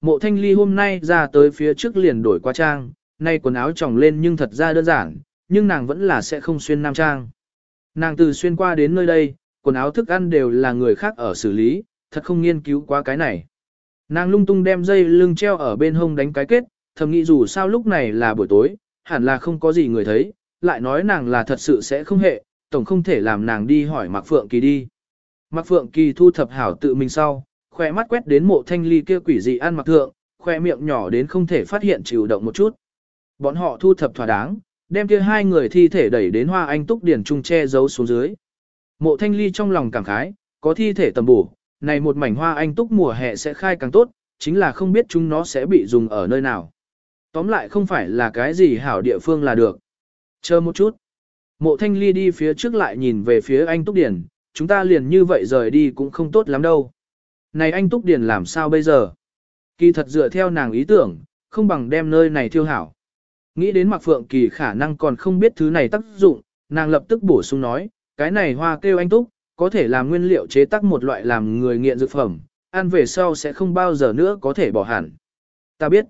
mộ thanh ly hôm nay ra tới phía trước liền đổi qua trang, nay quần áo tròng lên nhưng thật ra đơn giản, nhưng nàng vẫn là sẽ không xuyên nam trang. Nàng từ xuyên qua đến nơi đây, quần áo thức ăn đều là người khác ở xử lý, thật không nghiên cứu quá cái này. Nàng lung tung đem dây lưng treo ở bên hông đánh cái kết, thầm nghĩ dù sao lúc này là buổi tối, hẳn là không có gì người thấy, lại nói nàng là thật sự sẽ không hệ, tổng không thể làm nàng đi hỏi Mạc Phượng Kỳ đi. Mạc Phượng Kỳ thu thập hảo tự mình sau, khỏe mắt quét đến mộ thanh ly kia quỷ dị ăn mặc thượng, khỏe miệng nhỏ đến không thể phát hiện chịu động một chút. Bọn họ thu thập thỏa đáng, đem kia hai người thi thể đẩy đến hoa anh túc điển trung che giấu xuống dưới. Mộ thanh ly trong lòng cảm khái, có thi thể tầm bổ, này một mảnh hoa anh túc mùa hè sẽ khai càng tốt, chính là không biết chúng nó sẽ bị dùng ở nơi nào. Tóm lại không phải là cái gì hảo địa phương là được. Chờ một chút. Mộ thanh ly đi phía trước lại nhìn về phía anh Túc Điển, chúng ta liền như vậy rời đi cũng không tốt lắm đâu. Này anh Túc điền làm sao bây giờ? Kỳ thật dựa theo nàng ý tưởng, không bằng đem nơi này thiêu hảo. Nghĩ đến Mạc Phượng Kỳ khả năng còn không biết thứ này tác dụng, nàng lập tức bổ sung nói, cái này hoa kêu anh Túc, có thể làm nguyên liệu chế tác một loại làm người nghiện dược phẩm, ăn về sau sẽ không bao giờ nữa có thể bỏ hẳn. Ta biết.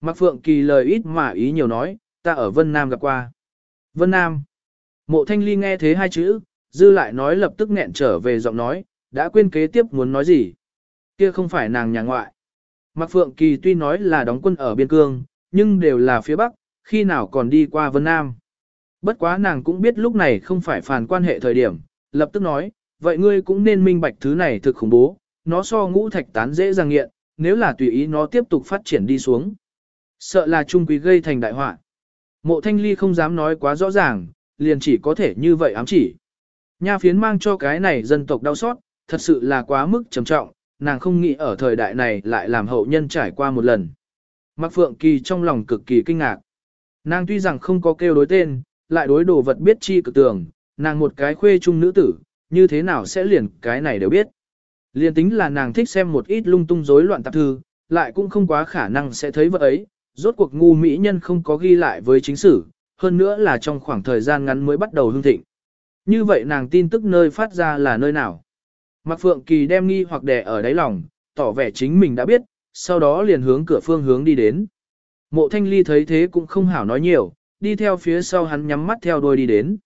Mạc Phượng Kỳ lời ít mà ý nhiều nói, ta ở Vân Nam gặp qua. Vân Nam. Mộ Thanh Ly nghe thế hai chữ, dư lại nói lập tức nghẹn trở về giọng nói, đã quên kế tiếp muốn nói gì. Kia không phải nàng nhà ngoại. Mạc Phượng Kỳ tuy nói là đóng quân ở biên cương, nhưng đều là phía Bắc, khi nào còn đi qua Vân Nam. Bất quá nàng cũng biết lúc này không phải phản quan hệ thời điểm, lập tức nói, vậy ngươi cũng nên minh bạch thứ này thực khủng bố, nó so ngũ thạch tán dễ dàng nghiện, nếu là tùy ý nó tiếp tục phát triển đi xuống. Sợ là trung quý gây thành đại họa. Mộ thanh ly không dám nói quá rõ ràng, liền chỉ có thể như vậy ám chỉ. Nha phiến mang cho cái này dân tộc đau xót, thật sự là quá mức trầm trọng, nàng không nghĩ ở thời đại này lại làm hậu nhân trải qua một lần. Mạc Phượng Kỳ trong lòng cực kỳ kinh ngạc. Nàng tuy rằng không có kêu đối tên, lại đối đồ vật biết chi cực tường, nàng một cái khuê trung nữ tử, như thế nào sẽ liền cái này đều biết. Liền tính là nàng thích xem một ít lung tung rối loạn tạp thư, lại cũng không quá khả năng sẽ thấy vật ấy, rốt cuộc ngu mỹ nhân không có ghi lại với chính sử, hơn nữa là trong khoảng thời gian ngắn mới bắt đầu hương thịnh. Như vậy nàng tin tức nơi phát ra là nơi nào? Mạc Phượng Kỳ đem nghi hoặc đè ở đáy lòng, tỏ vẻ chính mình đã biết, sau đó liền hướng cửa phương hướng đi đến. Mộ Thanh Ly thấy thế cũng không hảo nói nhiều, đi theo phía sau hắn nhắm mắt theo đuôi đi đến.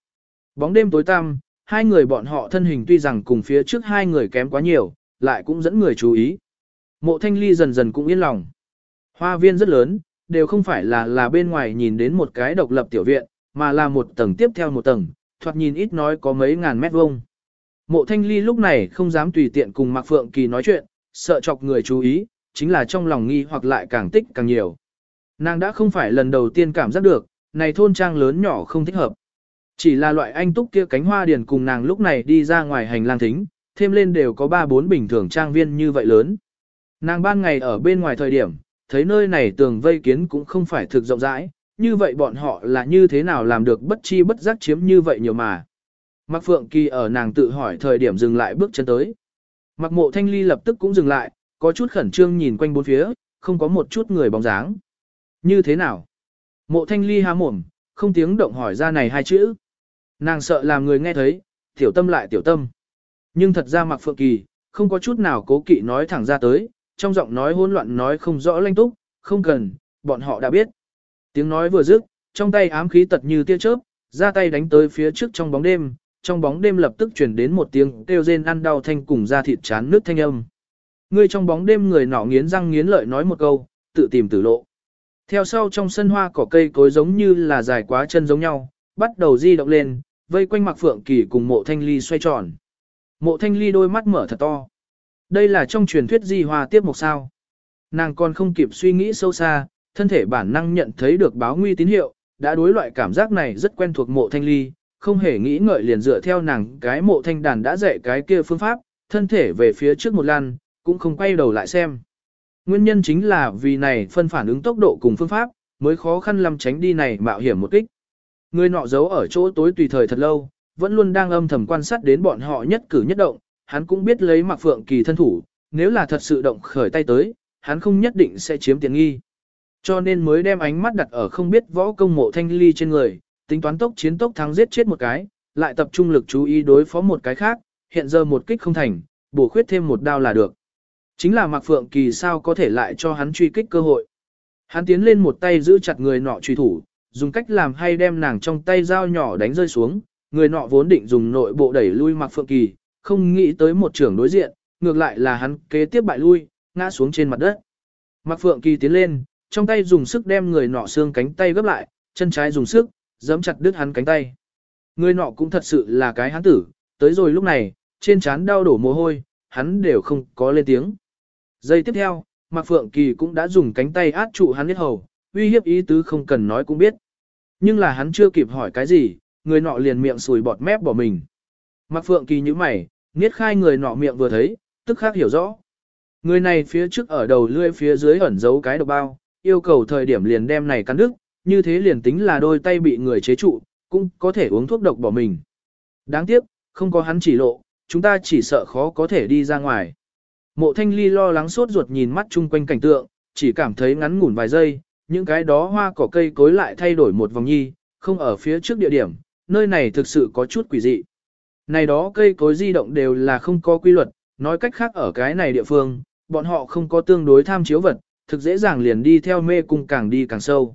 Bóng đêm tối tăm, hai người bọn họ thân hình tuy rằng cùng phía trước hai người kém quá nhiều, lại cũng dẫn người chú ý. Mộ Thanh Ly dần dần cũng yên lòng. Hoa viên rất lớn, đều không phải là là bên ngoài nhìn đến một cái độc lập tiểu viện, mà là một tầng tiếp theo một tầng, thoạt nhìn ít nói có mấy ngàn mét vuông. Mộ Thanh Ly lúc này không dám tùy tiện cùng Mạc Phượng Kỳ nói chuyện, sợ chọc người chú ý, chính là trong lòng nghi hoặc lại càng tích càng nhiều. Nàng đã không phải lần đầu tiên cảm giác được, này thôn trang lớn nhỏ không thích hợp. Chỉ là loại anh túc kia cánh hoa điền cùng nàng lúc này đi ra ngoài hành lang thính, thêm lên đều có 3-4 bình thường trang viên như vậy lớn. Nàng ban ngày ở bên ngoài thời điểm, thấy nơi này tường vây kiến cũng không phải thực rộng rãi, như vậy bọn họ là như thế nào làm được bất chi bất giác chiếm như vậy nhiều mà. Mạc Phượng Kỳ ở nàng tự hỏi thời điểm dừng lại bước chân tới. Mạc Mộ Thanh Ly lập tức cũng dừng lại, có chút khẩn trương nhìn quanh bốn phía, không có một chút người bóng dáng. Như thế nào? Mộ Thanh Ly há mồm, không tiếng động hỏi ra này hai chữ. Nàng sợ làm người nghe thấy, tiểu tâm lại tiểu tâm. Nhưng thật ra Mạc Phượng Kỳ, không có chút nào cố kỵ nói thẳng ra tới, trong giọng nói hỗn loạn nói không rõ lanh túc, không cần, bọn họ đã biết. Tiếng nói vừa dứt, trong tay ám khí tật như tia chớp, ra tay đánh tới phía trước trong bóng đêm, trong bóng đêm lập tức truyền đến một tiếng kêu rên ăn đau thanh cùng da thịt chán nước thanh âm. Người trong bóng đêm người nọ nghiến răng nghiến lợi nói một câu, tự tìm tử lộ. Theo sau trong sân hoa cỏ cây cối giống như là dài quá chân giống nhau, bắt đầu di động lên, vây quanh mặc phượng kỳ cùng mộ thanh ly xoay tròn. Mộ thanh ly đôi mắt mở thật to. Đây là trong truyền thuyết di hoa tiếp một sao. Nàng còn không kịp suy nghĩ sâu xa, thân thể bản năng nhận thấy được báo nguy tín hiệu, đã đối loại cảm giác này rất quen thuộc mộ thanh ly, không hề nghĩ ngợi liền dựa theo nàng cái mộ thanh đàn đã dạy cái kia phương pháp, thân thể về phía trước một lần, cũng không quay đầu lại xem. Nguyên nhân chính là vì này phân phản ứng tốc độ cùng phương pháp, mới khó khăn lắm tránh đi này mạo hiểm một kích. Người nọ giấu ở chỗ tối tùy thời thật lâu, vẫn luôn đang âm thầm quan sát đến bọn họ nhất cử nhất động, hắn cũng biết lấy Mạc Phượng Kỳ thân thủ, nếu là thật sự động khởi tay tới, hắn không nhất định sẽ chiếm tiện nghi. Cho nên mới đem ánh mắt đặt ở không biết võ công mộ thanh ly trên người, tính toán tốc chiến tốc thắng giết chết một cái, lại tập trung lực chú ý đối phó một cái khác, hiện giờ một kích không thành, bổ khuyết thêm một đao là được. Chính là Mạc Phượng Kỳ sao có thể lại cho hắn truy kích cơ hội. Hắn tiến lên một tay giữ chặt người nọ truy thủ, dùng cách làm hay đem nàng trong tay dao nhỏ đánh rơi xuống, người nọ vốn định dùng nội bộ đẩy lui Mạc Phượng Kỳ, không nghĩ tới một trưởng đối diện, ngược lại là hắn kế tiếp bại lui, ngã xuống trên mặt đất. Mạc Phượng Kỳ tiến lên, trong tay dùng sức đem người nọ xương cánh tay gấp lại, chân trái dùng sức, giẫm chặt đứt hắn cánh tay. Người nọ cũng thật sự là cái hắn tử, tới rồi lúc này, trên trán đau đổ mồ hôi, hắn đều không có lên tiếng. Giây tiếp theo, Mạc Phượng Kỳ cũng đã dùng cánh tay át trụ hắn hết hầu, uy hiếp ý tứ không cần nói cũng biết. Nhưng là hắn chưa kịp hỏi cái gì, người nọ liền miệng sùi bọt mép bỏ mình. Mạc Phượng Kỳ như mày, niết khai người nọ miệng vừa thấy, tức khác hiểu rõ. Người này phía trước ở đầu lưỡi phía dưới ẩn giấu cái độc bao, yêu cầu thời điểm liền đem này cắn đứt, như thế liền tính là đôi tay bị người chế trụ, cũng có thể uống thuốc độc bỏ mình. Đáng tiếc, không có hắn chỉ lộ, chúng ta chỉ sợ khó có thể đi ra ngoài. Mộ thanh ly lo lắng sốt ruột nhìn mắt chung quanh cảnh tượng, chỉ cảm thấy ngắn ngủn vài giây, những cái đó hoa cỏ cây cối lại thay đổi một vòng nhi, không ở phía trước địa điểm, nơi này thực sự có chút quỷ dị. Này đó cây cối di động đều là không có quy luật, nói cách khác ở cái này địa phương, bọn họ không có tương đối tham chiếu vật, thực dễ dàng liền đi theo mê cung càng đi càng sâu.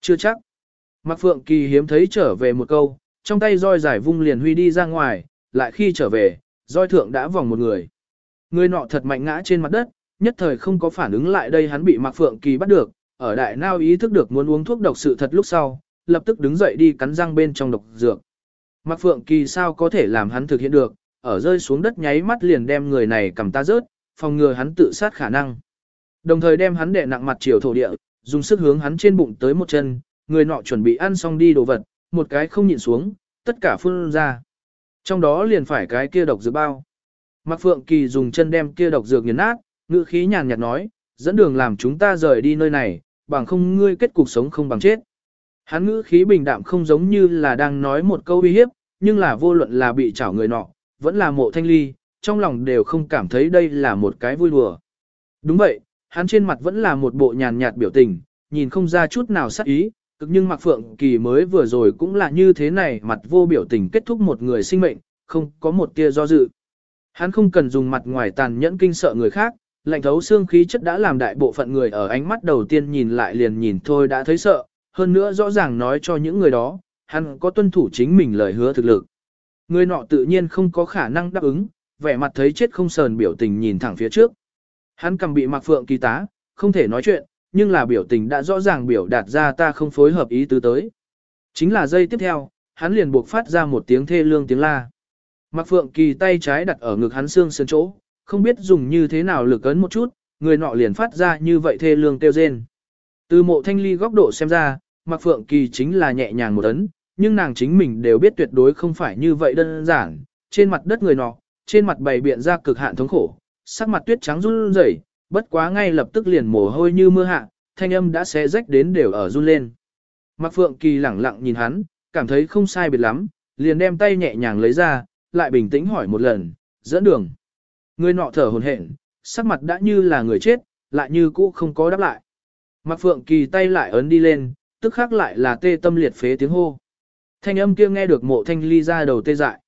Chưa chắc. Mạc Phượng Kỳ hiếm thấy trở về một câu, trong tay roi giải vung liền huy đi ra ngoài, lại khi trở về, roi thượng đã vòng một người. Người nọ thật mạnh ngã trên mặt đất, nhất thời không có phản ứng lại đây hắn bị Mạc Phượng Kỳ bắt được, ở đại nao ý thức được muốn uống thuốc độc sự thật lúc sau, lập tức đứng dậy đi cắn răng bên trong độc dược. Mạc Phượng Kỳ sao có thể làm hắn thực hiện được, ở rơi xuống đất nháy mắt liền đem người này cầm ta rớt, phòng ngừa hắn tự sát khả năng. Đồng thời đem hắn đè nặng mặt chiều thổ địa, dùng sức hướng hắn trên bụng tới một chân, người nọ chuẩn bị ăn xong đi đồ vật, một cái không nhịn xuống, tất cả phun ra. Trong đó liền phải cái kia độc dược bao. Mạc Phượng Kỳ dùng chân đem kia độc dược nghiền nát, ngữ khí nhàn nhạt nói, dẫn đường làm chúng ta rời đi nơi này, bằng không ngươi kết cục sống không bằng chết. Hắn ngữ khí bình đạm không giống như là đang nói một câu uy hiếp, nhưng là vô luận là bị chảo người nọ, vẫn là mộ thanh ly, trong lòng đều không cảm thấy đây là một cái vui đùa. Đúng vậy, hắn trên mặt vẫn là một bộ nhàn nhạt biểu tình, nhìn không ra chút nào sắc ý, cực nhưng Mạc Phượng Kỳ mới vừa rồi cũng là như thế này mặt vô biểu tình kết thúc một người sinh mệnh, không có một tia do dự. Hắn không cần dùng mặt ngoài tàn nhẫn kinh sợ người khác, lạnh thấu xương khí chất đã làm đại bộ phận người ở ánh mắt đầu tiên nhìn lại liền nhìn thôi đã thấy sợ, hơn nữa rõ ràng nói cho những người đó, hắn có tuân thủ chính mình lời hứa thực lực. Người nọ tự nhiên không có khả năng đáp ứng, vẻ mặt thấy chết không sờn biểu tình nhìn thẳng phía trước. Hắn cầm bị Mạc Phượng kỳ tá, không thể nói chuyện, nhưng là biểu tình đã rõ ràng biểu đạt ra ta không phối hợp ý tứ tới. Chính là giây tiếp theo, hắn liền buộc phát ra một tiếng thê lương tiếng la. Mạc Phượng Kỳ tay trái đặt ở ngực hắn xương sườn chỗ, không biết dùng như thế nào lực ấn một chút, người nọ liền phát ra như vậy thê lương tiêu rên. Từ mộ thanh ly góc độ xem ra, Mạc Phượng Kỳ chính là nhẹ nhàng một ấn, nhưng nàng chính mình đều biết tuyệt đối không phải như vậy đơn giản. Trên mặt đất người nọ, trên mặt bày biện ra cực hạn thống khổ, sắc mặt tuyết trắng run rẩy, bất quá ngay lập tức liền mồ hôi như mưa hạ, thanh âm đã xé rách đến đều ở run lên. Mạc Phượng Kỳ lẳng lặng nhìn hắn, cảm thấy không sai biệt lắm, liền đem tay nhẹ nhàng lấy ra, lại bình tĩnh hỏi một lần, dẫn đường. Người nọ thở hồn hển, sắc mặt đã như là người chết, lại như cũ không có đáp lại. Mạc Phượng Kỳ tay lại ấn đi lên, tức khắc lại là tê tâm liệt phế tiếng hô. Thanh âm kia nghe được mộ thanh ly ra đầu tê dại.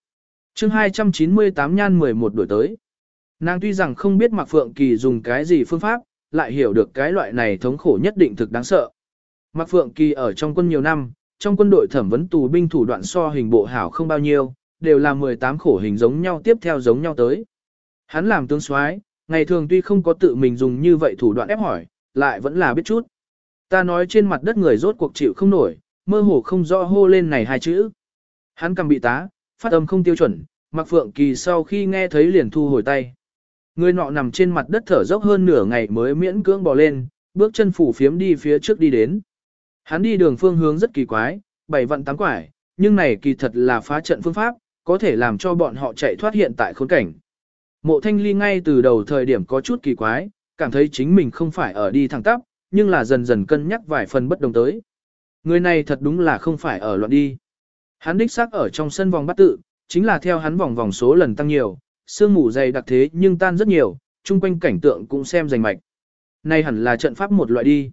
chương 298 nhan 11 đổi tới. Nàng tuy rằng không biết Mạc Phượng Kỳ dùng cái gì phương pháp, lại hiểu được cái loại này thống khổ nhất định thực đáng sợ. Mạc Phượng Kỳ ở trong quân nhiều năm, trong quân đội thẩm vấn tù binh thủ đoạn so hình bộ hảo không bao nhiêu, đều là 18 khổ hình giống nhau tiếp theo giống nhau tới. Hắn làm tướng soái, ngày thường tuy không có tự mình dùng như vậy thủ đoạn ép hỏi, lại vẫn là biết chút. Ta nói trên mặt đất người rốt cuộc chịu không nổi, mơ hồ không rõ hô lên này hai chữ. Hắn cầm bị tá, phát âm không tiêu chuẩn, Mạc Phượng Kỳ sau khi nghe thấy liền thu hồi tay. Người nọ nằm trên mặt đất thở dốc hơn nửa ngày mới miễn cưỡng bò lên, bước chân phủ phiếm đi phía trước đi đến. Hắn đi đường phương hướng rất kỳ quái, bảy vận tám quải, nhưng này kỳ thật là phá trận phương pháp, có thể làm cho bọn họ chạy thoát hiện tại khốn cảnh. Mộ thanh ly ngay từ đầu thời điểm có chút kỳ quái, cảm thấy chính mình không phải ở đi thẳng tắp, nhưng là dần dần cân nhắc vài phần bất đồng tới. Người này thật đúng là không phải ở loạn đi. Hắn đích xác ở trong sân vòng bắt tự, chính là theo hắn vòng vòng số lần tăng nhiều, sương mù dày đặc thế nhưng tan rất nhiều, chung quanh cảnh tượng cũng xem rành mạch. Này hẳn là trận pháp một loại đi.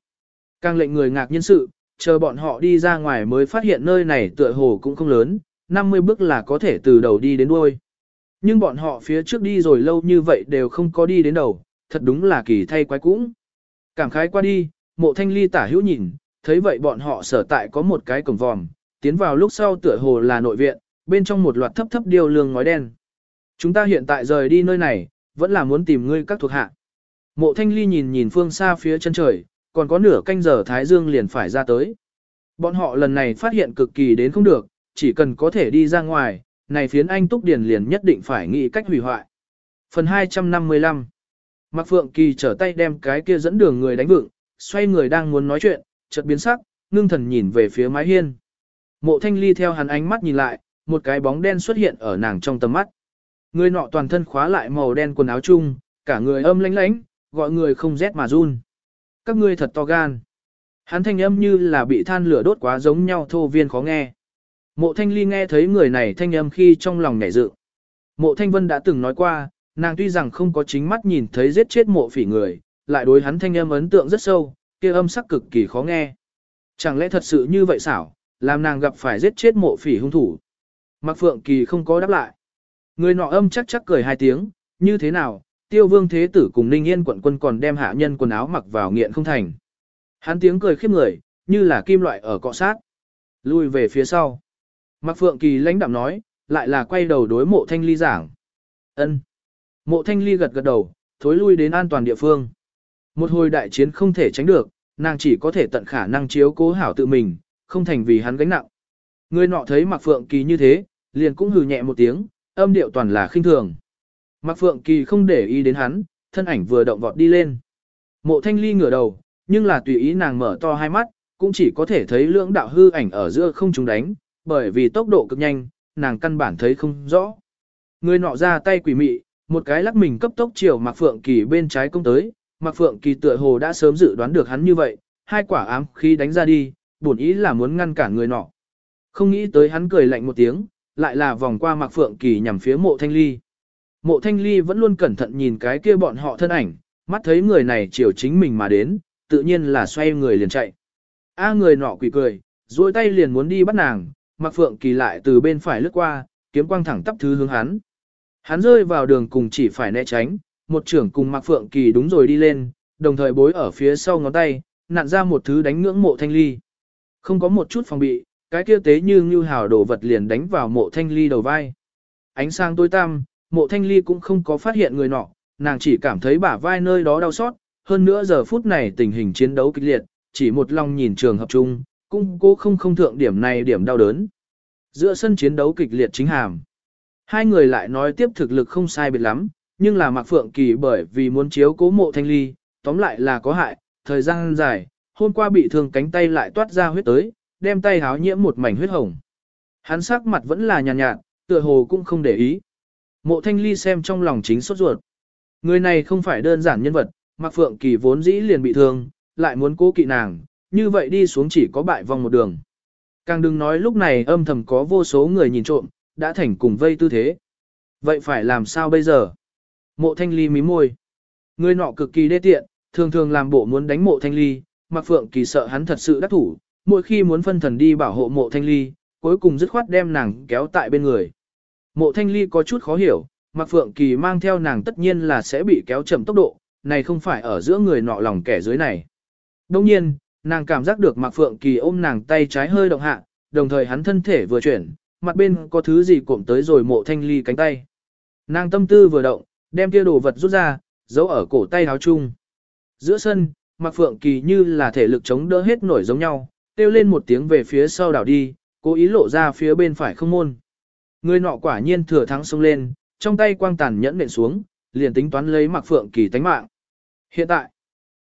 Càng lệnh người ngạc nhiên sự, chờ bọn họ đi ra ngoài mới phát hiện nơi này tựa hồ cũng không lớn, 50 bước là có thể từ đầu đi đến đuôi. Nhưng bọn họ phía trước đi rồi lâu như vậy đều không có đi đến đầu, thật đúng là kỳ thay quái cũng. Cảm khái qua đi, mộ thanh ly tả hữu nhìn, thấy vậy bọn họ sở tại có một cái cổng vòm, tiến vào lúc sau tựa hồ là nội viện, bên trong một loạt thấp thấp điêu lương ngói đen. Chúng ta hiện tại rời đi nơi này, vẫn là muốn tìm ngươi các thuộc hạ. Mộ thanh ly nhìn nhìn phương xa phía chân trời, còn có nửa canh giờ Thái Dương liền phải ra tới. Bọn họ lần này phát hiện cực kỳ đến không được, chỉ cần có thể đi ra ngoài, này phiến anh túc điển liền nhất định phải nghĩ cách hủy hoại. Phần 255 Mạc Phượng Kỳ trở tay đem cái kia dẫn đường người đánh vựng, xoay người đang muốn nói chuyện, chợt biến sắc, ngưng thần nhìn về phía mái hiên. Mộ thanh ly theo hắn ánh mắt nhìn lại, một cái bóng đen xuất hiện ở nàng trong tầm mắt. Người nọ toàn thân khóa lại màu đen quần áo chung, cả người âm lãnh lãnh, gọi người không rét mà run. Các ngươi thật to gan. Hắn thanh âm như là bị than lửa đốt quá giống nhau thô viên khó nghe. Mộ thanh ly nghe thấy người này thanh âm khi trong lòng nhảy dự. Mộ thanh vân đã từng nói qua, nàng tuy rằng không có chính mắt nhìn thấy giết chết mộ phỉ người, lại đối hắn thanh âm ấn tượng rất sâu, kia âm sắc cực kỳ khó nghe. Chẳng lẽ thật sự như vậy xảo, làm nàng gặp phải giết chết mộ phỉ hung thủ. Mạc Phượng Kỳ không có đáp lại. Người nọ âm chắc chắc cười hai tiếng, như thế nào, tiêu vương thế tử cùng ninh yên quận quân còn đem hạ nhân quần áo mặc vào nghiện không thành. Hắn tiếng cười khiếp người, như là kim loại ở cọ sát. Lui về phía sau. Mạc Phượng Kỳ lãnh đạm nói, lại là quay đầu đối mộ thanh ly giảng. ân Mộ thanh ly gật gật đầu, thối lui đến an toàn địa phương. Một hồi đại chiến không thể tránh được, nàng chỉ có thể tận khả năng chiếu cố hảo tự mình, không thành vì hắn gánh nặng. Người nọ thấy Mạc Phượng Kỳ như thế, liền cũng hừ nhẹ một tiếng, âm điệu toàn là khinh thường. Mạc Phượng Kỳ không để ý đến hắn, thân ảnh vừa động vọt đi lên. Mộ Thanh Ly ngửa đầu, nhưng là tùy ý nàng mở to hai mắt, cũng chỉ có thể thấy lưỡng đạo hư ảnh ở giữa không chúng đánh, bởi vì tốc độ cực nhanh, nàng căn bản thấy không rõ. Người nọ ra tay quỷ mị, một cái lắc mình cấp tốc chiều Mạc Phượng Kỳ bên trái công tới, Mạc Phượng Kỳ tựa hồ đã sớm dự đoán được hắn như vậy, hai quả ám khí đánh ra đi, bổn ý là muốn ngăn cản người nọ. Không nghĩ tới hắn cười lạnh một tiếng, lại là vòng qua Mạc Phượng Kỳ nhằm phía mộ thanh ly. Mộ thanh ly vẫn luôn cẩn thận nhìn cái kia bọn họ thân ảnh, mắt thấy người này chiều chính mình mà đến, tự nhiên là xoay người liền chạy. A người nọ quỷ cười, duỗi tay liền muốn đi bắt nàng, Mạc Phượng Kỳ lại từ bên phải lướt qua, kiếm quang thẳng tắp thứ hướng hắn. Hắn rơi vào đường cùng chỉ phải né tránh, một trưởng cùng Mạc Phượng Kỳ đúng rồi đi lên, đồng thời bối ở phía sau ngón tay, nặn ra một thứ đánh ngưỡng mộ thanh ly. Không có một chút phòng bị, cái kia tế như như hào đổ vật liền đánh vào mộ thanh ly đầu vai. Ánh sáng tối tăm, mộ thanh ly cũng không có phát hiện người nọ, nàng chỉ cảm thấy bả vai nơi đó đau xót, hơn nữa giờ phút này tình hình chiến đấu kịch liệt, chỉ một lòng nhìn trường hợp chung, cũng cố không không thượng điểm này điểm đau đớn. Giữa sân chiến đấu kịch liệt chính hàm. Hai người lại nói tiếp thực lực không sai biệt lắm, nhưng là Mạc Phượng Kỳ bởi vì muốn chiếu cố mộ thanh ly, tóm lại là có hại, thời gian dài, hôm qua bị thương cánh tay lại toát ra huyết tới, đem tay háo nhiễm một mảnh huyết hồng. Hắn sắc mặt vẫn là nhàn nhạt, nhạt, tựa hồ cũng không để ý. Mộ thanh ly xem trong lòng chính sốt ruột. Người này không phải đơn giản nhân vật, Mạc Phượng Kỳ vốn dĩ liền bị thương, lại muốn cố kỵ nàng, như vậy đi xuống chỉ có bại vòng một đường. Càng đừng nói lúc này âm thầm có vô số người nhìn trộm, đã thành cùng vây tư thế. Vậy phải làm sao bây giờ? Mộ thanh ly mím môi. Người nọ cực kỳ đê tiện, thường thường làm bộ muốn đánh mộ thanh ly, Mạc Phượng Kỳ sợ hắn thật sự đắc thủ, mỗi khi muốn phân thần đi bảo hộ mộ thanh ly, cuối cùng dứt khoát đem nàng kéo tại bên người. Mộ thanh ly có chút khó hiểu, Mạc Phượng Kỳ mang theo nàng tất nhiên là sẽ bị kéo chậm tốc độ, này không phải ở giữa người nọ lòng kẻ dưới này. Đồng nhiên, nàng cảm giác được Mạc Phượng Kỳ ôm nàng tay trái hơi động hạ, đồng thời hắn thân thể vừa chuyển, mặt bên có thứ gì cộm tới rồi mộ thanh ly cánh tay. Nàng tâm tư vừa động, đem kia đồ vật rút ra, giấu ở cổ tay áo chung. Giữa sân, Mạc Phượng Kỳ như là thể lực chống đỡ hết nổi giống nhau, kêu lên một tiếng về phía sau đảo đi, cố ý lộ ra phía bên phải không môn. Người nọ quả nhiên thừa thắng xông lên, trong tay quang tàn nhẫn nện xuống, liền tính toán lấy Mạc Phượng Kỳ tánh mạng. Hiện tại,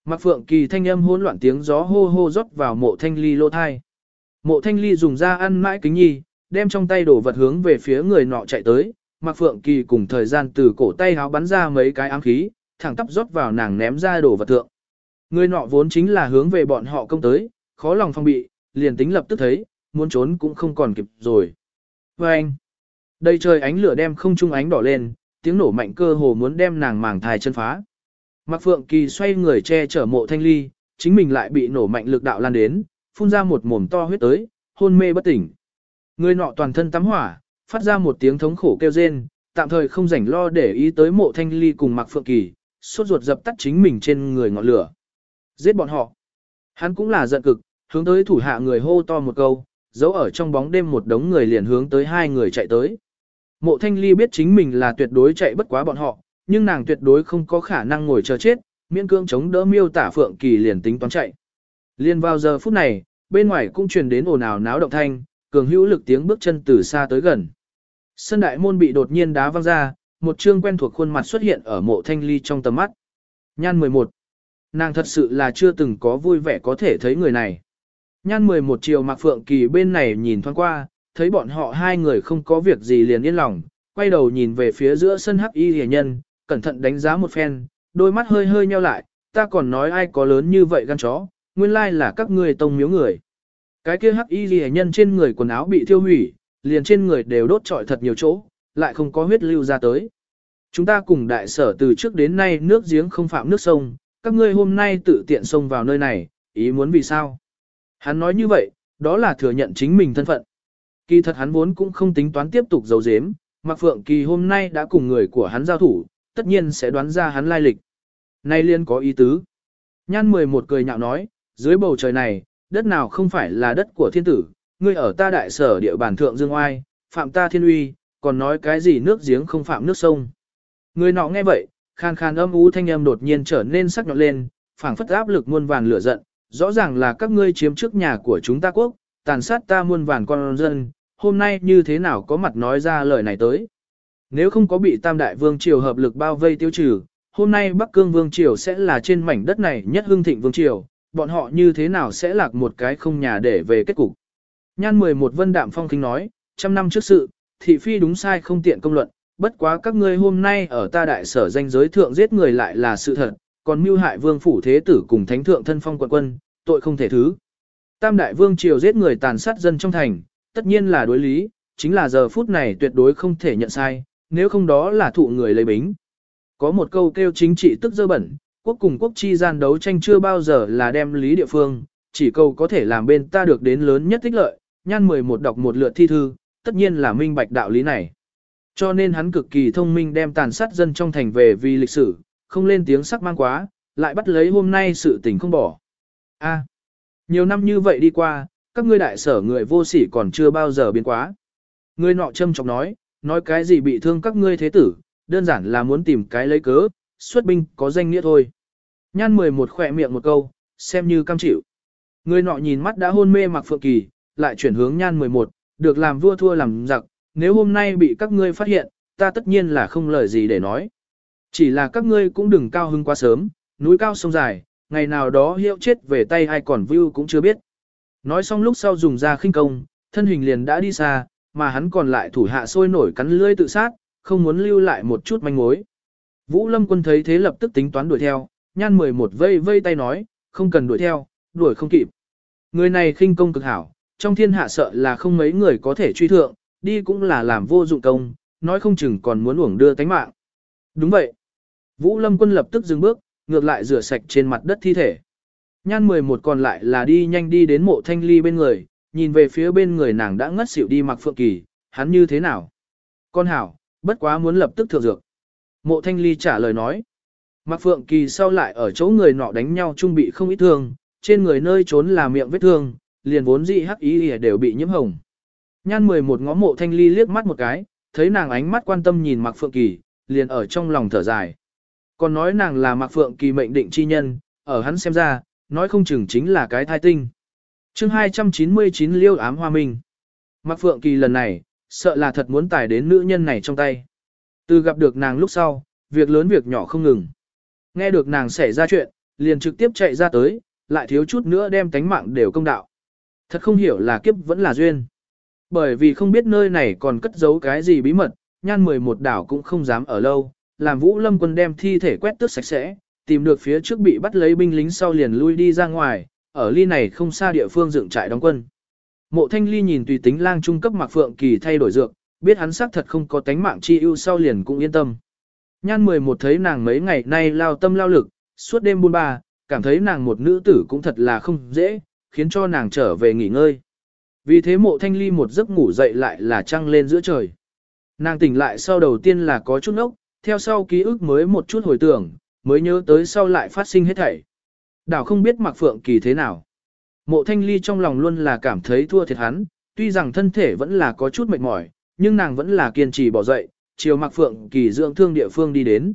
Mạc Phượng Kỳ thanh âm hỗn loạn tiếng gió hô hô rót vào mộ thanh ly lô thai. Mộ thanh ly dùng ra ăn mãi kính nhi, đem trong tay đổ vật hướng về phía người nọ chạy tới, Mạc Phượng Kỳ cùng thời gian từ cổ tay háo bắn ra mấy cái ám khí, thẳng tắp rót vào nàng ném ra đổ vật thượng. Người nọ vốn chính là hướng về bọn họ công tới, khó lòng phong bị, liền tính lập tức thấy, muốn trốn cũng không còn kịp rồi. Và anh, đây trời ánh lửa đem không trung ánh đỏ lên, tiếng nổ mạnh cơ hồ muốn đem nàng màng thai chân phá. Mạc Phượng Kỳ xoay người che chở mộ thanh ly, chính mình lại bị nổ mạnh lực đạo lan đến, phun ra một mồm to huyết tới, hôn mê bất tỉnh. Người nọ toàn thân tắm hỏa, phát ra một tiếng thống khổ kêu rên, tạm thời không rảnh lo để ý tới mộ thanh ly cùng Mạc Phượng Kỳ, sốt ruột dập tắt chính mình trên người ngọn lửa. Giết bọn họ. Hắn cũng là giận cực, hướng tới thủ hạ người hô to một câu, giấu ở trong bóng đêm một đống người liền hướng tới hai người chạy tới. Mộ thanh ly biết chính mình là tuyệt đối chạy bất quá bọn họ, nhưng nàng tuyệt đối không có khả năng ngồi chờ chết, miễn cương chống đỡ miêu tả phượng kỳ liền tính toán chạy. Liên vào giờ phút này, bên ngoài cũng truyền đến ồn ào náo động thanh, cường hữu lực tiếng bước chân từ xa tới gần. Sân đại môn bị đột nhiên đá văng ra, một chương quen thuộc khuôn mặt xuất hiện ở mộ thanh ly trong tầm mắt. Nhan 11. Nàng thật sự là chưa từng có vui vẻ có thể thấy người này. Nhan 11 chiều Mạc Phượng Kỳ bên này nhìn thoáng qua, thấy bọn họ hai người không có việc gì liền yên lòng, quay đầu nhìn về phía giữa sân hắc y hề nhân, cẩn thận đánh giá một phen, đôi mắt hơi hơi nheo lại, ta còn nói ai có lớn như vậy gan chó, nguyên lai là các ngươi tông miếu người. Cái kia hắc y hề nhân trên người quần áo bị thiêu hủy, liền trên người đều đốt trọi thật nhiều chỗ, lại không có huyết lưu ra tới. Chúng ta cùng đại sở từ trước đến nay nước giếng không phạm nước sông, các ngươi hôm nay tự tiện xông vào nơi này, ý muốn vì sao? Hắn nói như vậy, đó là thừa nhận chính mình thân phận. Kỳ thật hắn vốn cũng không tính toán tiếp tục giấu giếm, Mạc Phượng Kỳ hôm nay đã cùng người của hắn giao thủ, tất nhiên sẽ đoán ra hắn lai lịch. Nay liên có ý tứ. Nhan 11 cười nhạo nói, dưới bầu trời này, đất nào không phải là đất của thiên tử, ngươi ở ta đại sở địa bàn thượng dương oai, phạm ta thiên uy, còn nói cái gì nước giếng không phạm nước sông. Người nọ nghe vậy, khan khan âm ú thanh âm đột nhiên trở nên sắc nhọn lên, phảng phất áp lực muôn vàn lửa giận, rõ ràng là các ngươi chiếm trước nhà của chúng ta quốc, tàn sát ta muôn vàn con dân, hôm nay như thế nào có mặt nói ra lời này tới. Nếu không có bị Tam Đại Vương Triều hợp lực bao vây tiêu trừ, hôm nay Bắc Cương Vương Triều sẽ là trên mảnh đất này nhất hưng thịnh Vương Triều, bọn họ như thế nào sẽ lạc một cái không nhà để về kết cục. Nhan 11 Vân Đạm Phong Kinh nói, trăm năm trước sự, thị phi đúng sai không tiện công luận, bất quá các ngươi hôm nay ở ta đại sở danh giới thượng giết người lại là sự thật, còn mưu hại vương phủ thế tử cùng thánh thượng thân phong quận quân, tội không thể thứ. Tam đại vương triều giết người tàn sát dân trong thành, tất nhiên là đối lý, chính là giờ phút này tuyệt đối không thể nhận sai, nếu không đó là thụ người lấy bính. Có một câu kêu chính trị tức dơ bẩn, quốc cùng quốc chi gian đấu tranh chưa bao giờ là đem lý địa phương, chỉ câu có thể làm bên ta được đến lớn nhất tích lợi, nhan 11 đọc một lượt thi thư, tất nhiên là minh bạch đạo lý này. Cho nên hắn cực kỳ thông minh đem tàn sát dân trong thành về vì lịch sử, không lên tiếng sắc mang quá, lại bắt lấy hôm nay sự tình không bỏ. A, nhiều năm như vậy đi qua, các ngươi đại sở người vô sỉ còn chưa bao giờ biến quá. Người nọ châm chọc nói, nói cái gì bị thương các ngươi thế tử, đơn giản là muốn tìm cái lấy cớ, xuất binh có danh nghĩa thôi. Nhan 11 khỏe miệng một câu, xem như cam chịu. Người nọ nhìn mắt đã hôn mê mặc phượng kỳ, lại chuyển hướng nhan 11, được làm vua thua làm giặc, nếu hôm nay bị các ngươi phát hiện, ta tất nhiên là không lời gì để nói. Chỉ là các ngươi cũng đừng cao hưng quá sớm, núi cao sông dài, ngày nào đó hiệu chết về tay ai còn view cũng chưa biết. Nói xong lúc sau dùng ra khinh công, thân hình liền đã đi xa, mà hắn còn lại thủ hạ sôi nổi cắn lưỡi tự sát, không muốn lưu lại một chút manh mối. Vũ Lâm quân thấy thế lập tức tính toán đuổi theo, nhan 11 vây vây tay nói, không cần đuổi theo, đuổi không kịp. Người này khinh công cực hảo, trong thiên hạ sợ là không mấy người có thể truy thượng, đi cũng là làm vô dụng công, nói không chừng còn muốn uổng đưa tánh mạng. Đúng vậy. Vũ Lâm quân lập tức dừng bước, ngược lại rửa sạch trên mặt đất thi thể. Nhan 11 còn lại là đi nhanh đi đến mộ thanh ly bên người, nhìn về phía bên người nàng đã ngất xỉu đi mặc phượng kỳ, hắn như thế nào? Con hảo, bất quá muốn lập tức thượng dược. Mộ thanh ly trả lời nói. Mặc phượng kỳ sau lại ở chỗ người nọ đánh nhau trung bị không ít thương, trên người nơi trốn là miệng vết thương, liền vốn dị hắc ý đều bị nhiễm hồng. Nhan 11 ngó mộ thanh ly liếc mắt một cái, thấy nàng ánh mắt quan tâm nhìn mặc phượng kỳ, liền ở trong lòng thở dài. Còn nói nàng là mặc phượng kỳ mệnh định chi nhân, ở hắn xem ra, nói không chừng chính là cái thai tinh. chương 299 liêu ám hoa minh. Mặc phượng kỳ lần này, sợ là thật muốn tải đến nữ nhân này trong tay. Từ gặp được nàng lúc sau, việc lớn việc nhỏ không ngừng. Nghe được nàng xảy ra chuyện, liền trực tiếp chạy ra tới, lại thiếu chút nữa đem tánh mạng đều công đạo. Thật không hiểu là kiếp vẫn là duyên. Bởi vì không biết nơi này còn cất giấu cái gì bí mật, nhan 11 đảo cũng không dám ở lâu, làm Vũ Lâm quân đem thi thể quét tước sạch sẽ, tìm được phía trước bị bắt lấy binh lính sau liền lui đi ra ngoài, ở ly này không xa địa phương dựng trại đóng quân. Mộ Thanh Ly nhìn tùy tính lang trung cấp Mạc Phượng Kỳ thay đổi dược, biết hắn xác thật không có tánh mạng chi ưu sau liền cũng yên tâm. Nhan 11 thấy nàng mấy ngày nay lao tâm lao lực, suốt đêm buôn ba, cảm thấy nàng một nữ tử cũng thật là không dễ, khiến cho nàng trở về nghỉ ngơi. Vì thế mộ thanh ly một giấc ngủ dậy lại là trăng lên giữa trời. Nàng tỉnh lại sau đầu tiên là có chút ốc, theo sau ký ức mới một chút hồi tưởng, mới nhớ tới sau lại phát sinh hết thảy. Đảo không biết Mạc Phượng Kỳ thế nào. Mộ Thanh Ly trong lòng luôn là cảm thấy thua thiệt hắn, tuy rằng thân thể vẫn là có chút mệt mỏi, nhưng nàng vẫn là kiên trì bỏ dậy, chiều Mạc Phượng Kỳ dưỡng thương địa phương đi đến.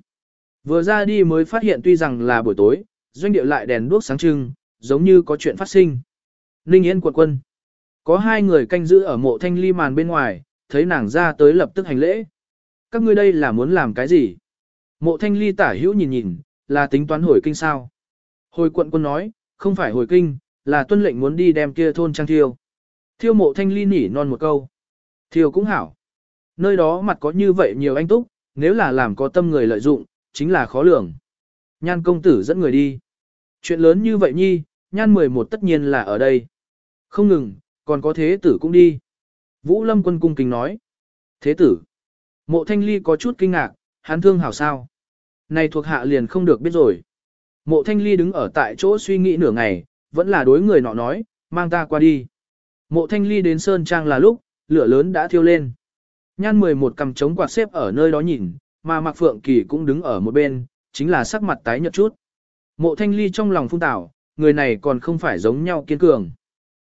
Vừa ra đi mới phát hiện tuy rằng là buổi tối, doanh địa lại đèn đuốc sáng trưng, giống như có chuyện phát sinh. Ninh Yên quật quân. Có hai người canh giữ ở mộ thanh ly màn bên ngoài, thấy nàng ra tới lập tức hành lễ. Các ngươi đây là muốn làm cái gì? Mộ thanh ly tả hữu nhìn nhìn, là tính toán hồi kinh sao? Hồi quận quân nói, không phải hồi kinh, là tuân lệnh muốn đi đem kia thôn trang thiêu. Thiêu mộ thanh ly nỉ non một câu. Thiêu cũng hảo. Nơi đó mặt có như vậy nhiều anh túc, nếu là làm có tâm người lợi dụng, chính là khó lường. Nhan công tử dẫn người đi. Chuyện lớn như vậy nhi, nhan 11 tất nhiên là ở đây. Không ngừng, còn có thế tử cũng đi. Vũ Lâm quân cung kính nói. Thế tử. Mộ thanh ly có chút kinh ngạc, hắn thương hảo sao. Này thuộc hạ liền không được biết rồi. Mộ thanh ly đứng ở tại chỗ suy nghĩ nửa ngày, vẫn là đối người nọ nói, mang ta qua đi. Mộ thanh ly đến Sơn Trang là lúc, lửa lớn đã thiêu lên. Nhan 11 cầm trống quạt xếp ở nơi đó nhìn, mà Mạc Phượng Kỳ cũng đứng ở một bên, chính là sắc mặt tái nhợt chút. Mộ thanh ly trong lòng phung tảo, người này còn không phải giống nhau kiên cường.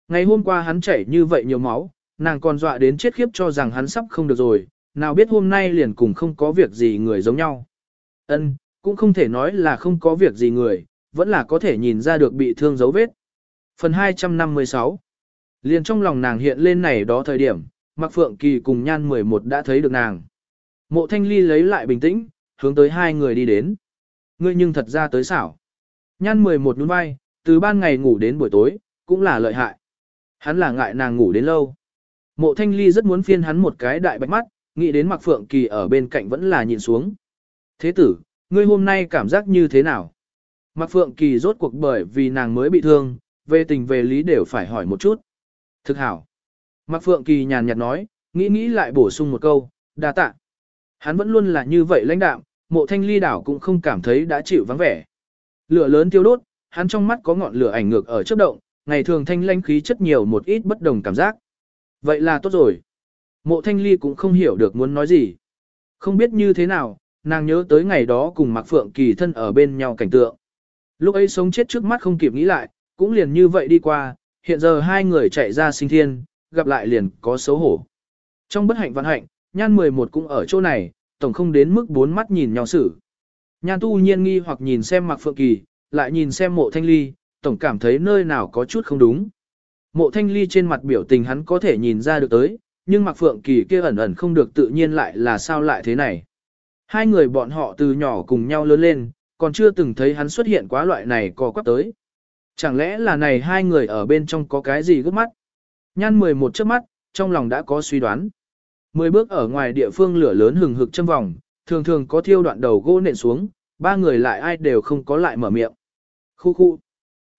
Ngày hôm qua hắn chảy như vậy nhiều máu, nàng còn dọa đến chết khiếp cho rằng hắn sắp không được rồi, nào biết hôm nay liền cùng không có việc gì người giống nhau. Ân, cũng không thể nói là không có việc gì người, vẫn là có thể nhìn ra được bị thương dấu vết. Phần 256 Liền trong lòng nàng hiện lên này đó thời điểm, Mạc Phượng Kỳ cùng Nhan 11 đã thấy được nàng. Mộ Thanh Ly lấy lại bình tĩnh, hướng tới hai người đi đến. Ngươi nhưng thật ra tới xảo. Nhan 11 nhún vai, từ ban ngày ngủ đến buổi tối, cũng là lợi hại. Hắn là ngại nàng ngủ đến lâu. Mộ Thanh Ly rất muốn phiên hắn một cái đại bạch mắt, nghĩ đến Mạc Phượng Kỳ ở bên cạnh vẫn là nhìn xuống. Thế tử, ngươi hôm nay cảm giác như thế nào? Mạc Phượng Kỳ rốt cuộc bởi vì nàng mới bị thương, về tình về lý đều phải hỏi một chút. Thực hảo. Mạc Phượng Kỳ nhàn nhạt nói, nghĩ nghĩ lại bổ sung một câu, đa tạ. Hắn vẫn luôn là như vậy lãnh đạm, mộ thanh ly đảo cũng không cảm thấy đã chịu vắng vẻ. Lửa lớn tiêu đốt, hắn trong mắt có ngọn lửa ảnh ngược ở chấp động, ngày thường thanh lãnh khí chất nhiều một ít bất đồng cảm giác. Vậy là tốt rồi. Mộ thanh ly cũng không hiểu được muốn nói gì. Không biết như thế nào, nàng nhớ tới ngày đó cùng Mạc Phượng Kỳ thân ở bên nhau cảnh tượng. Lúc ấy sống chết trước mắt không kịp nghĩ lại, cũng liền như vậy đi qua, hiện giờ hai người chạy ra sinh thiên, gặp lại liền có xấu hổ. Trong bất hạnh văn hạnh, nhan 11 cũng ở chỗ này, tổng không đến mức bốn mắt nhìn nhau xử. Nhan tu nhiên nghi hoặc nhìn xem Mạc Phượng Kỳ, lại nhìn xem mộ thanh ly, tổng cảm thấy nơi nào có chút không đúng. Mộ thanh ly trên mặt biểu tình hắn có thể nhìn ra được tới, nhưng Mạc Phượng Kỳ kia ẩn ẩn không được tự nhiên lại là sao lại thế này. Hai người bọn họ từ nhỏ cùng nhau lớn lên, còn chưa từng thấy hắn xuất hiện quá loại này co quắp tới. Chẳng lẽ là này hai người ở bên trong có cái gì gấp mắt? Nhan 11 trước mắt, trong lòng đã có suy đoán. Mười bước ở ngoài địa phương lửa lớn hừng hực châm vòng, thường thường có thiêu đoạn đầu gỗ nện xuống, ba người lại ai đều không có lại mở miệng. Khu khu.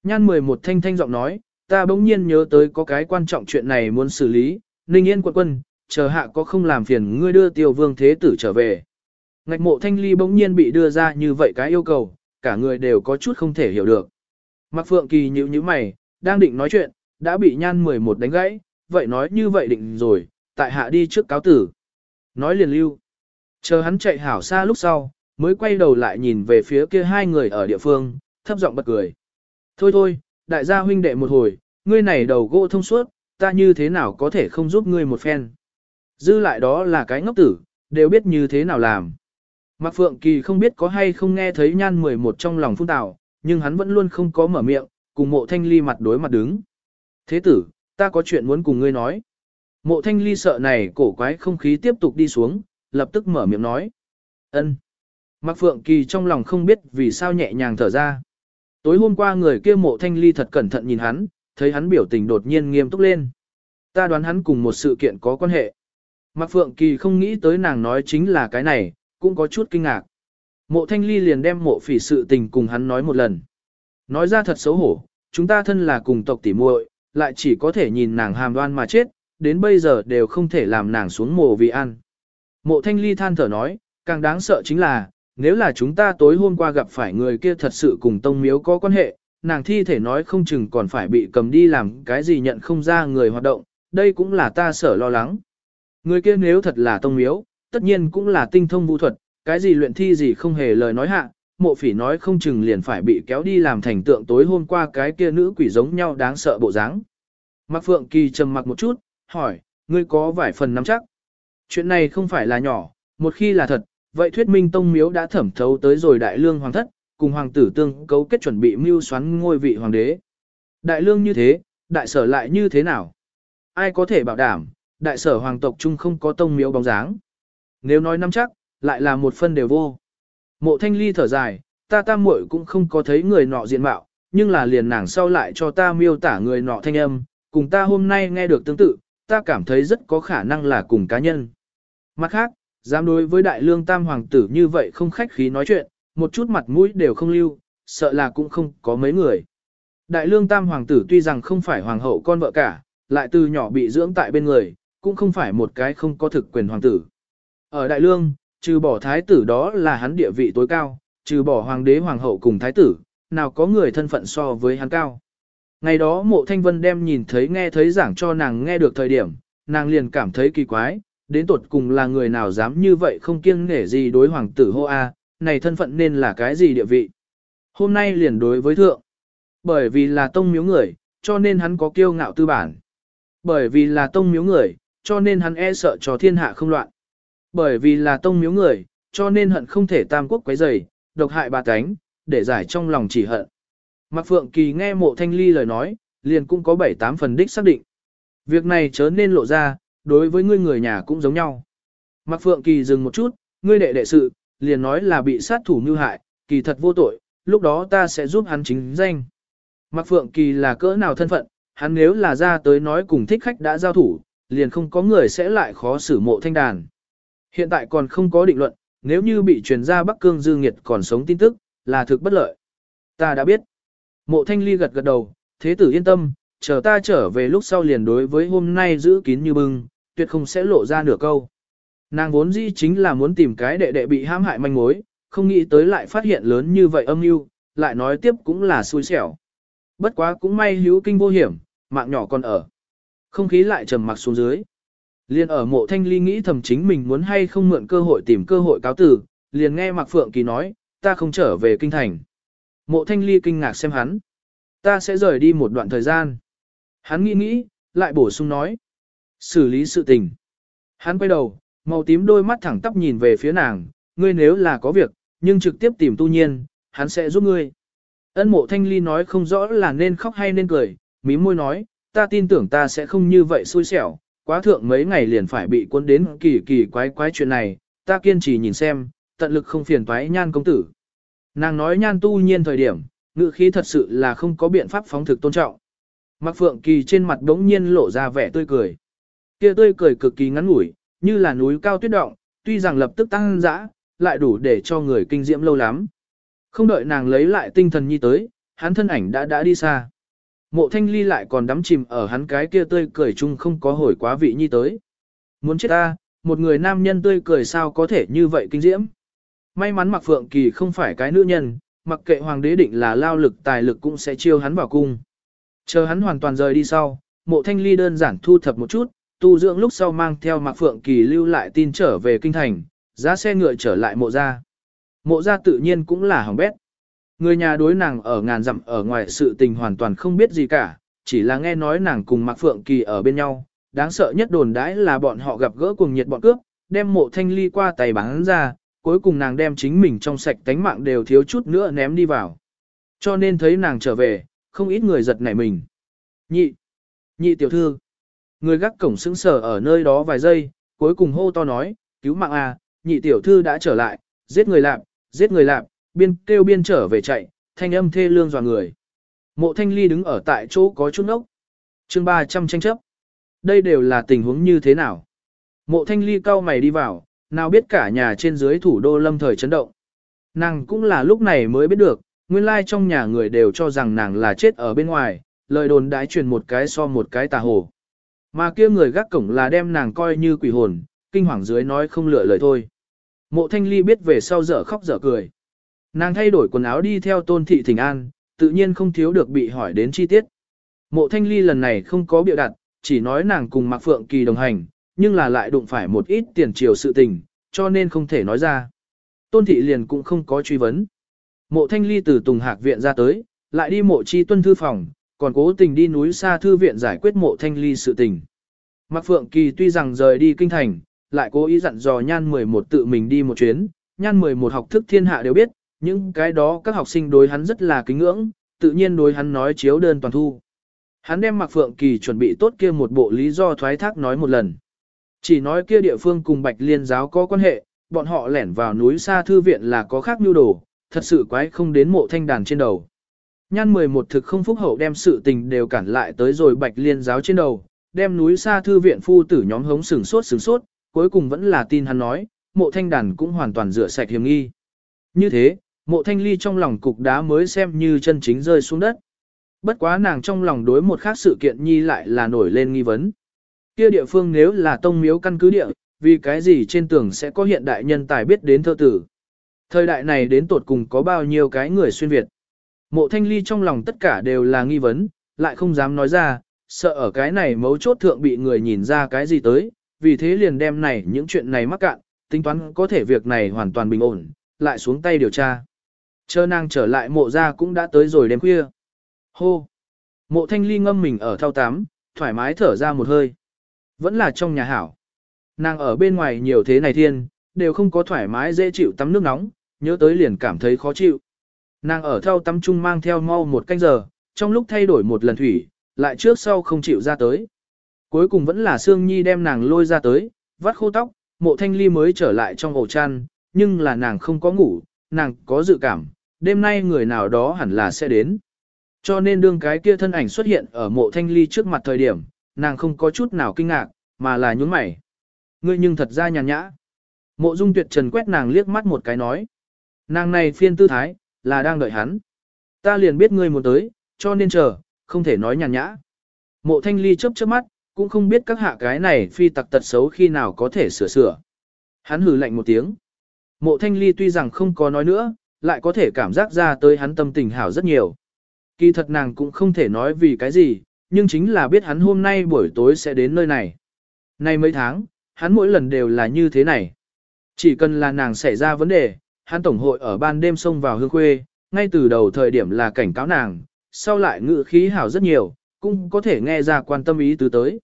Nhan 11 thanh thanh giọng nói, ta bỗng nhiên nhớ tới có cái quan trọng chuyện này muốn xử lý, Ninh Yên quận quân, chờ hạ có không làm phiền ngươi đưa tiêu vương thế tử trở về. Ngạch mộ thanh ly bỗng nhiên bị đưa ra như vậy cái yêu cầu, cả người đều có chút không thể hiểu được. Mạc Phượng Kỳ nhíu nhíu mày, đang định nói chuyện, đã bị nhan 11 đánh gãy, vậy nói như vậy định rồi, tại hạ đi trước cáo tử. Nói liền lưu. Chờ hắn chạy hảo xa lúc sau, mới quay đầu lại nhìn về phía kia hai người ở địa phương, thấp giọng bật cười. Thôi thôi, đại gia huynh đệ một hồi, ngươi này đầu gỗ thông suốt, ta như thế nào có thể không giúp ngươi một phen. Dư lại đó là cái ngốc tử, đều biết như thế nào làm. Mạc Phượng Kỳ không biết có hay không nghe thấy nhan 11 trong lòng phun tạo, nhưng hắn vẫn luôn không có mở miệng, cùng mộ thanh ly mặt đối mặt đứng. Thế tử, ta có chuyện muốn cùng ngươi nói. Mộ thanh ly sợ này cổ quái không khí tiếp tục đi xuống, lập tức mở miệng nói. ân. Mạc Phượng Kỳ trong lòng không biết vì sao nhẹ nhàng thở ra. Tối hôm qua người kia mộ thanh ly thật cẩn thận nhìn hắn, thấy hắn biểu tình đột nhiên nghiêm túc lên. Ta đoán hắn cùng một sự kiện có quan hệ. Mạc Phượng Kỳ không nghĩ tới nàng nói chính là cái này, cũng có chút kinh ngạc. Mộ thanh ly liền đem mộ phỉ sự tình cùng hắn nói một lần. Nói ra thật xấu hổ, chúng ta thân là cùng tộc tỉ muội, lại chỉ có thể nhìn nàng hàm đoan mà chết, đến bây giờ đều không thể làm nàng xuống mồ vì ăn. Mộ thanh ly than thở nói, càng đáng sợ chính là, nếu là chúng ta tối hôm qua gặp phải người kia thật sự cùng tông miếu có quan hệ, nàng thi thể nói không chừng còn phải bị cầm đi làm cái gì nhận không ra người hoạt động, đây cũng là ta sở lo lắng. Người kia nếu thật là tông miếu, tất nhiên cũng là tinh thông vũ thuật, cái gì luyện thi gì không hề lời nói hạ, mộ phỉ nói không chừng liền phải bị kéo đi làm thành tượng tối hôm qua cái kia nữ quỷ giống nhau đáng sợ bộ dáng. Mạc Phượng Kỳ trầm mặc một chút, hỏi, ngươi có vài phần nắm chắc. Chuyện này không phải là nhỏ, một khi là thật, vậy thuyết minh tông miếu đã thẩm thấu tới rồi đại lương hoàng thất, cùng hoàng tử tương cấu kết chuẩn bị mưu xoắn ngôi vị hoàng đế. Đại lương như thế, đại sở lại như thế nào? Ai có thể bảo đảm, đại sở hoàng tộc chung không có tông miếu bóng dáng? Nếu nói nắm chắc, lại là một phân đều vô. Mộ thanh ly thở dài, ta tam muội cũng không có thấy người nọ diện mạo, nhưng là liền nàng sau lại cho ta miêu tả người nọ thanh âm, cùng ta hôm nay nghe được tương tự, ta cảm thấy rất có khả năng là cùng cá nhân. Mặt khác, dám đối với đại lương tam hoàng tử như vậy không khách khí nói chuyện, một chút mặt mũi đều không lưu, sợ là cũng không có mấy người. Đại lương tam hoàng tử tuy rằng không phải hoàng hậu con vợ cả, lại từ nhỏ bị dưỡng tại bên người, cũng không phải một cái không có thực quyền hoàng tử. Ở đại lương, trừ bỏ thái tử đó là hắn địa vị tối cao, trừ bỏ hoàng đế hoàng hậu cùng thái tử, nào có người thân phận so với hắn cao. Ngày đó mộ thanh vân đem nhìn thấy nghe thấy giảng cho nàng nghe được thời điểm, nàng liền cảm thấy kỳ quái, đến tột cùng là người nào dám như vậy không kiêng nể gì đối hoàng tử hô a, này thân phận nên là cái gì địa vị. Hôm nay liền đối với thượng, bởi vì là tông miếu người, cho nên hắn có kiêu ngạo tư bản. Bởi vì là tông miếu người, cho nên hắn e sợ cho thiên hạ không loạn. Bởi vì là tông miếu người, cho nên hận không thể tam quốc quấy rầy, độc hại bà tánh, để giải trong lòng chỉ hận. Mạc Phượng Kỳ nghe mộ thanh ly lời nói, liền cũng có bảy tám phần đích xác định. Việc này chớ nên lộ ra, đối với ngươi người nhà cũng giống nhau. Mạc Phượng Kỳ dừng một chút, ngươi đệ đệ sự, liền nói là bị sát thủ mưu hại, kỳ thật vô tội, lúc đó ta sẽ giúp hắn chính danh. Mạc Phượng Kỳ là cỡ nào thân phận, hắn nếu là ra tới nói cùng thích khách đã giao thủ, liền không có người sẽ lại khó xử mộ thanh đàn. Hiện tại còn không có định luận, nếu như bị truyền ra Bắc Cương Dư Nghiệt còn sống tin tức, là thực bất lợi. Ta đã biết. Mộ thanh ly gật gật đầu, thế tử yên tâm, chờ ta trở về lúc sau liền đối với hôm nay giữ kín như bưng, tuyệt không sẽ lộ ra nửa câu. Nàng vốn dĩ chính là muốn tìm cái đệ đệ bị hãm hại manh mối, không nghĩ tới lại phát hiện lớn như vậy âm mưu, lại nói tiếp cũng là xui xẻo. Bất quá cũng may hữu kinh vô hiểm, mạng nhỏ còn ở. Không khí lại trầm mặc xuống dưới. Liên ở mộ thanh ly nghĩ thầm chính mình muốn hay không mượn cơ hội tìm cơ hội cáo tử, liền nghe Mạc Phượng Kỳ nói, ta không trở về kinh thành. Mộ thanh ly kinh ngạc xem hắn. Ta sẽ rời đi một đoạn thời gian. Hắn nghĩ nghĩ, lại bổ sung nói. Xử lý sự tình. Hắn quay đầu, màu tím đôi mắt thẳng tắp nhìn về phía nàng, ngươi nếu là có việc, nhưng trực tiếp tìm tu nhiên, hắn sẽ giúp ngươi. Ân mộ thanh ly nói không rõ là nên khóc hay nên cười, mí môi nói, ta tin tưởng ta sẽ không như vậy xui xẻo, quá thượng mấy ngày liền phải bị cuốn đến kỳ kỳ quái quái chuyện này, ta kiên trì nhìn xem, tận lực không phiền toái nhan công tử. Nàng nói nhan tu nhiên thời điểm, ngữ khí thật sự là không có biện pháp phóng thực tôn trọng. Mạc Phượng Kỳ trên mặt đống nhiên lộ ra vẻ tươi cười. Kia tươi cười cực kỳ ngắn ngủi, như là núi cao tuyết động, tuy rằng lập tức tăng dã, lại đủ để cho người kinh diễm lâu lắm. Không đợi nàng lấy lại tinh thần nhi tới, hắn thân ảnh đã đã đi xa. Mộ thanh ly lại còn đắm chìm ở hắn cái kia tươi cười chung không có hồi quá vị nhi tới. Muốn chết ta, một người nam nhân tươi cười sao có thể như vậy kinh diễm. May mắn mặc phượng kỳ không phải cái nữ nhân, mặc kệ hoàng đế định là lao lực tài lực cũng sẽ chiêu hắn vào cung. Chờ hắn hoàn toàn rời đi sau, mộ thanh ly đơn giản thu thập một chút, tu dưỡng lúc sau mang theo mặc phượng kỳ lưu lại tin trở về kinh thành, giá xe ngựa trở lại mộ gia. Mộ gia tự nhiên cũng là hỏng bét. Người nhà đối nàng ở ngàn dặm ở ngoài sự tình hoàn toàn không biết gì cả, chỉ là nghe nói nàng cùng Mạc Phượng Kỳ ở bên nhau. Đáng sợ nhất đồn đãi là bọn họ gặp gỡ cùng nhiệt bọn cướp, đem mộ thanh ly qua tay bán ra, cuối cùng nàng đem chính mình trong sạch tánh mạng đều thiếu chút nữa ném đi vào. Cho nên thấy nàng trở về, không ít người giật nảy mình. Nhị, nhị tiểu thư, người gác cổng sững sờ ở nơi đó vài giây, cuối cùng hô to nói, cứu mạng à, nhị tiểu thư đã trở lại, giết người lạp, giết người lạp, biên kêu biên trở về chạy, thanh âm thê lương dò người. Mộ thanh ly đứng ở tại chỗ có chút ốc. chương 300 tranh chấp. Đây đều là tình huống như thế nào? Mộ thanh ly cao mày đi vào, nào biết cả nhà trên dưới thủ đô lâm thời chấn động. Nàng cũng là lúc này mới biết được, nguyên lai trong nhà người đều cho rằng nàng là chết ở bên ngoài, lời đồn đãi truyền một cái so một cái tà hồ. Mà kia người gác cổng là đem nàng coi như quỷ hồn, kinh hoàng dưới nói không lựa lời thôi. Mộ thanh ly biết về sau dở khóc dở cười. Nàng thay đổi quần áo đi theo tôn thị thỉnh an, tự nhiên không thiếu được bị hỏi đến chi tiết. Mộ thanh ly lần này không có biểu đặt, chỉ nói nàng cùng Mạc Phượng Kỳ đồng hành, nhưng là lại đụng phải một ít tiền triều sự tình, cho nên không thể nói ra. Tôn thị liền cũng không có truy vấn. Mộ thanh ly từ Tùng Hạc viện ra tới, lại đi mộ chi tuân thư phòng, còn cố tình đi núi xa thư viện giải quyết mộ thanh ly sự tình. Mạc Phượng Kỳ tuy rằng rời đi kinh thành, lại cố ý dặn dò nhan 11 tự mình đi một chuyến, nhan 11 học thức thiên hạ đều biết, những cái đó các học sinh đối hắn rất là kính ngưỡng, tự nhiên đối hắn nói chiếu đơn toàn thu. Hắn đem Mạc Phượng Kỳ chuẩn bị tốt kia một bộ lý do thoái thác nói một lần. Chỉ nói kia địa phương cùng Bạch Liên giáo có quan hệ, bọn họ lẻn vào núi xa thư viện là có khác nhu đồ, thật sự quái không đến mộ thanh đàn trên đầu. Nhan 11 thực không phúc hậu đem sự tình đều cản lại tới rồi Bạch Liên giáo trên đầu, đem núi xa thư viện phu tử nhóm hống sừng sốt sừng sốt, cuối cùng vẫn là tin hắn nói, mộ thanh đàn cũng hoàn toàn rửa sạch hiểm nghi. Như thế, mộ thanh ly trong lòng cục đá mới xem như chân chính rơi xuống đất. Bất quá nàng trong lòng đối một khác sự kiện nhi lại là nổi lên nghi vấn. Kia địa phương nếu là tông miếu căn cứ địa, vì cái gì trên tường sẽ có hiện đại nhân tài biết đến thơ tử. Thời đại này đến tột cùng có bao nhiêu cái người xuyên Việt. Mộ thanh ly trong lòng tất cả đều là nghi vấn, lại không dám nói ra, sợ ở cái này mấu chốt thượng bị người nhìn ra cái gì tới, vì thế liền đem này những chuyện này mắc cạn, tính toán có thể việc này hoàn toàn bình ổn, lại xuống tay điều tra. Chờ nàng trở lại mộ ra cũng đã tới rồi đêm khuya. Hô! Mộ thanh ly ngâm mình ở thao tắm, thoải mái thở ra một hơi. Vẫn là trong nhà hảo. Nàng ở bên ngoài nhiều thế này thiên, đều không có thoải mái dễ chịu tắm nước nóng, nhớ tới liền cảm thấy khó chịu. Nàng ở thao tắm chung mang theo mau một canh giờ, trong lúc thay đổi một lần thủy, lại trước sau không chịu ra tới. Cuối cùng vẫn là Sương Nhi đem nàng lôi ra tới, vắt khô tóc, mộ thanh ly mới trở lại trong ổ chăn, nhưng là nàng không có ngủ, nàng có dự cảm, đêm nay người nào đó hẳn là sẽ đến. Cho nên đương cái kia thân ảnh xuất hiện ở mộ thanh ly trước mặt thời điểm, nàng không có chút nào kinh ngạc, mà là nhún mày. Ngươi nhưng thật ra nhàn nhã. Mộ dung tuyệt trần quét nàng liếc mắt một cái nói. Nàng này phiên tư thái, là đang đợi hắn. Ta liền biết ngươi muốn tới, cho nên chờ, không thể nói nhàn nhã. Mộ thanh ly chớp chớp mắt, cũng không biết các hạ cái này phi tặc tật xấu khi nào có thể sửa sửa. Hắn hừ lạnh một tiếng. Mộ thanh ly tuy rằng không có nói nữa, lại có thể cảm giác ra tới hắn tâm tình hảo rất nhiều. Kỳ thật nàng cũng không thể nói vì cái gì, nhưng chính là biết hắn hôm nay buổi tối sẽ đến nơi này. Nay mấy tháng, hắn mỗi lần đều là như thế này. Chỉ cần là nàng xảy ra vấn đề, hắn tổng hội ở ban đêm xông vào hương khuê, ngay từ đầu thời điểm là cảnh cáo nàng, sau lại ngự khí hảo rất nhiều, cũng có thể nghe ra quan tâm ý tứ tới.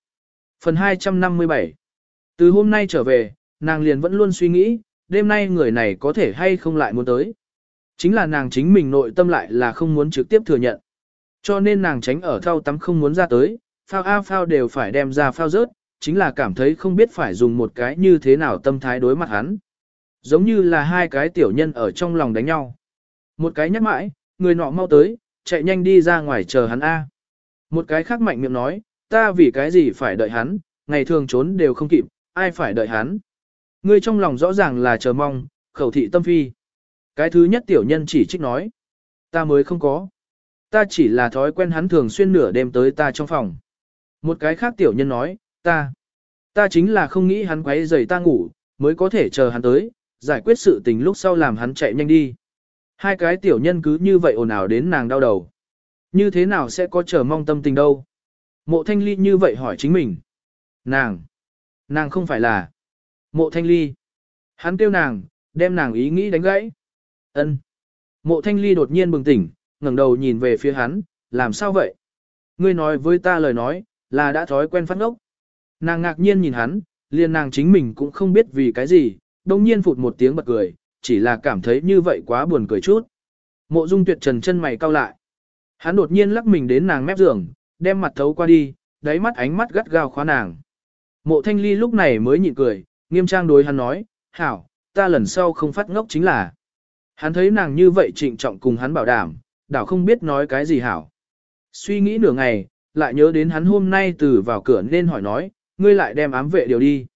Phần 257 Từ hôm nay trở về, nàng liền vẫn luôn suy nghĩ, đêm nay người này có thể hay không lại muốn tới. Chính là nàng chính mình nội tâm lại là không muốn trực tiếp thừa nhận. Cho nên nàng tránh ở thao tắm không muốn ra tới, phao a phao đều phải đem ra phao rớt, chính là cảm thấy không biết phải dùng một cái như thế nào tâm thái đối mặt hắn. Giống như là hai cái tiểu nhân ở trong lòng đánh nhau. Một cái nhắc mãi, người nọ mau tới, chạy nhanh đi ra ngoài chờ hắn A. Một cái khác mạnh miệng nói, ta vì cái gì phải đợi hắn, ngày thường trốn đều không kịp, ai phải đợi hắn. Ngươi trong lòng rõ ràng là chờ mong, khẩu thị tâm phi. Cái thứ nhất tiểu nhân chỉ trích nói, ta mới không có. Ta chỉ là thói quen hắn thường xuyên nửa đêm tới ta trong phòng. Một cái khác tiểu nhân nói, ta, ta chính là không nghĩ hắn quấy rầy ta ngủ, mới có thể chờ hắn tới, giải quyết sự tình lúc sau làm hắn chạy nhanh đi. Hai cái tiểu nhân cứ như vậy ồn ào đến nàng đau đầu. Như thế nào sẽ có chờ mong tâm tình đâu? Mộ thanh ly như vậy hỏi chính mình. Nàng! Nàng không phải là... Mộ thanh ly! Hắn kêu nàng, đem nàng ý nghĩ đánh gãy. ân Mộ thanh ly đột nhiên bừng tỉnh, ngẩng đầu nhìn về phía hắn, làm sao vậy? Ngươi nói với ta lời nói, là đã thói quen phát ngốc. Nàng ngạc nhiên nhìn hắn, liền nàng chính mình cũng không biết vì cái gì, đông nhiên phụt một tiếng bật cười, chỉ là cảm thấy như vậy quá buồn cười chút. Mộ dung tuyệt trần chân mày cau lại. Hắn đột nhiên lắc mình đến nàng mép giường, đem mặt thấu qua đi, đáy mắt ánh mắt gắt gao khóa nàng. Mộ thanh ly lúc này mới nhịn cười, nghiêm trang đối hắn nói, hảo, ta lần sau không phát ngốc chính là. Hắn thấy nàng như vậy trịnh trọng cùng hắn bảo đảm, đảo không biết nói cái gì hảo. Suy nghĩ nửa ngày, lại nhớ đến hắn hôm nay từ vào cửa nên hỏi nói, ngươi lại đem ám vệ điều đi.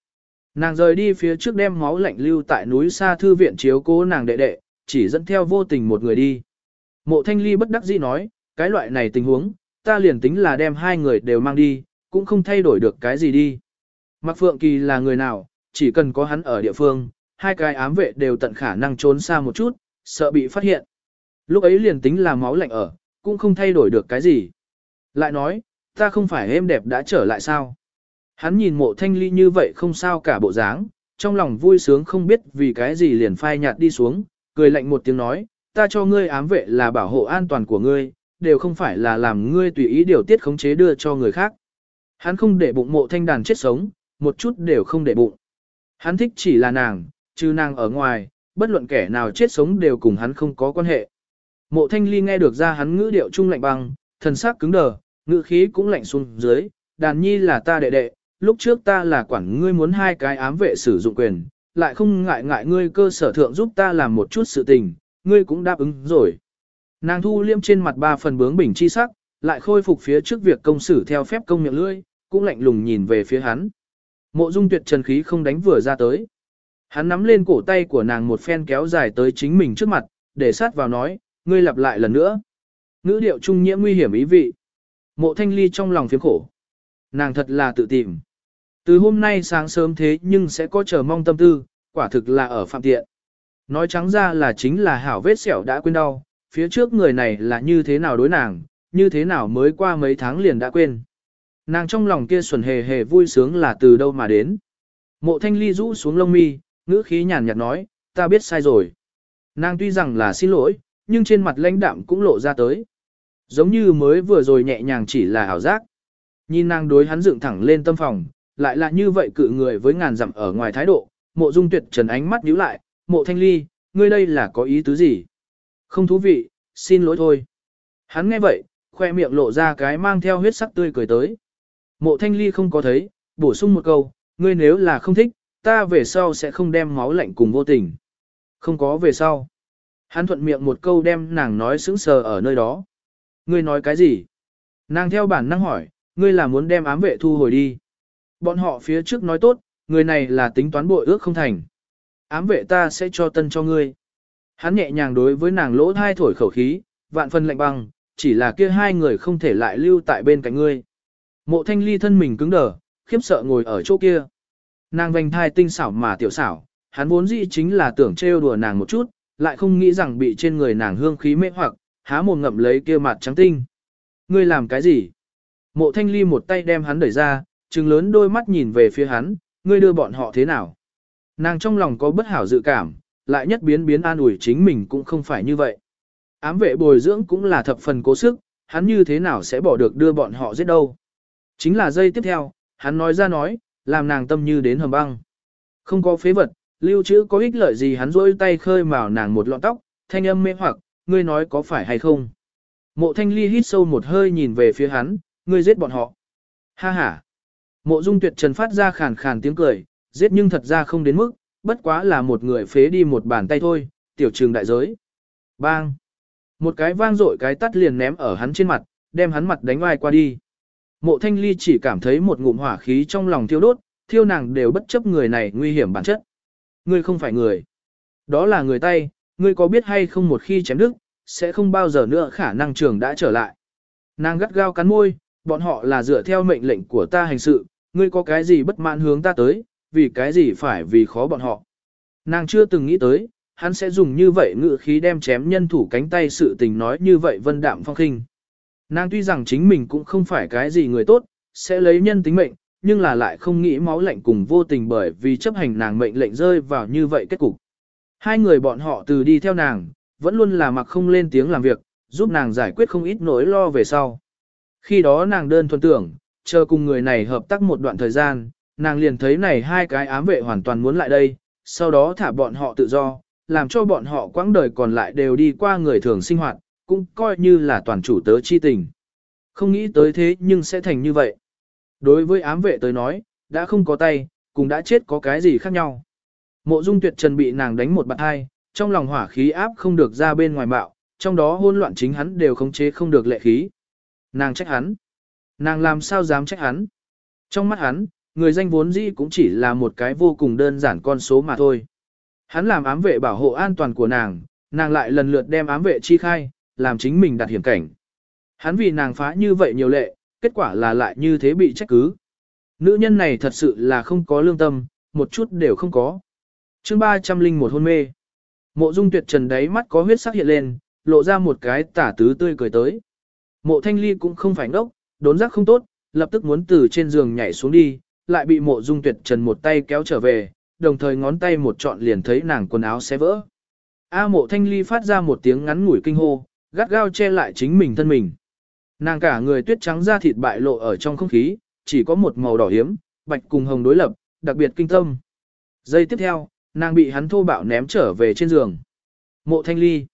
Nàng rời đi phía trước đem máu lạnh lưu tại núi xa thư viện chiếu cố nàng đệ đệ, chỉ dẫn theo vô tình một người đi. Mộ thanh ly bất đắc dĩ nói, cái loại này tình huống, ta liền tính là đem hai người đều mang đi, cũng không thay đổi được cái gì đi. Mạc Phượng Kỳ là người nào, chỉ cần có hắn ở địa phương, hai cái ám vệ đều tận khả năng trốn xa một chút, sợ bị phát hiện. Lúc ấy liền tính là máu lạnh ở, cũng không thay đổi được cái gì. Lại nói, ta không phải êm đẹp đã trở lại sao? Hắn nhìn mộ thanh ly như vậy không sao cả bộ dáng, trong lòng vui sướng không biết vì cái gì liền phai nhạt đi xuống, cười lạnh một tiếng nói, ta cho ngươi ám vệ là bảo hộ an toàn của ngươi, đều không phải là làm ngươi tùy ý điều tiết khống chế đưa cho người khác. Hắn không để bụng mộ thanh đàn chết sống, một chút đều không để bụng. Hắn thích chỉ là nàng, chứ nàng ở ngoài, bất luận kẻ nào chết sống đều cùng hắn không có quan hệ. Mộ thanh ly nghe được ra hắn ngữ điệu trung lạnh băng, thần sắc cứng đờ, ngữ khí cũng lạnh xuống dưới, đàn nhi là ta đệ đệ, lúc trước ta là quản ngươi muốn hai cái ám vệ sử dụng quyền, lại không ngại ngại ngươi cơ sở thượng giúp ta làm một chút sự tình, ngươi cũng đáp ứng rồi. Nàng thu liêm trên mặt ba phần bướng bình chi sắc, lại khôi phục phía trước việc công xử theo phép công miệng lưỡi, cũng lạnh lùng nhìn về phía hắn. Mộ dung tuyệt trần khí không đánh vừa ra tới. Hắn nắm lên cổ tay của nàng một phen kéo dài tới chính mình trước mặt, để sát vào nói, ngươi lặp lại lần nữa. Ngữ điệu trung nhiễm nguy hiểm ý vị. Mộ thanh ly trong lòng phiếm khổ. Nàng thật là tự tìm. Từ hôm nay sáng sớm thế nhưng sẽ có chờ mong tâm tư, quả thực là ở phạm tiện. Nói trắng ra là chính là hảo vết sẹo đã quên đau, phía trước người này là như thế nào đối nàng, như thế nào mới qua mấy tháng liền đã quên. Nàng trong lòng kia xuẩn hề hề vui sướng là từ đâu mà đến. Mộ thanh ly rũ xuống lông mi, ngữ khí nhàn nhạt nói, ta biết sai rồi. Nàng tuy rằng là xin lỗi, nhưng trên mặt lãnh đạm cũng lộ ra tới. Giống như mới vừa rồi nhẹ nhàng chỉ là ảo giác. Nhìn nàng đối hắn dựng thẳng lên tâm phòng, lại là như vậy cự người với ngàn dặm ở ngoài thái độ, mộ dung tuyệt trần ánh mắt nhíu lại, mộ thanh ly, ngươi đây là có ý tứ gì? Không thú vị, xin lỗi thôi. Hắn nghe vậy, khoe miệng lộ ra cái mang theo huyết sắc tươi cười tới. Mộ thanh ly không có thấy, bổ sung một câu, ngươi nếu là không thích, ta về sau sẽ không đem máu lạnh cùng vô tình. Không có về sau. Hắn thuận miệng một câu đem nàng nói sững sờ ở nơi đó. Ngươi nói cái gì? Nàng theo bản năng hỏi, ngươi là muốn đem ám vệ thu hồi đi. Bọn họ phía trước nói tốt, người này là tính toán bội ước không thành. Ám vệ ta sẽ cho tân cho ngươi. Hắn nhẹ nhàng đối với nàng lỗ thai thổi khẩu khí, vạn phần lạnh băng, chỉ là kia hai người không thể lại lưu tại bên cạnh ngươi. Mộ thanh ly thân mình cứng đờ, khiếp sợ ngồi ở chỗ kia. Nàng vành thai tinh xảo mà tiểu xảo, hắn vốn dĩ chính là tưởng trêu đùa nàng một chút, lại không nghĩ rằng bị trên người nàng hương khí mê hoặc, há mồm ngậm lấy kia mặt trắng tinh. Ngươi làm cái gì? Mộ thanh ly một tay đem hắn đẩy ra, trừng lớn đôi mắt nhìn về phía hắn, ngươi đưa bọn họ thế nào? Nàng trong lòng có bất hảo dự cảm, lại nhất biến biến an ủi chính mình cũng không phải như vậy. Ám vệ bồi dưỡng cũng là thập phần cố sức, hắn như thế nào sẽ bỏ được đưa bọn họ giết đâu. Chính là giây tiếp theo, hắn nói ra nói, làm nàng tâm như đến hầm băng. Không có phế vật, lưu trữ có ích lợi gì hắn rôi tay khơi mào nàng một lọn tóc, thanh âm mê hoặc, ngươi nói có phải hay không. Mộ thanh ly hít sâu một hơi nhìn về phía hắn, ngươi giết bọn họ. Ha ha. Mộ dung tuyệt trần phát ra khàn khàn tiếng cười, giết nhưng thật ra không đến mức, bất quá là một người phế đi một bàn tay thôi, tiểu trường đại giới. Bang! Một cái vang dội cái tắt liền ném ở hắn trên mặt, đem hắn mặt đánh vai qua đi. Mộ thanh ly chỉ cảm thấy một ngụm hỏa khí trong lòng thiêu đốt, thiêu nàng đều bất chấp người này nguy hiểm bản chất. Ngươi không phải người. Đó là người tay, ngươi có biết hay không một khi chém đức, sẽ không bao giờ nữa khả năng trường đã trở lại. Nàng gắt gao cắn môi, bọn họ là dựa theo mệnh lệnh của ta hành sự, ngươi có cái gì bất mãn hướng ta tới, vì cái gì phải vì khó bọn họ. Nàng chưa từng nghĩ tới, hắn sẽ dùng như vậy ngự khí đem chém nhân thủ cánh tay sự tình nói như vậy vân đạm phong khinh. Nàng tuy rằng chính mình cũng không phải cái gì người tốt, sẽ lấy nhân tính mệnh, nhưng là lại không nghĩ máu lạnh cùng vô tình bởi vì chấp hành nàng mệnh lệnh rơi vào như vậy kết cục. Hai người bọn họ từ đi theo nàng, vẫn luôn là mặc không lên tiếng làm việc, giúp nàng giải quyết không ít nỗi lo về sau. Khi đó nàng đơn thuần tưởng, chờ cùng người này hợp tác một đoạn thời gian, nàng liền thấy này hai cái ám vệ hoàn toàn muốn lại đây, sau đó thả bọn họ tự do, làm cho bọn họ quãng đời còn lại đều đi qua người thường sinh hoạt, cũng coi như là toàn chủ tớ chi tình. Không nghĩ tới thế nhưng sẽ thành như vậy. Đối với ám vệ tới nói, đã không có tay, cũng đã chết có cái gì khác nhau. Mộ dung tuyệt trần bị nàng đánh một bạt hai, trong lòng hỏa khí áp không được ra bên ngoài bạo, trong đó hôn loạn chính hắn đều khống chế không được lệ khí. Nàng trách hắn. Nàng làm sao dám trách hắn. Trong mắt hắn, người danh vốn dĩ cũng chỉ là một cái vô cùng đơn giản con số mà thôi. Hắn làm ám vệ bảo hộ an toàn của nàng, nàng lại lần lượt đem ám vệ chi khai, làm chính mình đặt hiểm cảnh. Hắn vì nàng phá như vậy nhiều lệ, kết quả là lại như thế bị trách cứ. Nữ nhân này thật sự là không có lương tâm, một chút đều không có. chương 301 hôn mê. Mộ dung tuyệt trần đáy mắt có huyết sắc hiện lên, lộ ra một cái tả tứ tươi cười tới. Mộ thanh ly cũng không phải ngốc, đốn giác không tốt, lập tức muốn từ trên giường nhảy xuống đi, lại bị mộ dung tuyệt trần một tay kéo trở về, đồng thời ngón tay một trọn liền thấy nàng quần áo xé vỡ. A mộ thanh ly phát ra một tiếng ngắn ngủi kinh hô, gắt gao che lại chính mình thân mình. Nàng cả người tuyết trắng da thịt bại lộ ở trong không khí, chỉ có một màu đỏ hiếm, bạch cùng hồng đối lập, đặc biệt kinh tâm. Giây tiếp theo, nàng bị hắn thô bạo ném trở về trên giường. Mộ thanh ly.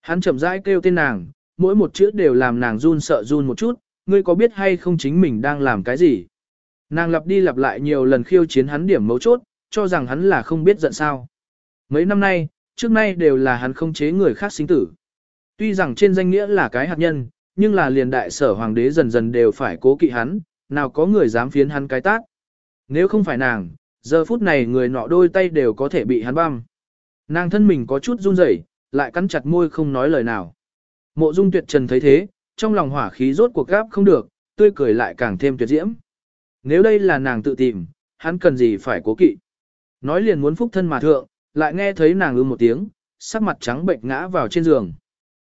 Hắn chậm rãi kêu tên nàng, mỗi một chữ đều làm nàng run sợ run một chút, ngươi có biết hay không chính mình đang làm cái gì. Nàng lặp đi lặp lại nhiều lần khiêu chiến hắn điểm mấu chốt, cho rằng hắn là không biết giận sao. Mấy năm nay, trước nay đều là hắn không chế người khác sinh tử. Tuy rằng trên danh nghĩa là cái hạt nhân, nhưng là liền đại sở hoàng đế dần dần đều phải cố kỵ hắn, nào có người dám phiến hắn cái tát. Nếu không phải nàng, giờ phút này người nọ đôi tay đều có thể bị hắn băm. Nàng thân mình có chút run rẩy, lại cắn chặt môi không nói lời nào. Mộ Dung Tuyệt Trần thấy thế, trong lòng hỏa khí rốt cuộc gáp không được, tươi cười lại càng thêm tuyệt diễm. Nếu đây là nàng tự tìm, hắn cần gì phải cố kỵ. Nói liền muốn phúc thân mà thượng, lại nghe thấy nàng ư một tiếng, sắc mặt trắng bệnh ngã vào trên giường.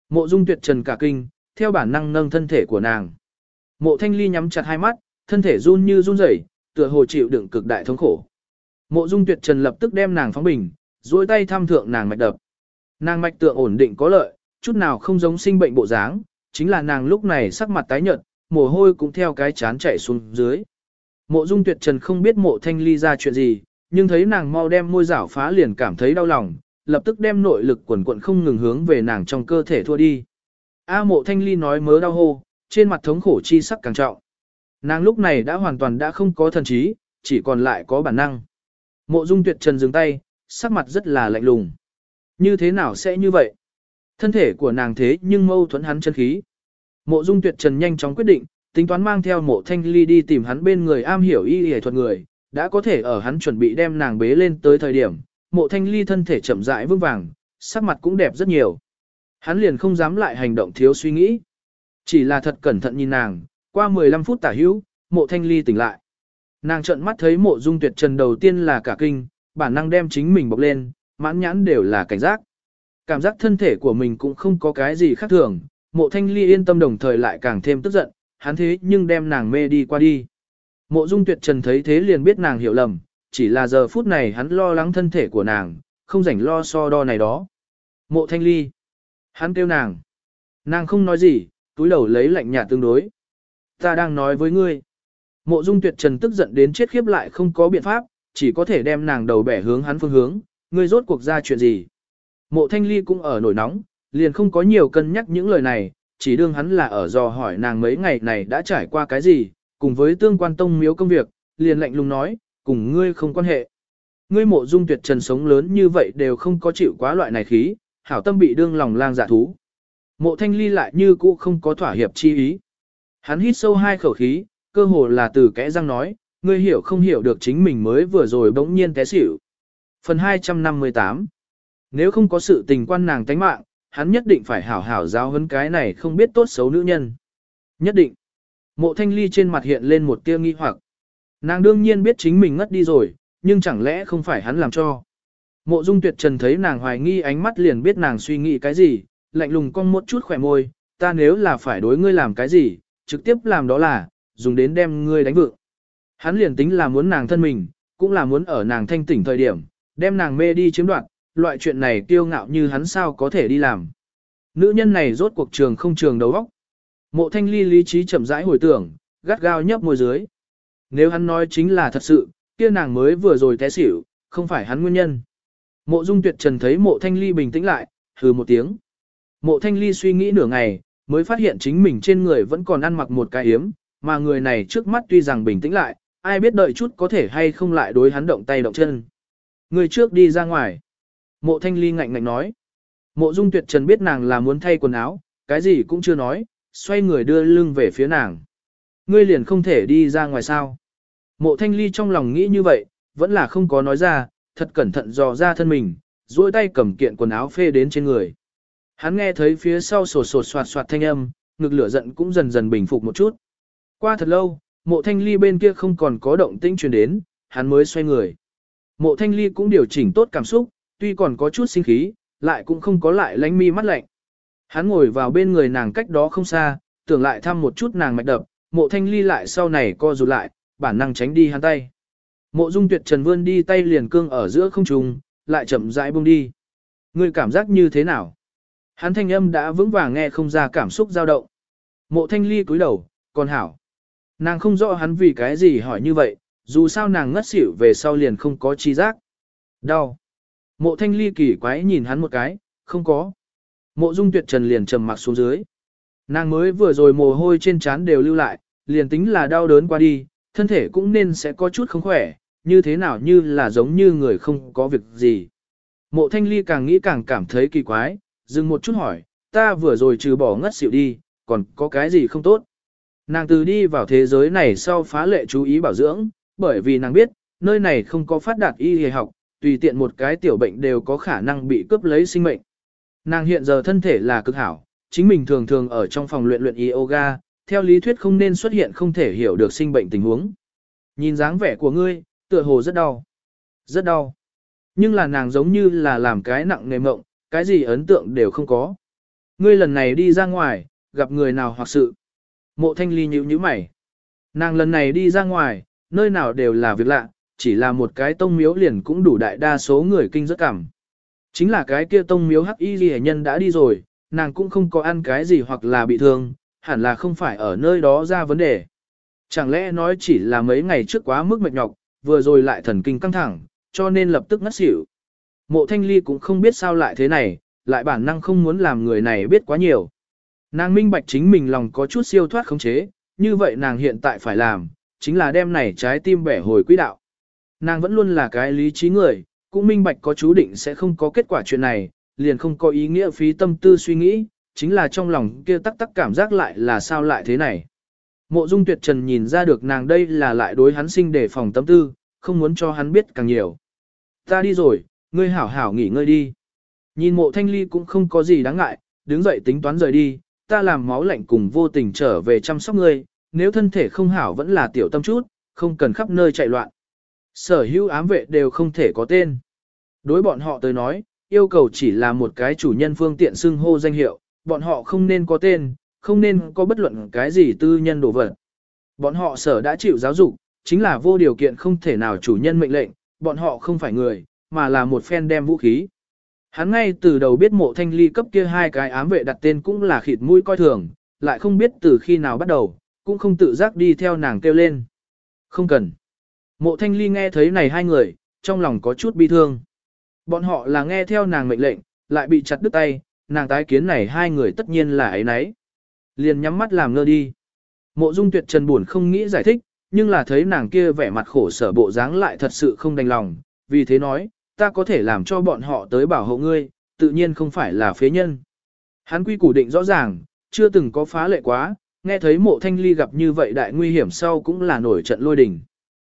Mộ Dung Tuyệt Trần cả kinh, theo bản năng nâng thân thể của nàng. Mộ Thanh Ly nhắm chặt hai mắt, thân thể run như run rẩy, tựa hồ chịu đựng cực đại thống khổ. Mộ Dung Tuyệt Trần lập tức đem nàng phóng bình, duỗi tay thăm thượng nàng mạch đập. Nàng mạch tượng ổn định có lợi, chút nào không giống sinh bệnh bộ dáng, chính là nàng lúc này sắc mặt tái nhợt, mồ hôi cũng theo cái chán chảy xuống dưới. Mộ Dung Tuyệt Trần không biết Mộ Thanh Ly ra chuyện gì, nhưng thấy nàng mau đem môi rảo phá liền cảm thấy đau lòng, lập tức đem nội lực quần quận không ngừng hướng về nàng trong cơ thể thua đi. A Mộ Thanh Ly nói mớ đau hô, trên mặt thống khổ chi sắc càng trọng. Nàng lúc này đã hoàn toàn đã không có thần trí, chỉ còn lại có bản năng. Mộ Dung Tuyệt Trần dừng tay, sắc mặt rất là lạnh lùng. Như thế nào sẽ như vậy? Thân thể của nàng thế nhưng mâu thuẫn hắn chân khí. Mộ Dung Tuyệt Trần nhanh chóng quyết định, tính toán mang theo Mộ Thanh Ly đi tìm hắn bên người am hiểu y y thuật người, đã có thể ở hắn chuẩn bị đem nàng bế lên tới thời điểm, Mộ Thanh Ly thân thể chậm rãi vững vàng, sắc mặt cũng đẹp rất nhiều. Hắn liền không dám lại hành động thiếu suy nghĩ. Chỉ là thật cẩn thận nhìn nàng, qua 15 phút tả hữu, Mộ Thanh Ly tỉnh lại. Nàng trợn mắt thấy Mộ Dung Tuyệt Trần đầu tiên là cả kinh, bản năng đem chính mình bọc lên, mãn nhãn đều là cảnh giác. Cảm giác thân thể của mình cũng không có cái gì khác thường, mộ thanh ly yên tâm đồng thời lại càng thêm tức giận, hắn thế nhưng đem nàng mê đi qua đi. Mộ dung tuyệt trần thấy thế liền biết nàng hiểu lầm, chỉ là giờ phút này hắn lo lắng thân thể của nàng, không rảnh lo so đo này đó. Mộ thanh ly. Hắn kêu nàng. Nàng không nói gì, túi đầu lấy lạnh nhạt tương đối. Ta đang nói với ngươi. Mộ dung tuyệt trần tức giận đến chết khiếp lại không có biện pháp, chỉ có thể đem nàng đầu bẻ hướng hắn phương hướng, ngươi rốt cuộc ra chuyện gì. Mộ thanh ly cũng ở nổi nóng, liền không có nhiều cân nhắc những lời này, chỉ đương hắn là ở dò hỏi nàng mấy ngày này đã trải qua cái gì, cùng với tương quan tông miếu công việc, liền lạnh lùng nói, cùng ngươi không quan hệ. Ngươi mộ dung tuyệt trần sống lớn như vậy đều không có chịu quá loại này khí, hảo tâm bị đương lòng lang dạ thú. Mộ thanh ly lại như cũ không có thỏa hiệp chi ý. Hắn hít sâu hai khẩu khí, cơ hồ là từ kẽ răng nói, ngươi hiểu không hiểu được chính mình mới vừa rồi bỗng nhiên té xỉu. Phần 258 nếu không có sự tình quan nàng tánh mạng, hắn nhất định phải hảo hảo giáo huấn cái này không biết tốt xấu nữ nhân. Nhất định. Mộ thanh ly trên mặt hiện lên một tia nghi hoặc. Nàng đương nhiên biết chính mình ngất đi rồi, nhưng chẳng lẽ không phải hắn làm cho. Mộ dung tuyệt trần thấy nàng hoài nghi ánh mắt liền biết nàng suy nghĩ cái gì, lạnh lùng cong một chút khỏe môi, ta nếu là phải đối ngươi làm cái gì, trực tiếp làm đó là, dùng đến đem ngươi đánh vượng. Hắn liền tính là muốn nàng thân mình, cũng là muốn ở nàng thanh tỉnh thời điểm, đem nàng mê đi chiếm đoạt, loại chuyện này kiêu ngạo như hắn sao có thể đi làm. Nữ nhân này rốt cuộc trường không trường đầu óc. Mộ thanh ly lý trí chậm rãi hồi tưởng, gắt gao nhấp môi dưới. Nếu hắn nói chính là thật sự, kia nàng mới vừa rồi té xỉu, không phải hắn nguyên nhân. Mộ dung tuyệt trần thấy mộ thanh ly bình tĩnh lại, hừ một tiếng. Mộ thanh ly suy nghĩ nửa ngày, mới phát hiện chính mình trên người vẫn còn ăn mặc một cái hiếm, mà người này trước mắt tuy rằng bình tĩnh lại, ai biết đợi chút có thể hay không lại đối hắn động tay động chân. Người trước đi ra ngoài. Mộ thanh ly ngạnh ngạnh nói. Mộ dung tuyệt trần biết nàng là muốn thay quần áo, cái gì cũng chưa nói, xoay người đưa lưng về phía nàng. Ngươi liền không thể đi ra ngoài sao. Mộ thanh ly trong lòng nghĩ như vậy, vẫn là không có nói ra, thật cẩn thận dò ra thân mình, duỗi tay cầm kiện quần áo phê đến trên người. Hắn nghe thấy phía sau sột sột soạt soạt thanh âm, ngực lửa giận cũng dần dần bình phục một chút. Qua thật lâu, mộ thanh ly bên kia không còn có động tĩnh truyền đến, hắn mới xoay người. Mộ thanh ly cũng điều chỉnh tốt cảm xúc, tuy còn có chút sinh khí, lại cũng không có lại lánh mi mắt lạnh. Hắn ngồi vào bên người nàng cách đó không xa, tưởng lại thăm một chút nàng mạch đập, mộ thanh ly lại sau này co rụt lại, bản năng tránh đi hắn tay. Mộ dung tuyệt trần vươn đi tay liền cương ở giữa không trùng, lại chậm rãi buông đi. người cảm giác như thế nào? Hắn thanh âm đã vững vàng nghe không ra cảm xúc dao động. Mộ thanh ly cúi đầu, còn hảo. Nàng không rõ hắn vì cái gì hỏi như vậy, dù sao nàng ngất xỉu về sau liền không có chi giác. Đau. Mộ thanh ly kỳ quái nhìn hắn một cái, không có. Mộ dung tuyệt trần liền trầm mặc xuống dưới. Nàng mới vừa rồi mồ hôi trên trán đều lưu lại, liền tính là đau đớn qua đi, thân thể cũng nên sẽ có chút không khỏe, như thế nào như là giống như người không có việc gì. Mộ thanh ly càng nghĩ càng cảm thấy kỳ quái, dừng một chút hỏi, ta vừa rồi trừ bỏ ngất xỉu đi, còn có cái gì không tốt. Nàng từ đi vào thế giới này sau phá lệ chú ý bảo dưỡng, bởi vì nàng biết, nơi này không có phát đạt y hề học, tùy tiện một cái tiểu bệnh đều có khả năng bị cướp lấy sinh mệnh. Nàng hiện giờ thân thể là cực hảo, chính mình thường thường ở trong phòng luyện luyện yoga, theo lý thuyết không nên xuất hiện không thể hiểu được sinh bệnh tình huống. Nhìn dáng vẻ của ngươi, tựa hồ rất đau. Rất đau. Nhưng là nàng giống như là làm cái nặng nề mộng, cái gì ấn tượng đều không có. Ngươi lần này đi ra ngoài, gặp người nào hoặc sự. Mộ thanh ly nhíu nhíu mày. Nàng lần này đi ra ngoài, nơi nào đều là việc lạ, chỉ là một cái tông miếu liền cũng đủ đại đa số người kinh rất cảm. Chính là cái kia tông miếu hắc y ghi nhân đã đi rồi, nàng cũng không có ăn cái gì hoặc là bị thương, hẳn là không phải ở nơi đó ra vấn đề. Chẳng lẽ nói chỉ là mấy ngày trước quá mức mệt nhọc, vừa rồi lại thần kinh căng thẳng, cho nên lập tức ngất xỉu. Mộ thanh ly cũng không biết sao lại thế này, lại bản năng không muốn làm người này biết quá nhiều. Nàng minh bạch chính mình lòng có chút siêu thoát khống chế, như vậy nàng hiện tại phải làm, chính là đem này trái tim bẻ hồi quỹ đạo. Nàng vẫn luôn là cái lý trí người, cũng minh bạch có chú định sẽ không có kết quả chuyện này, liền không có ý nghĩa phí tâm tư suy nghĩ, chính là trong lòng kia tắc tắc cảm giác lại là sao lại thế này. Mộ dung tuyệt trần nhìn ra được nàng đây là lại đối hắn sinh để phòng tâm tư, không muốn cho hắn biết càng nhiều. Ta đi rồi, ngươi hảo hảo nghỉ ngơi đi. Nhìn mộ thanh ly cũng không có gì đáng ngại, đứng dậy tính toán rời đi, ta làm máu lạnh cùng vô tình trở về chăm sóc ngươi, nếu thân thể không hảo vẫn là tiểu tâm chút, không cần khắp nơi chạy loạn. Sở hữu ám vệ đều không thể có tên. Đối bọn họ tới nói, yêu cầu chỉ là một cái chủ nhân phương tiện xưng hô danh hiệu, bọn họ không nên có tên, không nên có bất luận cái gì tư nhân đồ vật. Bọn họ sở đã chịu giáo dục, chính là vô điều kiện không thể nào chủ nhân mệnh lệnh, bọn họ không phải người, mà là một phen đem vũ khí. Hắn ngay từ đầu biết mộ thanh ly cấp kia hai cái ám vệ đặt tên cũng là khịt mũi coi thường, lại không biết từ khi nào bắt đầu, cũng không tự giác đi theo nàng kêu lên. Không cần. Mộ thanh ly nghe thấy này hai người, trong lòng có chút bi thương. Bọn họ là nghe theo nàng mệnh lệnh, lại bị chặt đứt tay, nàng tái kiến này hai người tất nhiên là ấy nấy. Liền nhắm mắt làm ngơ đi. Mộ dung tuyệt trần buồn không nghĩ giải thích, nhưng là thấy nàng kia vẻ mặt khổ sở bộ dáng lại thật sự không đành lòng, vì thế nói, ta có thể làm cho bọn họ tới bảo hộ ngươi, tự nhiên không phải là phế nhân. Hắn quy củ định rõ ràng, chưa từng có phá lệ quá, nghe thấy mộ thanh ly gặp như vậy đại nguy hiểm sau cũng là nổi trận lôi đình.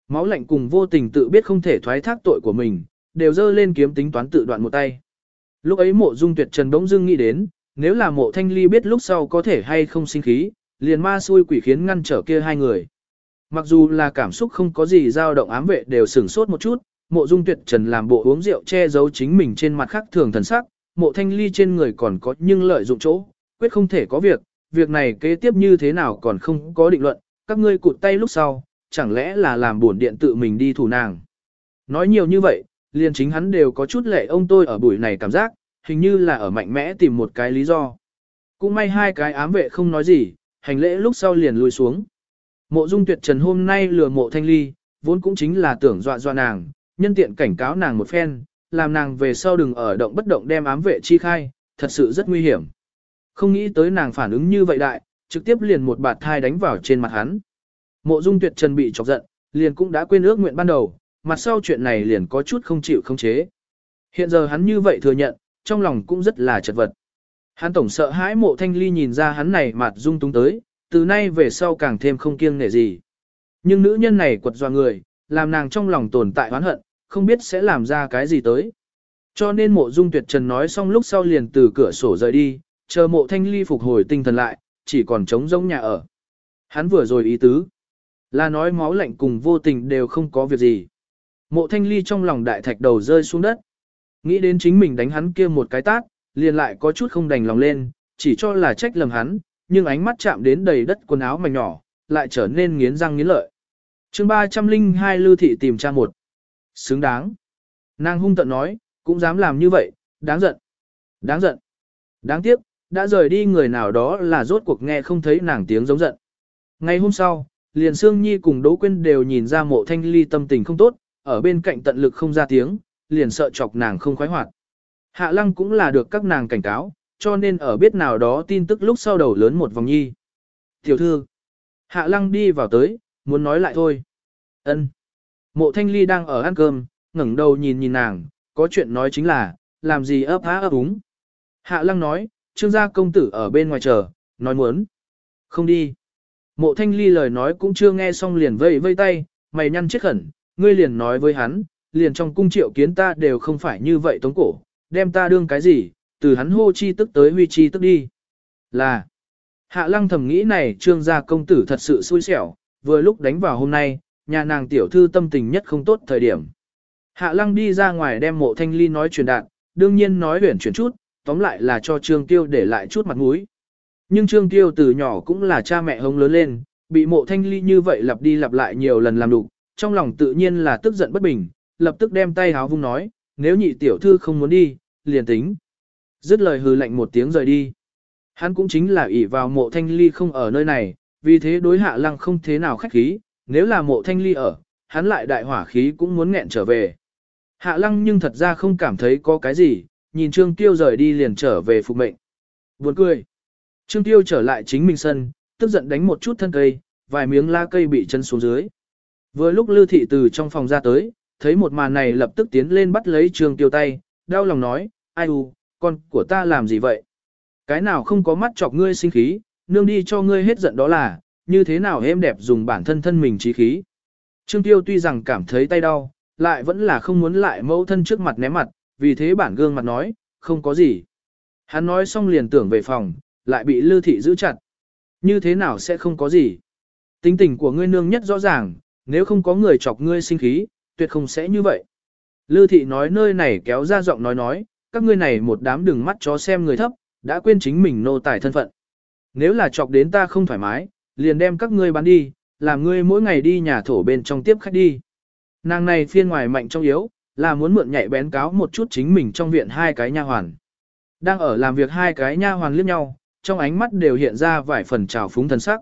Máu lạnh cùng vô tình tự biết không thể thoái thác tội của mình, đều dơ lên kiếm tính toán tự đoạn một tay. Lúc ấy mộ dung tuyệt trần bỗng dưng nghĩ đến, nếu là mộ thanh ly biết lúc sau có thể hay không sinh khí, liền ma xui quỷ khiến ngăn trở kia hai người. Mặc dù là cảm xúc không có gì dao động ám vệ đều sửng sốt một chút, mộ dung tuyệt trần làm bộ uống rượu che giấu chính mình trên mặt khác thường thần sắc, mộ thanh ly trên người còn có nhưng lợi dụng chỗ, quyết không thể có việc, việc này kế tiếp như thế nào còn không có định luận, các ngươi cụt tay lúc sau, chẳng lẽ là làm buồn điện tự mình đi thủ nàng. Nói nhiều như vậy, liền chính hắn đều có chút lệ ông tôi ở buổi này cảm giác, hình như là ở mạnh mẽ tìm một cái lý do. Cũng may hai cái ám vệ không nói gì, hành lễ lúc sau liền lùi xuống. Mộ dung tuyệt trần hôm nay lừa mộ thanh ly, vốn cũng chính là tưởng dọa dọa nàng, nhân tiện cảnh cáo nàng một phen, làm nàng về sau đừng ở động bất động đem ám vệ chi khai, thật sự rất nguy hiểm. Không nghĩ tới nàng phản ứng như vậy đại, trực tiếp liền một bạt thai đánh vào trên mặt hắn. Mộ dung tuyệt trần bị chọc giận, liền cũng đã quên ước nguyện ban đầu, mặt sau chuyện này liền có chút không chịu không chế. Hiện giờ hắn như vậy thừa nhận, trong lòng cũng rất là chật vật. Hắn tổng sợ hãi mộ thanh ly nhìn ra hắn này mặt dung túng tới, từ nay về sau càng thêm không kiêng nể gì. Nhưng nữ nhân này quật doa người, làm nàng trong lòng tồn tại oán hận, không biết sẽ làm ra cái gì tới. Cho nên mộ dung tuyệt trần nói xong lúc sau liền từ cửa sổ rời đi, chờ mộ thanh ly phục hồi tinh thần lại, chỉ còn trống rỗng nhà ở. Hắn vừa rồi ý tứ, là nói máu lạnh cùng vô tình đều không có việc gì. Mộ thanh ly trong lòng đại thạch đầu rơi xuống đất. Nghĩ đến chính mình đánh hắn kia một cái tát, liền lại có chút không đành lòng lên, chỉ cho là trách lầm hắn, nhưng ánh mắt chạm đến đầy đất quần áo mảnh nhỏ, lại trở nên nghiến răng nghiến lợi. chương 302 Lưu Thị tìm cha một. Xứng đáng. Nàng hung tận nói, cũng dám làm như vậy, đáng giận, đáng giận, đáng tiếc, đã rời đi người nào đó là rốt cuộc nghe không thấy nàng tiếng giống giận. Ngày hôm sau, liền Sương Nhi cùng Đỗ Quyên đều nhìn ra mộ thanh ly tâm tình không tốt, ở bên cạnh tận lực không ra tiếng, liền sợ chọc nàng không khoái hoạt. Hạ lăng cũng là được các nàng cảnh cáo, cho nên ở biết nào đó tin tức lúc sau đầu lớn một vòng nhi. Tiểu thư, hạ lăng đi vào tới, muốn nói lại thôi. ân Mộ thanh ly đang ở ăn cơm, ngẩng đầu nhìn nhìn nàng, có chuyện nói chính là, làm gì ấp há ấp úng. Hạ lăng nói, trương gia công tử ở bên ngoài chờ, nói muốn. Không đi. Mộ thanh ly lời nói cũng chưa nghe xong liền vây vây tay, mày nhăn chết khẩn, ngươi liền nói với hắn, liền trong cung triệu kiến ta đều không phải như vậy tống cổ, đem ta đương cái gì, từ hắn hô chi tức tới huy chi tức đi. Là, hạ lăng thầm nghĩ này trương gia công tử thật sự xui xẻo, vừa lúc đánh vào hôm nay, nhà nàng tiểu thư tâm tình nhất không tốt thời điểm. Hạ lăng đi ra ngoài đem mộ thanh ly nói truyền đạt, đương nhiên nói huyển chuyển chút, tóm lại là cho trương tiêu để lại chút mặt mũi. Nhưng trương tiêu từ nhỏ cũng là cha mẹ hống lớn lên, bị mộ thanh ly như vậy lặp đi lặp lại nhiều lần làm đục, trong lòng tự nhiên là tức giận bất bình, lập tức đem tay háo vung nói, nếu nhị tiểu thư không muốn đi, liền tính. Dứt lời hừ lạnh một tiếng rời đi. Hắn cũng chính là ỷ vào mộ thanh ly không ở nơi này, vì thế đối hạ lăng không thế nào khách khí, nếu là mộ thanh ly ở, hắn lại đại hỏa khí cũng muốn nghẹn trở về. Hạ lăng nhưng thật ra không cảm thấy có cái gì, nhìn Trương Tiêu rời đi liền trở về phục mệnh. Buồn cười. Trương Tiêu trở lại chính mình sân, tức giận đánh một chút thân cây, vài miếng la cây bị chân xuống dưới. Vừa lúc Lưu Thị từ trong phòng ra tới, thấy một màn này lập tức tiến lên bắt lấy Trương Tiêu tay, đau lòng nói, ai u, con của ta làm gì vậy? Cái nào không có mắt chọc ngươi sinh khí, nương đi cho ngươi hết giận đó là, như thế nào em đẹp dùng bản thân thân mình trí khí. Trương Tiêu tuy rằng cảm thấy tay đau, lại vẫn là không muốn lại mẫu thân trước mặt ném mặt, vì thế bản gương mặt nói, không có gì. Hắn nói xong liền tưởng về phòng, lại bị Lư Thị giữ chặt. Như thế nào sẽ không có gì? Tính tình của ngươi nương nhất rõ ràng, nếu không có người chọc ngươi sinh khí, tuyệt không sẽ như vậy. Lư Thị nói nơi này kéo ra giọng nói nói, các ngươi này một đám đừng mắt chó xem người thấp, đã quên chính mình nô tài thân phận. Nếu là chọc đến ta không thoải mái, liền đem các ngươi bán đi, làm ngươi mỗi ngày đi nhà thổ bên trong tiếp khách đi. Nàng này phiên ngoài mạnh trong yếu, là muốn mượn nhạy bén cáo một chút chính mình trong viện hai cái nha hoàn. Đang ở làm việc hai cái nha hoàn liếc nhau, trong ánh mắt đều hiện ra vài phần trào phúng thần sắc.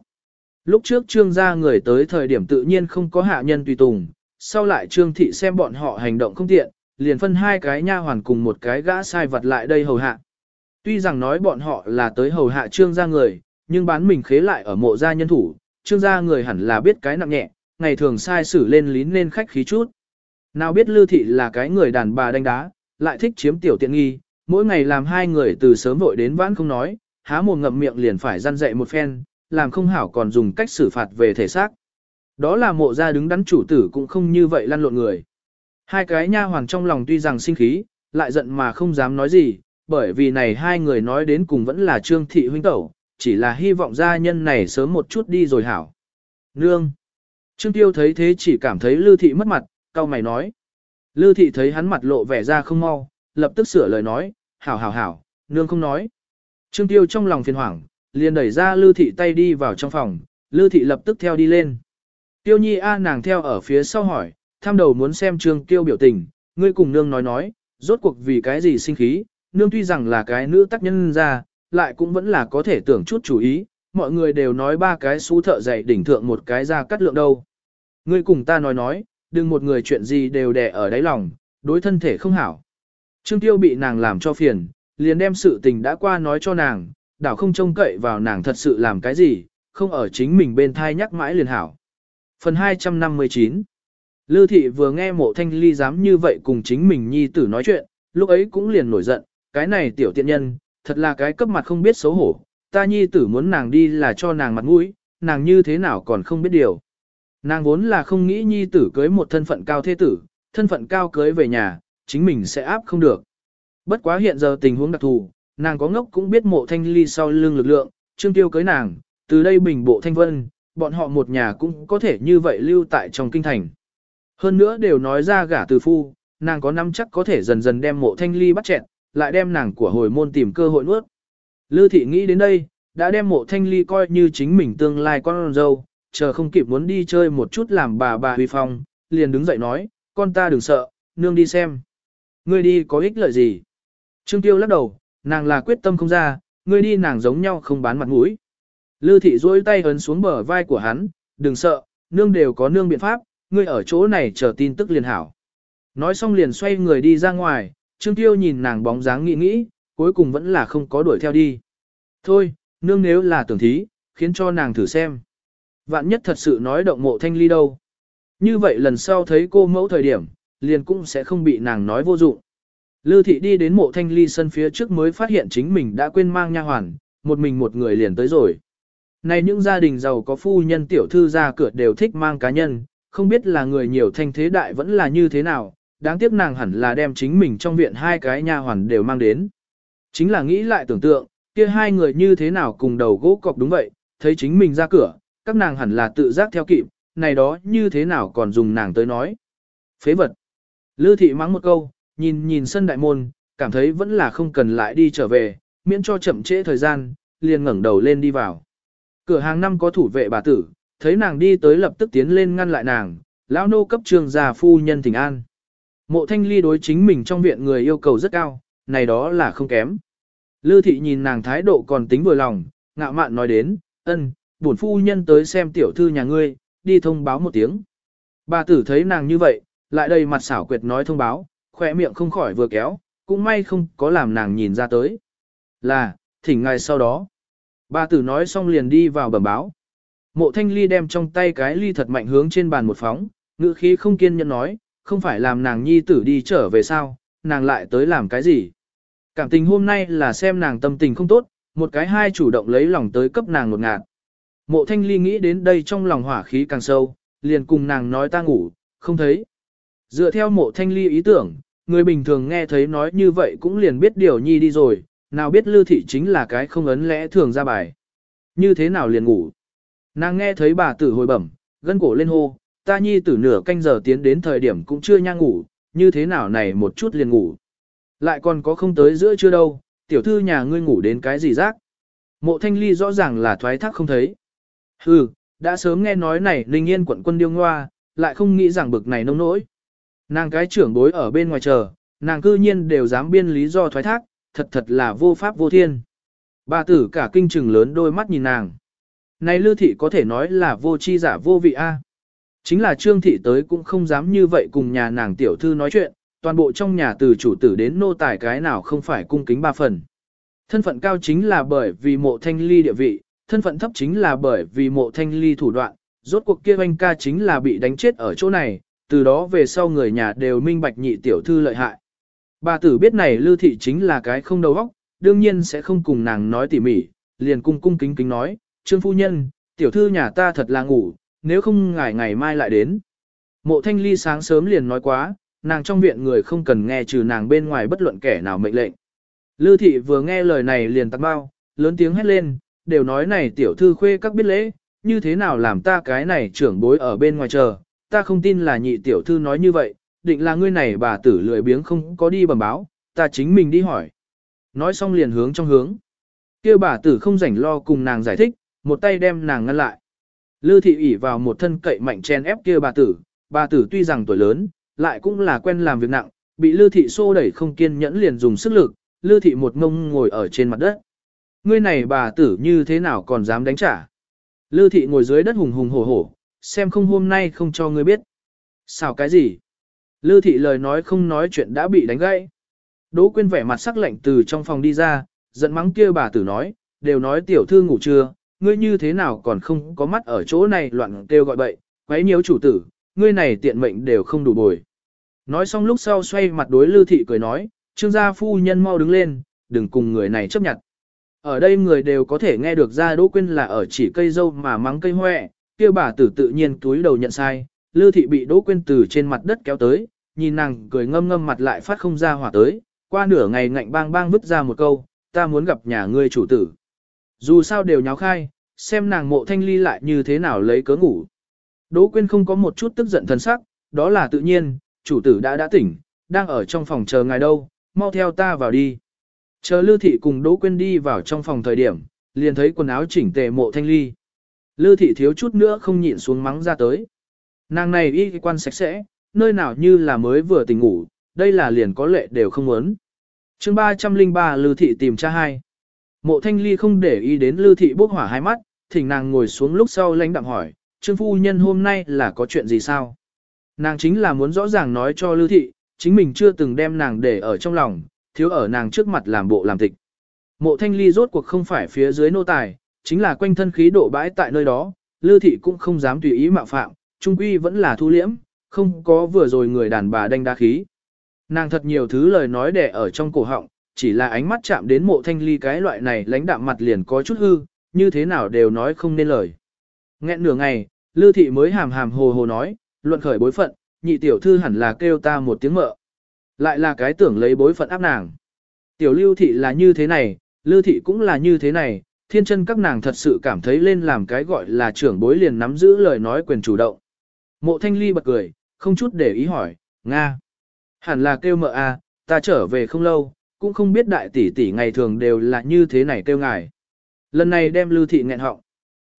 Lúc trước trương gia người tới thời điểm tự nhiên không có hạ nhân tùy tùng, sau lại trương thị xem bọn họ hành động không tiện, liền phân hai cái nha hoàn cùng một cái gã sai vật lại đây hầu hạ. Tuy rằng nói bọn họ là tới hầu hạ trương gia người, nhưng bán mình khế lại ở mộ gia nhân thủ, trương gia người hẳn là biết cái nặng nhẹ, ngày thường sai xử lên lín lên khách khí chút. Nào biết Lưu Thị là cái người đàn bà đánh đá, lại thích chiếm tiểu tiện nghi, mỗi ngày làm hai người từ sớm vội đến vãn không nói, há mồm ngậm miệng liền phải răn dậy một phen, làm không hảo còn dùng cách xử phạt về thể xác. Đó là mộ gia đứng đắn chủ tử cũng không như vậy lăn lộn người. Hai cái nha hoàng trong lòng tuy rằng sinh khí, lại giận mà không dám nói gì, bởi vì này hai người nói đến cùng vẫn là trương thị huynh tẩu, chỉ là hy vọng gia nhân này sớm một chút đi rồi hảo. Nương! Trương Tiêu thấy thế chỉ cảm thấy Lư Thị mất mặt, cau mày nói. Lư Thị thấy hắn mặt lộ vẻ ra không mau, lập tức sửa lời nói, hảo hảo hảo, nương không nói. Trương Tiêu trong lòng phiền hoảng, liền đẩy ra Lư Thị tay đi vào trong phòng, Lư Thị lập tức theo đi lên. Tiêu Nhi A nàng theo ở phía sau hỏi, tham đầu muốn xem Trương Tiêu biểu tình, ngươi cùng nương nói nói, rốt cuộc vì cái gì sinh khí, nương tuy rằng là cái nữ tác nhân ra, lại cũng vẫn là có thể tưởng chút chủ ý, mọi người đều nói ba cái xú thợ dạy đỉnh thượng một cái ra cắt lượng đâu. Ngươi cùng ta nói nói, đừng một người chuyện gì đều đè ở đáy lòng, đối thân thể không hảo. Trương Tiêu bị nàng làm cho phiền, liền đem sự tình đã qua nói cho nàng, đảo không trông cậy vào nàng thật sự làm cái gì, không ở chính mình bên thai nhắc mãi liền hảo. Phần 259 Lư thị vừa nghe mộ thanh ly dám như vậy cùng chính mình nhi tử nói chuyện, lúc ấy cũng liền nổi giận, cái này tiểu tiện nhân, thật là cái cấp mặt không biết xấu hổ, ta nhi tử muốn nàng đi là cho nàng mặt mũi, nàng như thế nào còn không biết điều. Nàng vốn là không nghĩ nhi tử cưới một thân phận cao thế tử, thân phận cao cưới về nhà, chính mình sẽ áp không được. Bất quá hiện giờ tình huống đặc thù, nàng có ngốc cũng biết mộ thanh ly sau lưng lực lượng, trương tiêu cưới nàng, từ đây bình bộ thanh vân, bọn họ một nhà cũng có thể như vậy lưu tại trong kinh thành. Hơn nữa đều nói ra gả từ phu, nàng có năm chắc có thể dần dần đem mộ thanh ly bắt chẹn, lại đem nàng của hồi môn tìm cơ hội nuốt. Lư thị nghĩ đến đây, đã đem mộ thanh ly coi như chính mình tương lai con dâu, chờ không kịp muốn đi chơi một chút làm bà bà huy phong, liền đứng dậy nói, con ta đừng sợ, nương đi xem. Ngươi đi có ích lợi gì? Trương Tiêu lắc đầu, nàng là quyết tâm không ra, ngươi đi nàng giống nhau không bán mặt mũi. Lư thị duỗi tay ấn xuống bờ vai của hắn, đừng sợ, nương đều có nương biện pháp, ngươi ở chỗ này chờ tin tức liền hảo. Nói xong liền xoay người đi ra ngoài, Trương Tiêu nhìn nàng bóng dáng nghĩ nghĩ, cuối cùng vẫn là không có đuổi theo đi. Thôi, nương nếu là tưởng thí, khiến cho nàng thử xem. Vạn nhất thật sự nói động mộ thanh ly đâu. Như vậy lần sau thấy cô mẫu thời điểm, liền cũng sẽ không bị nàng nói vô dụng. Lư thị đi đến mộ thanh ly sân phía trước mới phát hiện chính mình đã quên mang nha hoàn, một mình một người liền tới rồi. Này những gia đình giàu có phu nhân tiểu thư ra cửa đều thích mang cá nhân, không biết là người nhiều thanh thế đại vẫn là như thế nào, đáng tiếc nàng hẳn là đem chính mình trong viện hai cái nha hoàn đều mang đến. Chính là nghĩ lại tưởng tượng, kia hai người như thế nào cùng đầu gỗ cọc đúng vậy, thấy chính mình ra cửa, các nàng hẳn là tự giác theo kịp, này đó như thế nào còn dùng nàng tới nói. Phế vật. Lư thị mắng một câu, nhìn nhìn sân đại môn, cảm thấy vẫn là không cần lại đi trở về, miễn cho chậm trễ thời gian, liền ngẩng đầu lên đi vào. Cửa hàng năm có thủ vệ bà tử, thấy nàng đi tới lập tức tiến lên ngăn lại nàng, lão nô cấp trường già phu nhân thỉnh an. Mộ thanh ly đối chính mình trong viện người yêu cầu rất cao, này đó là không kém. Lư thị nhìn nàng thái độ còn tính vừa lòng, ngạo mạn nói đến, ân, bổn phu nhân tới xem tiểu thư nhà ngươi, đi thông báo một tiếng. Bà tử thấy nàng như vậy, lại đây mặt xảo quyệt nói thông báo, khỏe miệng không khỏi vừa kéo, cũng may không có làm nàng nhìn ra tới. Là, thỉnh ngài sau đó. Bà tử nói xong liền đi vào bẩm báo. Mộ thanh ly đem trong tay cái ly thật mạnh hướng trên bàn một phóng, ngữ khí không kiên nhẫn nói, không phải làm nàng nhi tử đi trở về sao, nàng lại tới làm cái gì. Cảm tình hôm nay là xem nàng tâm tình không tốt, một cái hai chủ động lấy lòng tới cấp nàng ngột ngạt. Mộ thanh ly nghĩ đến đây trong lòng hỏa khí càng sâu, liền cùng nàng nói ta ngủ, không thấy. Dựa theo mộ thanh ly ý tưởng, người bình thường nghe thấy nói như vậy cũng liền biết điều nhi đi rồi, nào biết lưu thị chính là cái không ấn lẽ thường ra bài. Như thế nào liền ngủ. Nàng nghe thấy bà tử hồi bẩm, gân cổ lên hô, ta nhi tử nửa canh giờ tiến đến thời điểm cũng chưa nha ngủ, như thế nào này một chút liền ngủ. Lại còn có không tới giữa chưa đâu, tiểu thư nhà ngươi ngủ đến cái gì rác. Mộ thanh ly rõ ràng là thoái thác không thấy. Hừ, đã sớm nghe nói này linh yên quận quân điêu ngoa, lại không nghĩ rằng bực này nông nỗi. Nàng cái trưởng bối ở bên ngoài chờ, nàng cư nhiên đều dám biên lý do thoái thác, thật thật là vô pháp vô thiên. Bà tử cả kinh trừng lớn đôi mắt nhìn nàng. Này lưu thị có thể nói là vô chi giả vô vị a. Chính là trương thị tới cũng không dám như vậy cùng nhà nàng tiểu thư nói chuyện, toàn bộ trong nhà từ chủ tử đến nô tài cái nào không phải cung kính ba phần. Thân phận cao chính là bởi vì mộ thanh ly địa vị, thân phận thấp chính là bởi vì mộ thanh ly thủ đoạn, rốt cuộc kia anh ca chính là bị đánh chết ở chỗ này, từ đó về sau người nhà đều minh bạch nhị tiểu thư lợi hại. Bà tử biết này lưu thị chính là cái không đầu óc, đương nhiên sẽ không cùng nàng nói tỉ mỉ, liền cung cung kính kính nói, trương phu nhân, tiểu thư nhà ta thật là ngủ, nếu không ngài ngày mai lại đến. Mộ thanh ly sáng sớm liền nói quá, nàng trong viện người không cần nghe trừ nàng bên ngoài bất luận kẻ nào mệnh lệnh. Lư thị vừa nghe lời này liền tắt bao, lớn tiếng hét lên, đều nói này tiểu thư khuê các biết lễ, như thế nào làm ta cái này trưởng bối ở bên ngoài chờ, ta không tin là nhị tiểu thư nói như vậy, định là ngươi này bà tử lười biếng không có đi bẩm báo, ta chính mình đi hỏi. Nói xong liền hướng trong hướng. kia bà tử không rảnh lo cùng nàng giải thích, một tay đem nàng ngăn lại. Lư thị ủy vào một thân cậy mạnh chen ép kia bà tử, bà tử tuy rằng tuổi lớn, lại cũng là quen làm việc nặng, bị Lư thị xô đẩy không kiên nhẫn liền dùng sức lực, Lư thị một ngông ngồi ở trên mặt đất. Ngươi này bà tử như thế nào còn dám đánh trả? Lư thị ngồi dưới đất hùng hùng hổ hổ, xem không hôm nay không cho ngươi biết. Sao cái gì? Lư thị lời nói không nói chuyện đã bị đánh gãy. Đỗ quyên vẻ mặt sắc lạnh từ trong phòng đi ra, giận mắng kia bà tử nói, đều nói tiểu thư ngủ trưa, ngươi như thế nào còn không có mắt ở chỗ này loạn kêu gọi bậy, quấy nhiễu chủ tử, ngươi này tiện mệnh đều không đủ bồi. Nói xong lúc sau xoay mặt đối Lư thị cười nói, trương gia phu nhân mau đứng lên, đừng cùng người này chấp nhận. Ở đây người đều có thể nghe được ra Đỗ Quyên là ở chỉ cây dâu mà mắng cây hoẹ, kia bà tử tự nhiên túi đầu nhận sai, Lư thị bị Đỗ Quyên từ trên mặt đất kéo tới, nhìn nàng cười ngâm ngâm mặt lại phát không ra hỏa tới, qua nửa ngày ngạnh bang bang vứt ra một câu, ta muốn gặp nhà ngươi chủ tử. Dù sao đều nháo khai, xem nàng mộ thanh ly lại như thế nào lấy cớ ngủ. Đỗ Quyên không có một chút tức giận thần sắc, đó là tự nhiên, chủ tử đã đã tỉnh, đang ở trong phòng chờ ngài đâu, mau theo ta vào đi. Chờ Lư Thị cùng Đỗ Quyên đi vào trong phòng thời điểm, liền thấy quần áo chỉnh tề mộ thanh ly. Lư Thị thiếu chút nữa không nhịn xuống mắng ra tới. Nàng này y quan sạch sẽ, nơi nào như là mới vừa tỉnh ngủ, đây là liền có lệ đều không muốn. chương 303 Lưu Thị tìm cha hai. Mộ Thanh Ly không để ý đến Lưu Thị bốc hỏa hai mắt, thỉnh nàng ngồi xuống lúc sau lãnh đạm hỏi, Trương Phu Nhân hôm nay là có chuyện gì sao? Nàng chính là muốn rõ ràng nói cho Lưu Thị, chính mình chưa từng đem nàng để ở trong lòng, thiếu ở nàng trước mặt làm bộ làm tịch. Mộ Thanh Ly rốt cuộc không phải phía dưới nô tài, chính là quanh thân khí độ bãi tại nơi đó, lư Thị cũng không dám tùy ý mạo phạm, trung quy vẫn là thu liễm, không có vừa rồi người đàn bà đanh đá khí. Nàng thật nhiều thứ lời nói để ở trong cổ họng, chỉ là ánh mắt chạm đến mộ thanh ly cái loại này lãnh đạm mặt liền có chút hư, như thế nào đều nói không nên lời. Nghẹn nửa ngày, lư Thị mới hàm hàm hồ hồ nói, luận khởi bối phận, nhị tiểu thư hẳn là kêu ta một tiếng mợ. Lại là cái tưởng lấy bối phận áp nàng. Tiểu Lưu Thị là như thế này, Lưu Thị cũng là như thế này, thiên chân các nàng thật sự cảm thấy lên làm cái gọi là trưởng bối liền nắm giữ lời nói quyền chủ động. Mộ thanh ly bật cười, không chút để ý hỏi, Nga. Hẳn là kêu mợ à, ta trở về không lâu, cũng không biết đại tỷ tỷ ngày thường đều là như thế này kêu ngài. Lần này đem lưu thị nghẹn họng.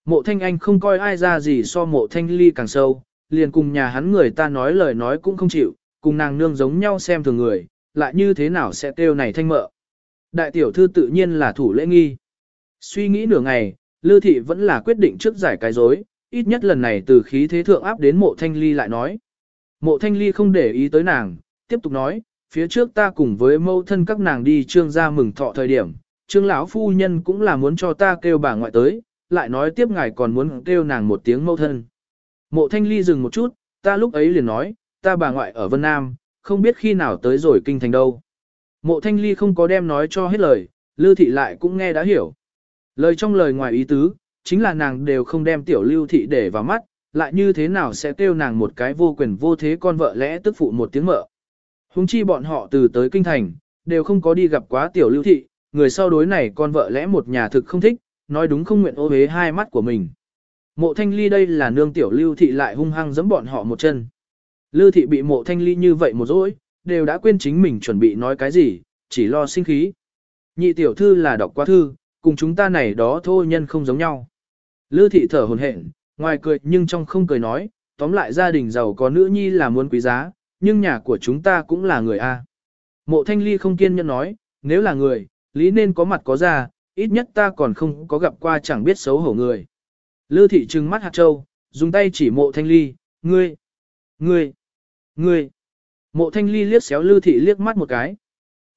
Mộ thanh anh không coi ai ra gì so mộ thanh ly càng sâu, liền cùng nhà hắn người ta nói lời nói cũng không chịu, cùng nàng nương giống nhau xem thường người, lại như thế nào sẽ kêu này thanh mợ. Đại tiểu thư tự nhiên là thủ lễ nghi. Suy nghĩ nửa ngày, lư Thị vẫn là quyết định trước giải cái dối, ít nhất lần này từ khí thế thượng áp đến mộ thanh ly lại nói. Mộ thanh ly không để ý tới nàng, tiếp tục nói, phía trước ta cùng với mâu thân các nàng đi trương gia mừng thọ thời điểm, trương lão phu nhân cũng là muốn cho ta kêu bà ngoại tới, lại nói tiếp ngài còn muốn kêu nàng một tiếng mâu thân. Mộ thanh ly dừng một chút, ta lúc ấy liền nói, ta bà ngoại ở Vân Nam, không biết khi nào tới rồi kinh thành đâu. Mộ thanh ly không có đem nói cho hết lời, lư thị lại cũng nghe đã hiểu. Lời trong lời ngoài ý tứ, chính là nàng đều không đem tiểu lưu thị để vào mắt, lại như thế nào sẽ kêu nàng một cái vô quyền vô thế con vợ lẽ tức phụ một tiếng mợ. Hùng chi bọn họ từ tới kinh thành, đều không có đi gặp quá tiểu lưu thị, người sau đối này con vợ lẽ một nhà thực không thích, nói đúng không nguyện ô hế hai mắt của mình. Mộ thanh ly đây là nương tiểu lưu thị lại hung hăng giẫm bọn họ một chân. Lưu thị bị mộ thanh ly như vậy một dỗi, đều đã quên chính mình chuẩn bị nói cái gì, chỉ lo sinh khí. Nhị tiểu thư là đọc qua thư, cùng chúng ta này đó thôi nhân không giống nhau. lư thị thở hồn hển, ngoài cười nhưng trong không cười nói, tóm lại gia đình giàu có nữ nhi là muốn quý giá, nhưng nhà của chúng ta cũng là người A. Mộ thanh ly không kiên nhẫn nói, nếu là người, lý nên có mặt có ra ít nhất ta còn không có gặp qua chẳng biết xấu hổ người. Lư thị trừng mắt hạt châu, dùng tay chỉ mộ thanh ly, ngươi, ngươi, ngươi. Mộ thanh ly liếc xéo lư thị liếc mắt một cái.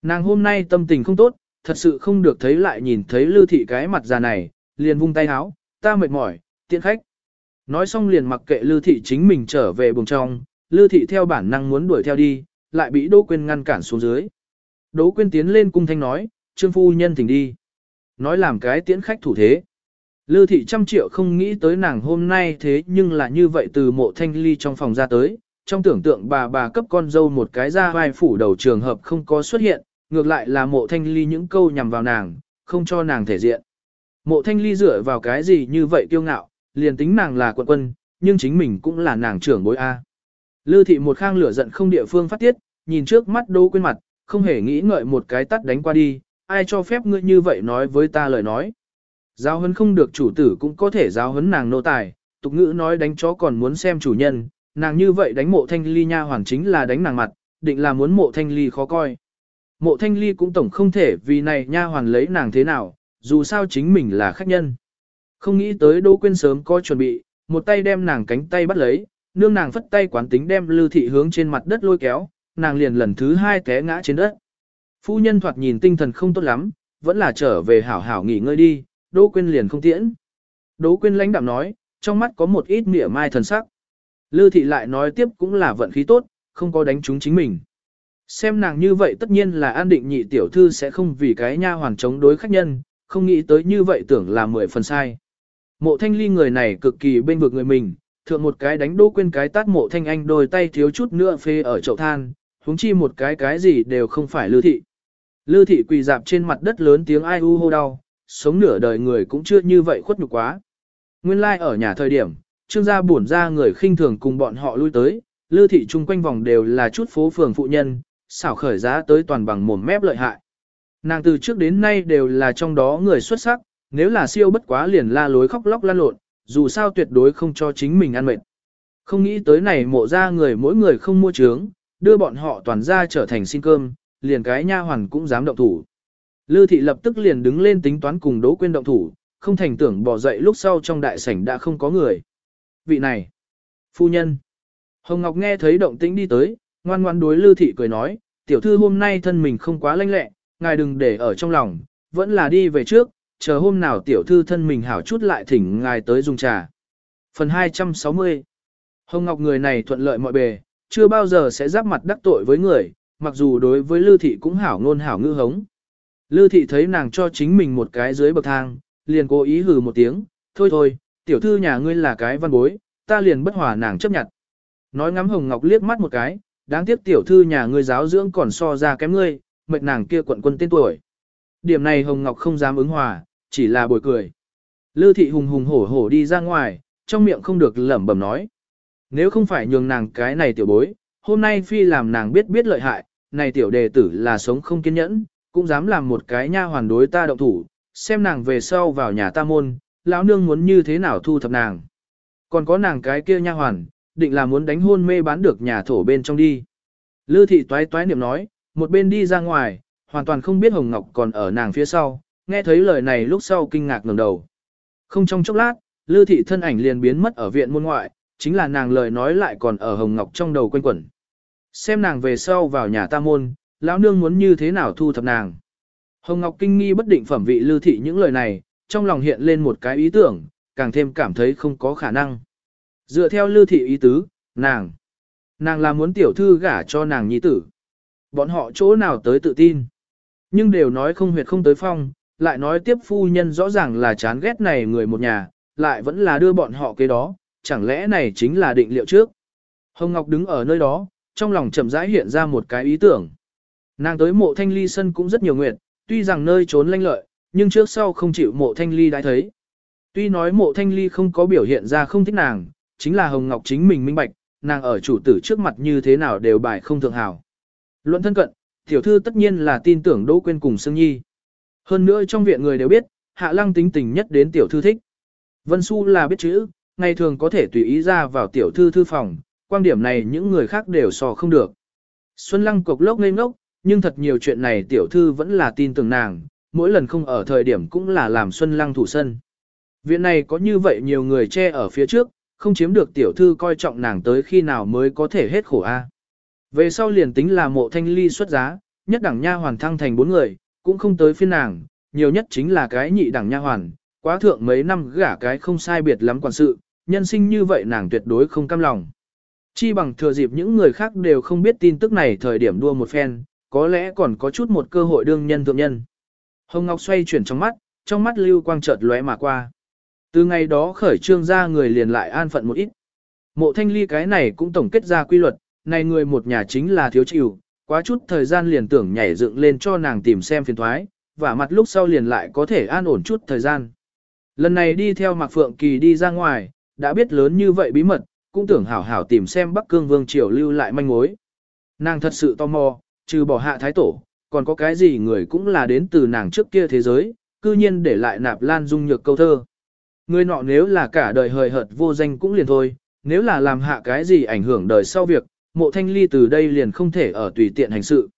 Nàng hôm nay tâm tình không tốt, thật sự không được thấy lại nhìn thấy Lưu thị cái mặt già này, liền vung tay háo, ta mệt mỏi, tiện khách. Nói xong liền mặc kệ Lưu thị chính mình trở về buồng trong, Lưu thị theo bản năng muốn đuổi theo đi, lại bị Đỗ Quyên ngăn cản xuống dưới. Đỗ Quyên tiến lên cung thanh nói, Trương phu nhân thỉnh đi. Nói làm cái tiễn khách thủ thế. Lưu thị trăm triệu không nghĩ tới nàng hôm nay thế nhưng là như vậy từ mộ thanh ly trong phòng ra tới, trong tưởng tượng bà bà cấp con dâu một cái ra vai phủ đầu trường hợp không có xuất hiện, ngược lại là mộ thanh ly những câu nhằm vào nàng, không cho nàng thể diện. Mộ thanh ly dựa vào cái gì như vậy kiêu ngạo, liền tính nàng là quận quân, nhưng chính mình cũng là nàng trưởng bối A. Lư thị một khang lửa giận không địa phương phát tiết, nhìn trước mắt Đỗ Quyên mặt, không hề nghĩ ngợi một cái tắt đánh qua đi, ai cho phép ngươi như vậy nói với ta lời nói. Giáo huấn không được chủ tử cũng có thể giáo huấn nàng nô tài, tục ngữ nói đánh chó còn muốn xem chủ nhân, nàng như vậy đánh mộ thanh ly nha hoàn chính là đánh nàng mặt, định là muốn mộ thanh ly khó coi. Mộ thanh ly cũng tổng không thể vì này nha hoàn lấy nàng thế nào, dù sao chính mình là khách nhân. Không nghĩ tới Đỗ Quyên sớm có chuẩn bị, một tay đem nàng cánh tay bắt lấy, nương nàng phất tay quán tính đem Lưu Thị hướng trên mặt đất lôi kéo, nàng liền lần thứ hai té ngã trên đất. Phu nhân thoạt nhìn tinh thần không tốt lắm, vẫn là trở về hảo hảo nghỉ ngơi đi, Đỗ Quyên liền không tiễn. Đỗ Quyên lãnh đạm nói, trong mắt có một ít mỉa mai thần sắc. Lưu Thị lại nói tiếp cũng là vận khí tốt, không có đánh trúng chính mình. Xem nàng như vậy tất nhiên là an định nhị tiểu thư sẽ không vì cái nha hoàn chống đối khách nhân, không nghĩ tới như vậy tưởng là mười phần sai. Mộ thanh ly người này cực kỳ bên vực người mình, thượng một cái đánh đỗ quên cái tát mộ thanh anh đôi tay thiếu chút nữa phê ở chậu than, huống chi một cái cái gì đều không phải lư thị. Lư thị quỳ dạp trên mặt đất lớn tiếng ai u hô đau, sống nửa đời người cũng chưa như vậy khuất nhục quá. Nguyên lai like ở nhà thời điểm, trương gia buồn ra người khinh thường cùng bọn họ lui tới, lư thị chung quanh vòng đều là chút phố phường phụ nhân, xảo khởi giá tới toàn bằng mồm mép lợi hại. Nàng từ trước đến nay đều là trong đó người xuất sắc, nếu là siêu bất quá liền la lối khóc lóc lan lộn, dù sao tuyệt đối không cho chính mình ăn mệt. Không nghĩ tới này mộ ra người mỗi người không mua trướng, đưa bọn họ toàn ra trở thành xin cơm, liền cái nha hoàn cũng dám động thủ. Lư thị lập tức liền đứng lên tính toán cùng Đỗ Quyên động thủ, không thành tưởng bỏ dậy lúc sau trong đại sảnh đã không có người. Vị này, phu nhân. Hồng Ngọc nghe thấy động tĩnh đi tới, ngoan ngoan đối Lưu thị cười nói, tiểu thư hôm nay thân mình không quá lanh lẹ, ngài đừng để ở trong lòng, vẫn là đi về trước, chờ hôm nào tiểu thư thân mình hảo chút lại thỉnh ngài tới dùng trà. Phần 260 Hồng Ngọc người này thuận lợi mọi bề, chưa bao giờ sẽ giáp mặt đắc tội với người, mặc dù đối với Lưu Thị cũng hảo ngôn hảo ngữ hống. Lưu Thị thấy nàng cho chính mình một cái dưới bậc thang, liền cố ý hừ một tiếng, thôi thôi, tiểu thư nhà ngươi là cái văn bối, ta liền bất hòa nàng chấp nhận. Nói ngắm Hồng Ngọc liếc mắt một cái, đáng tiếc tiểu thư nhà ngươi giáo dưỡng còn so ra kém ngươi, mệt nàng kia quận quân tên tuổi. Điểm này Hồng Ngọc không dám ứng hòa, chỉ là bồi cười. Lư thị hùng hùng hổ hổ đi ra ngoài, trong miệng không được lẩm bẩm nói. Nếu không phải nhường nàng cái này tiểu bối, hôm nay phi làm nàng biết biết lợi hại, này tiểu đề tử là sống không kiên nhẫn, cũng dám làm một cái nha hoàn đối ta động thủ, xem nàng về sau vào nhà ta môn, lão nương muốn như thế nào thu thập nàng. Còn có nàng cái kia nha hoàn, định là muốn đánh hôn mê bán được nhà thổ bên trong đi. Lư thị toái toái niệm nói, một bên đi ra ngoài, hoàn toàn không biết Hồng Ngọc còn ở nàng phía sau, nghe thấy lời này lúc sau kinh ngạc ngẩng đầu. Không trong chốc lát, Lư thị thân ảnh liền biến mất ở viện môn ngoại, chính là nàng lời nói lại còn ở Hồng Ngọc trong đầu quanh quẩn. Xem nàng về sau vào nhà ta môn, lão nương muốn như thế nào thu thập nàng. Hồng Ngọc kinh nghi bất định phẩm vị Lư thị những lời này, trong lòng hiện lên một cái ý tưởng, càng thêm cảm thấy không có khả năng. Dựa theo lưu thị ý tứ, nàng, nàng là muốn tiểu thư gả cho nàng nhi tử. Bọn họ chỗ nào tới tự tin. Nhưng đều nói không huyệt không tới phong, lại nói tiếp phu nhân rõ ràng là chán ghét này người một nhà, lại vẫn là đưa bọn họ cái đó, chẳng lẽ này chính là định liệu trước. Hồng Ngọc đứng ở nơi đó, trong lòng chậm rãi hiện ra một cái ý tưởng. Nàng tới mộ thanh ly sân cũng rất nhiều nguyện, tuy rằng nơi trốn lanh lợi, nhưng trước sau không chịu mộ thanh ly đã thấy. Tuy nói mộ thanh ly không có biểu hiện ra không thích nàng, chính là Hồng Ngọc chính mình minh bạch, nàng ở chủ tử trước mặt như thế nào đều bài không thượng hảo. Luận thân cận, tiểu thư tất nhiên là tin tưởng Đỗ Quyên cùng Sương Nhi. Hơn nữa trong viện người đều biết, Hạ Lăng tính tình nhất đến tiểu thư thích. Vân Xu là biết chữ, ngày thường có thể tùy ý ra vào tiểu thư thư phòng, quan điểm này những người khác đều so không được. Xuân Lăng cục lốc ngây ngốc, nhưng thật nhiều chuyện này tiểu thư vẫn là tin tưởng nàng, mỗi lần không ở thời điểm cũng là làm Xuân Lăng thủ sân. Viện này có như vậy nhiều người che ở phía trước, không chiếm được tiểu thư coi trọng nàng tới khi nào mới có thể hết khổ a. Về sau liền tính là mộ thanh ly xuất giá, nhất đẳng nha hoàn thăng thành bốn người, cũng không tới phiên nàng, nhiều nhất chính là cái nhị đẳng nha hoàn, quá thượng mấy năm gả cái không sai biệt lắm quản sự, nhân sinh như vậy nàng tuyệt đối không cam lòng. Chi bằng thừa dịp những người khác đều không biết tin tức này thời điểm đua một phen, có lẽ còn có chút một cơ hội đương nhân thượng nhân. Hồng Ngọc xoay chuyển trong mắt, trong mắt lưu quang chợt lóe mà qua. Từ ngày đó khởi trương ra người liền lại an phận một ít. Mộ thanh ly cái này cũng tổng kết ra quy luật, này người một nhà chính là thiếu chịu, quá chút thời gian liền tưởng nhảy dựng lên cho nàng tìm xem phiền thoái, và mặt lúc sau liền lại có thể an ổn chút thời gian. Lần này đi theo Mạc Phượng Kỳ đi ra ngoài, đã biết lớn như vậy bí mật, cũng tưởng hảo hảo tìm xem Bắc Cương Vương Triều lưu lại manh mối. Nàng thật sự tò mò, trừ bỏ hạ thái tổ, còn có cái gì người cũng là đến từ nàng trước kia thế giới, cư nhiên để lại nạp lan dung nhược câu thơ. Người nọ nếu là cả đời hời hợt vô danh cũng liền thôi, nếu là làm hạ cái gì ảnh hưởng đời sau việc, mộ thanh ly từ đây liền không thể ở tùy tiện hành sự.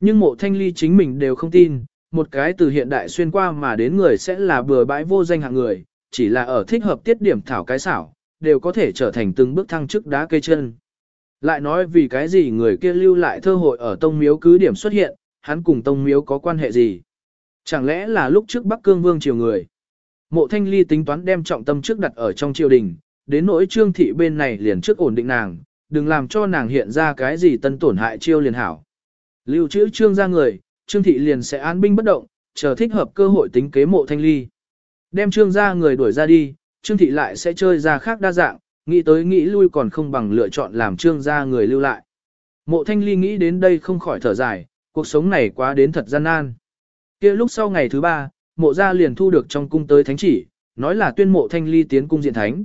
Nhưng mộ thanh ly chính mình đều không tin, một cái từ hiện đại xuyên qua mà đến người sẽ là bừa bãi vô danh hạng người, chỉ là ở thích hợp tiết điểm thảo cái xảo, đều có thể trở thành từng bước thăng chức đá cây chân. Lại nói vì cái gì người kia lưu lại thơ hội ở tông miếu cứ điểm xuất hiện, hắn cùng tông miếu có quan hệ gì? Chẳng lẽ là lúc trước Bắc Cương Vương triều người? Mộ Thanh Ly tính toán đem trọng tâm trước đặt ở trong triều đình, đến nỗi trương thị bên này liền trước ổn định nàng, đừng làm cho nàng hiện ra cái gì tân tổn hại chiêu liền hảo. Lưu trữ trương ra người, trương thị liền sẽ an binh bất động, chờ thích hợp cơ hội tính kế mộ thanh ly. Đem trương ra người đuổi ra đi, trương thị lại sẽ chơi ra khác đa dạng, nghĩ tới nghĩ lui còn không bằng lựa chọn làm trương ra người lưu lại. Mộ thanh ly nghĩ đến đây không khỏi thở dài, cuộc sống này quá đến thật gian nan. kia lúc sau ngày thứ ba, mộ gia liền thu được trong cung tới thánh chỉ, nói là tuyên mộ thanh ly tiến cung diện thánh.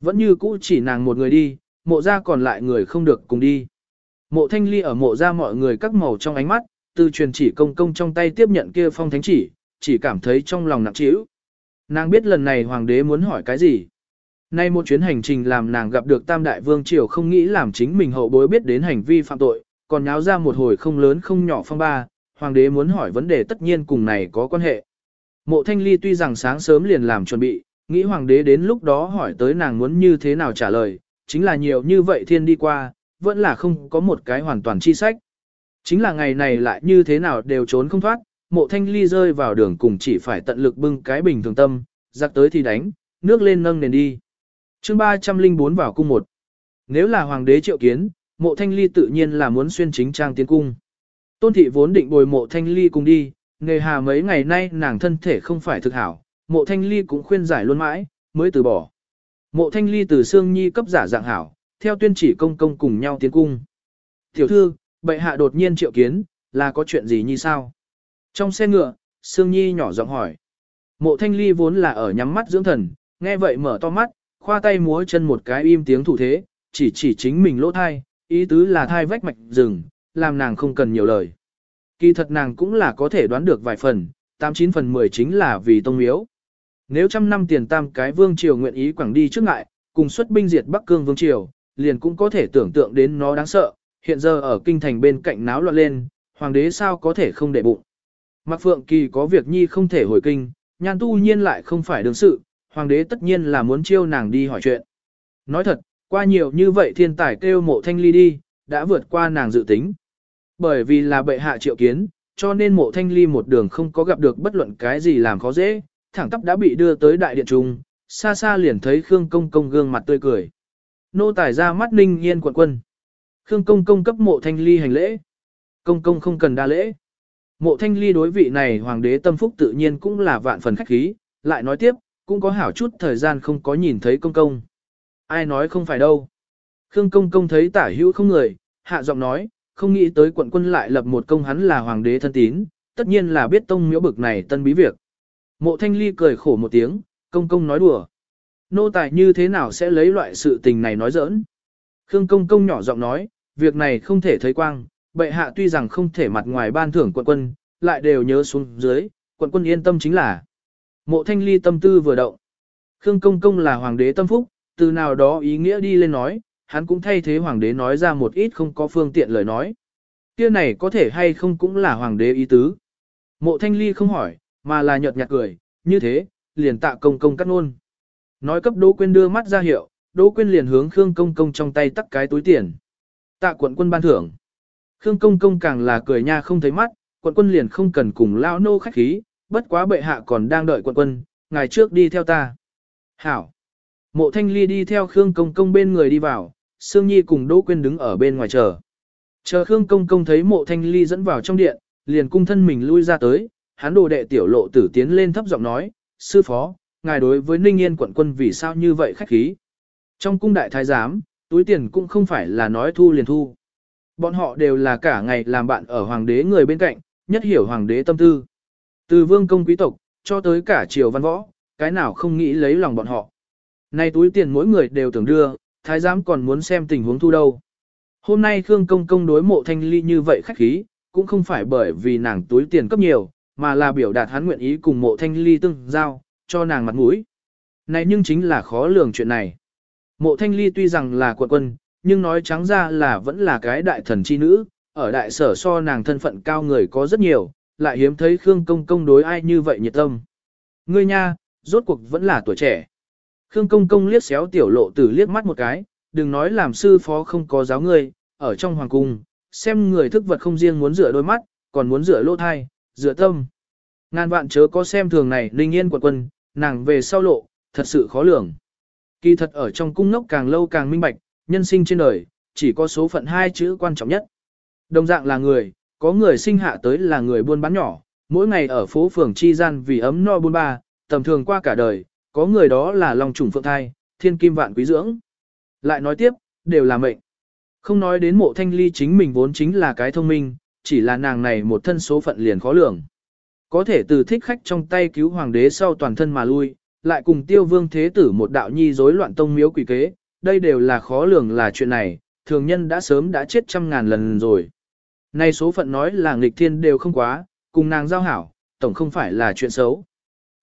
Vẫn như cũ chỉ nàng một người đi, mộ Gia còn lại người không được cùng đi. Mộ thanh ly ở mộ Gia mọi người các màu trong ánh mắt, từ truyền chỉ công công trong tay tiếp nhận kia phong thánh chỉ, chỉ cảm thấy trong lòng nặng trĩu. Nàng biết lần này hoàng đế muốn hỏi cái gì. Nay một chuyến hành trình làm nàng gặp được tam đại vương triều không nghĩ làm chính mình hậu bối biết đến hành vi phạm tội, còn nháo ra một hồi không lớn không nhỏ phong ba, hoàng đế muốn hỏi vấn đề tất nhiên cùng này có quan hệ. Mộ thanh ly tuy rằng sáng sớm liền làm chuẩn bị, nghĩ hoàng đế đến lúc đó hỏi tới nàng muốn như thế nào trả lời, chính là nhiều như vậy thiên đi qua, vẫn là không có một cái hoàn toàn chi sách. Chính là ngày này lại như thế nào đều trốn không thoát, mộ thanh ly rơi vào đường cùng chỉ phải tận lực bưng cái bình thường tâm, giặc tới thì đánh, nước lên nâng nền đi. chương 304 vào cung một. Nếu là hoàng đế triệu kiến, mộ thanh ly tự nhiên là muốn xuyên chính trang tiến cung. Tôn thị vốn định bồi mộ thanh ly cùng đi, nghề hà mấy ngày nay nàng thân thể không phải thực hảo, mộ thanh ly cũng khuyên giải luôn mãi, mới từ bỏ. Mộ thanh ly từ xương nhi cấp giả dạng hảo, theo tuyên chỉ công công cùng nhau tiến cung. Tiểu thư, bệ hạ đột nhiên triệu kiến, là có chuyện gì như sao? Trong xe ngựa, Sương Nhi nhỏ giọng hỏi. Mộ thanh ly vốn là ở nhắm mắt dưỡng thần, nghe vậy mở to mắt, khoa tay múa chân một cái im tiếng thủ thế, chỉ chỉ chính mình lỗ thai, ý tứ là thai vách mạch rừng, làm nàng không cần nhiều lời. Kỳ thật nàng cũng là có thể đoán được vài phần, 89 phần 10 chính là vì tông miếu. Nếu trăm năm tiền tam cái vương triều nguyện ý quảng đi trước ngại, cùng xuất binh diệt Bắc Cương vương triều, liền cũng có thể tưởng tượng đến nó đáng sợ, hiện giờ ở kinh thành bên cạnh náo loạn lên, hoàng đế sao có thể không để bụng. Mạc Phượng Kỳ có việc nhi không thể hồi kinh, nhan tu nhiên lại không phải đương sự, hoàng đế tất nhiên là muốn chiêu nàng đi hỏi chuyện. Nói thật, qua nhiều như vậy thiên tài kêu mộ thanh ly đi, đã vượt qua nàng dự tính. Bởi vì là bệ hạ triệu kiến, cho nên mộ thanh ly một đường không có gặp được bất luận cái gì làm khó dễ, thẳng tắp đã bị đưa tới đại điện trung, xa xa liền thấy Khương Công Công gương mặt tươi cười. Nô tài ra mắt ninh yên quận quân. Khương Công Công cấp mộ thanh ly hành lễ. Công Công không cần đa lễ. Mộ thanh ly đối vị này hoàng đế tâm phúc tự nhiên cũng là vạn phần khách khí, lại nói tiếp, cũng có hảo chút thời gian không có nhìn thấy công công. Ai nói không phải đâu. Khương công công thấy tả hữu không người, hạ giọng nói, không nghĩ tới quận quân lại lập một công hắn là hoàng đế thân tín, tất nhiên là biết tông miễu bực này tân bí việc. Mộ thanh ly cười khổ một tiếng, công công nói đùa. Nô tài như thế nào sẽ lấy loại sự tình này nói giỡn. Khương công công nhỏ giọng nói, việc này không thể thấy quang, bệ hạ tuy rằng không thể mặt ngoài ban thưởng quận quân, lại đều nhớ xuống dưới, quận quân yên tâm chính là. Mộ thanh ly tâm tư vừa động. Khương công công là hoàng đế tâm phúc, từ nào đó ý nghĩa đi lên nói, hắn cũng thay thế hoàng đế nói ra một ít không có phương tiện lời nói. Kia này có thể hay không cũng là hoàng đế ý tứ. Mộ thanh ly không hỏi, mà là nhợt nhạt cười, như thế, liền tạ công công cắt nôn. Nói cấp Đỗ Quyên đưa mắt ra hiệu, Đỗ Quyên liền hướng Khương công công trong tay tắt cái túi tiền. Tạ quận quân ban thưởng. Khương công công càng là cười nha không thấy mắt, quận quân liền không cần cùng lao nô khách khí, bất quá bệ hạ còn đang đợi quận quân, ngài trước đi theo ta. Hảo. Mộ thanh ly đi theo Khương công công bên người đi vào, Sương Nhi cùng Đỗ Quyên đứng ở bên ngoài chờ. Chờ Khương công công thấy mộ thanh ly dẫn vào trong điện, liền cung thân mình lui ra tới, hắn đồ đệ tiểu lộ tử tiến lên thấp giọng nói, sư phó, ngài đối với Ninh Yên quận quân vì sao như vậy khách khí. Trong cung đại thái giám, túi tiền cũng không phải là nói thu liền thu. Bọn họ đều là cả ngày làm bạn ở hoàng đế người bên cạnh, nhất hiểu hoàng đế tâm tư. Từ vương công quý tộc, cho tới cả triều văn võ, cái nào không nghĩ lấy lòng bọn họ. Nay túi tiền mỗi người đều tưởng đưa, thái giám còn muốn xem tình huống thu đâu. Hôm nay Khương Công Công đối mộ thanh ly như vậy khách khí, cũng không phải bởi vì nàng túi tiền cấp nhiều, mà là biểu đạt hắn nguyện ý cùng mộ thanh ly tương giao, cho nàng mặt mũi. Này nhưng chính là khó lường chuyện này. Mộ thanh ly tuy rằng là quận quân, nhưng nói trắng ra là vẫn là cái đại thần chi nữ, ở đại sở so nàng thân phận cao người có rất nhiều, lại hiếm thấy Khương Công Công đối ai như vậy nhiệt tâm. Ngươi nha, rốt cuộc vẫn là tuổi trẻ. Khương Công Công liếc xéo tiểu lộ tử liếc mắt một cái, đừng nói làm sư phó không có giáo ngươi, ở trong hoàng cung, xem người thức vật không riêng muốn rửa đôi mắt, còn muốn rửa lỗ thai, rửa tâm. Ngàn vạn chớ có xem thường này linh yên quật quân, nàng về sau lộ, thật sự khó lường. Kỳ thật ở trong cung ngốc càng lâu càng minh bạch, nhân sinh trên đời, chỉ có số phận hai chữ quan trọng nhất. Đồng dạng là người, có người sinh hạ tới là người buôn bán nhỏ, mỗi ngày ở phố phường chi gian vì ấm no buôn ba, tầm thường qua cả đời, có người đó là long trùng phượng thai, thiên kim vạn quý dưỡng. Lại nói tiếp, đều là mệnh. Không nói đến mộ thanh ly chính mình vốn chính là cái thông minh, chỉ là nàng này một thân số phận liền khó lường. Có thể từ thích khách trong tay cứu hoàng đế sau toàn thân mà lui, lại cùng tiêu vương thế tử một đạo nhi rối loạn tông miếu quỷ kế, đây đều là khó lường là chuyện này, thường nhân đã sớm đã chết trăm ngàn lần rồi. Nay số phận nói là nghịch thiên đều không quá, cùng nàng giao hảo, tổng không phải là chuyện xấu.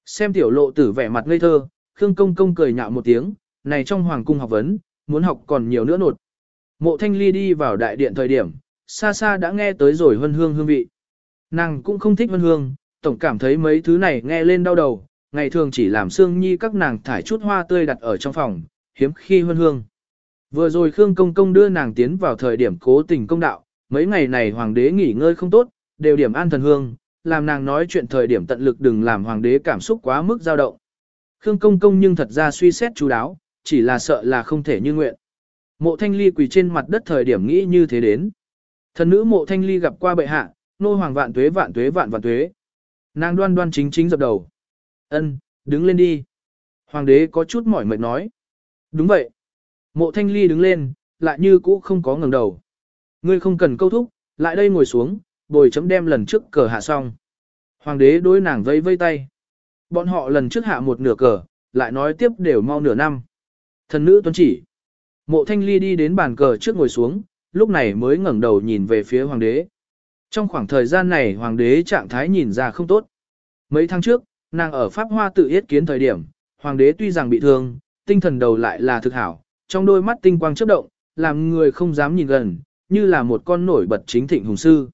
Xem tiểu lộ tử vẻ mặt ngây thơ, Khương Công Công cười nhạo một tiếng, này trong hoàng cung học vấn, muốn học còn nhiều nữa nột. Mộ Thanh Ly đi vào đại điện thời điểm, xa xa đã nghe tới rồi hân hương hương vị. Nàng cũng không thích hân hương, tổng cảm thấy mấy thứ này nghe lên đau đầu, ngày thường chỉ làm xương nhi các nàng thải chút hoa tươi đặt ở trong phòng, hiếm khi hân hương. Vừa rồi Khương Công Công đưa nàng tiến vào thời điểm cố tình công đạo, mấy ngày này hoàng đế nghỉ ngơi không tốt, đều điểm an thần hương, làm nàng nói chuyện thời điểm tận lực đừng làm hoàng đế cảm xúc quá mức dao động. Khương Công Công nhưng thật ra suy xét chú đáo, chỉ là sợ là không thể như nguyện. Mộ Thanh Ly quỳ trên mặt đất thời điểm nghĩ như thế đến. Thần nữ Mộ Thanh Ly gặp qua bệ hạ, nô hoàng vạn tuế vạn tuế vạn vạn tuế. Nàng đoan đoan chính chính dập đầu. Ân, đứng lên đi. Hoàng đế có chút mỏi mệt nói. Đúng vậy. Mộ Thanh Ly đứng lên, lại như cũ không có ngẩng đầu. Ngươi không cần câu thúc, lại đây ngồi xuống, bồi chấm đem lần trước cờ hạ xong. Hoàng đế đối nàng vây vây tay. Bọn họ lần trước hạ một nửa cờ, lại nói tiếp đều mau nửa năm. Thần nữ tuân chỉ. Mộ thanh ly đi đến bàn cờ trước ngồi xuống, lúc này mới ngẩng đầu nhìn về phía hoàng đế. Trong khoảng thời gian này hoàng đế trạng thái nhìn ra không tốt. Mấy tháng trước, nàng ở Pháp Hoa tự yết kiến thời điểm, hoàng đế tuy rằng bị thương, tinh thần đầu lại là thực hảo, trong đôi mắt tinh quang chớp động, làm người không dám nhìn gần, như là một con nổi bật chính thịnh hùng sư.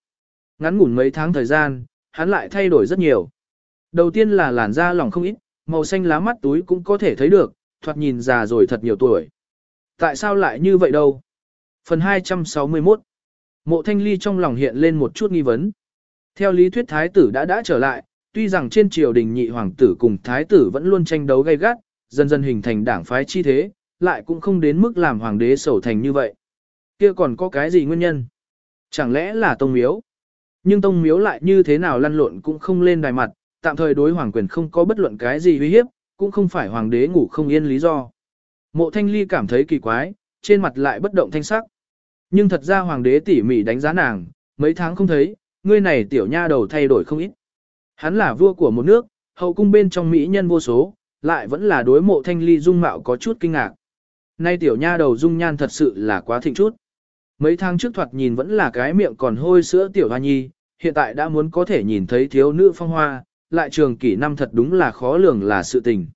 Ngắn ngủn mấy tháng thời gian, hắn lại thay đổi rất nhiều. Đầu tiên là làn da lỏng không ít, màu xanh lá mắt túi cũng có thể thấy được, thoạt nhìn già rồi thật nhiều tuổi. Tại sao lại như vậy đâu? Phần 261 Mộ thanh ly trong lòng hiện lên một chút nghi vấn. Theo lý thuyết thái tử đã đã trở lại, tuy rằng trên triều đình nhị hoàng tử cùng thái tử vẫn luôn tranh đấu gay gắt, dần dần hình thành đảng phái chi thế, lại cũng không đến mức làm hoàng đế sầu thành như vậy. Kia còn có cái gì nguyên nhân? Chẳng lẽ là tông miếu? Nhưng tông miếu lại như thế nào lăn lộn cũng không lên đài mặt, tạm thời đối hoàng quyền không có bất luận cái gì uy hiếp, cũng không phải hoàng đế ngủ không yên lý do. Mộ thanh ly cảm thấy kỳ quái, trên mặt lại bất động thanh sắc. Nhưng thật ra hoàng đế tỉ mỉ đánh giá nàng, mấy tháng không thấy, ngươi này tiểu nha đầu thay đổi không ít. Hắn là vua của một nước, hậu cung bên trong mỹ nhân vô số, lại vẫn là đối mộ thanh ly dung mạo có chút kinh ngạc. Nay tiểu nha đầu dung nhan thật sự là quá thịnh chút. Mấy tháng trước thoạt nhìn vẫn là cái miệng còn hôi sữa tiểu hoa nhi, hiện tại đã muốn có thể nhìn thấy thiếu nữ phong hoa, lại trường kỷ năm thật đúng là khó lường là sự tình.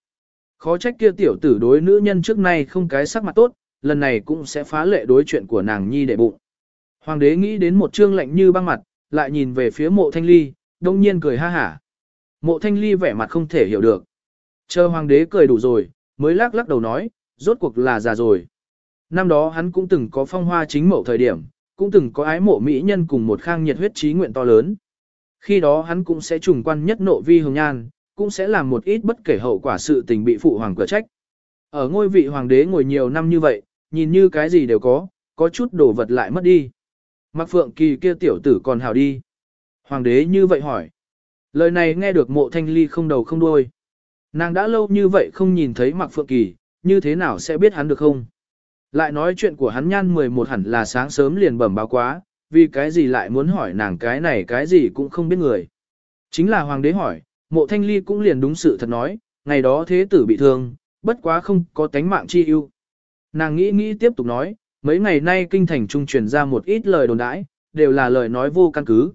Khó trách kia tiểu tử đối nữ nhân trước nay không cái sắc mặt tốt, lần này cũng sẽ phá lệ đối chuyện của nàng nhi đệ bụng. Hoàng đế nghĩ đến một trương lạnh như băng mặt, lại nhìn về phía mộ thanh ly, đông nhiên cười ha hả. Mộ thanh ly vẻ mặt không thể hiểu được. Chờ hoàng đế cười đủ rồi, mới lắc lắc đầu nói, rốt cuộc là già rồi. Năm đó hắn cũng từng có phong hoa chính mẫu thời điểm, cũng từng có ái mộ mỹ nhân cùng một khang nhiệt huyết trí nguyện to lớn. Khi đó hắn cũng sẽ trùng quan nhất nộ vi hồng nhan, cũng sẽ làm một ít bất kể hậu quả sự tình bị phụ hoàng cửa trách. Ở ngôi vị hoàng đế ngồi nhiều năm như vậy, nhìn như cái gì đều có, có chút đồ vật lại mất đi. Mạc Phượng Kỳ kia tiểu tử còn hào đi. Hoàng đế như vậy hỏi. Lời này nghe được mộ thanh ly không đầu không đuôi. Nàng đã lâu như vậy không nhìn thấy Mạc Phượng Kỳ, như thế nào sẽ biết hắn được không? Lại nói chuyện của hắn nhan 11 hẳn là sáng sớm liền bẩm báo quá, vì cái gì lại muốn hỏi nàng cái này cái gì cũng không biết người. Chính là hoàng đế hỏi, mộ thanh ly cũng liền đúng sự thật nói, ngày đó thế tử bị thương, bất quá không có tánh mạng chi ưu. Nàng nghĩ nghĩ tiếp tục nói, mấy ngày nay kinh thành trung truyền ra một ít lời đồn đãi, đều là lời nói vô căn cứ.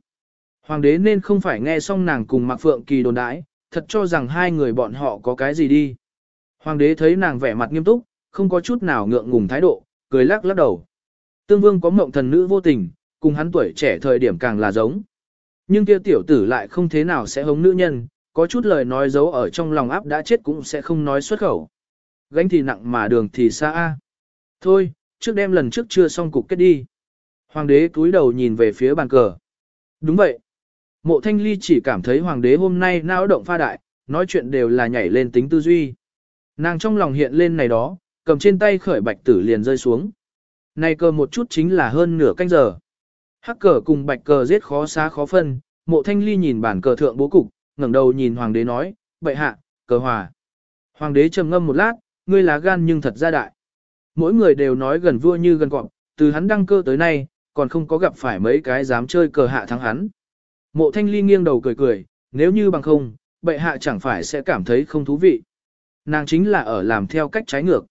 Hoàng đế nên không phải nghe xong nàng cùng Mạc Phượng Kỳ đồn đãi, thật cho rằng hai người bọn họ có cái gì đi. Hoàng đế thấy nàng vẻ mặt nghiêm túc, không có chút nào ngượng ngùng thái độ, cười lắc lắc đầu. Tương vương có mộng thần nữ vô tình, cùng hắn tuổi trẻ thời điểm càng là giống. Nhưng kia tiểu tử lại không thế nào sẽ hống nữ nhân, có chút lời nói giấu ở trong lòng áp đã chết cũng sẽ không nói xuất khẩu. Gánh thì nặng mà đường thì xa a. Thôi, trước đêm lần trước chưa xong cục kết đi. Hoàng đế cúi đầu nhìn về phía bàn cờ. Đúng vậy. Mộ thanh ly chỉ cảm thấy hoàng đế hôm nay não động pha đại, nói chuyện đều là nhảy lên tính tư duy. Nàng trong lòng hiện lên này đó, cầm trên tay khởi bạch tử liền rơi xuống. Này cờ một chút chính là hơn nửa canh giờ. Hắc cờ cùng bạch cờ giết khó xá khó phân, mộ thanh ly nhìn bản cờ thượng bố cục, ngẩng đầu nhìn hoàng đế nói, bệ hạ, cờ hòa. Hoàng đế trầm ngâm một lát, ngươi lá gan nhưng thật ra đại. Mỗi người đều nói gần vua như gần cọp, từ hắn đăng cơ tới nay, còn không có gặp phải mấy cái dám chơi cờ hạ thắng hắn. Mộ thanh ly nghiêng đầu cười cười, nếu như bằng không, bệ hạ chẳng phải sẽ cảm thấy không thú vị. Nàng chính là ở làm theo cách trái ngược.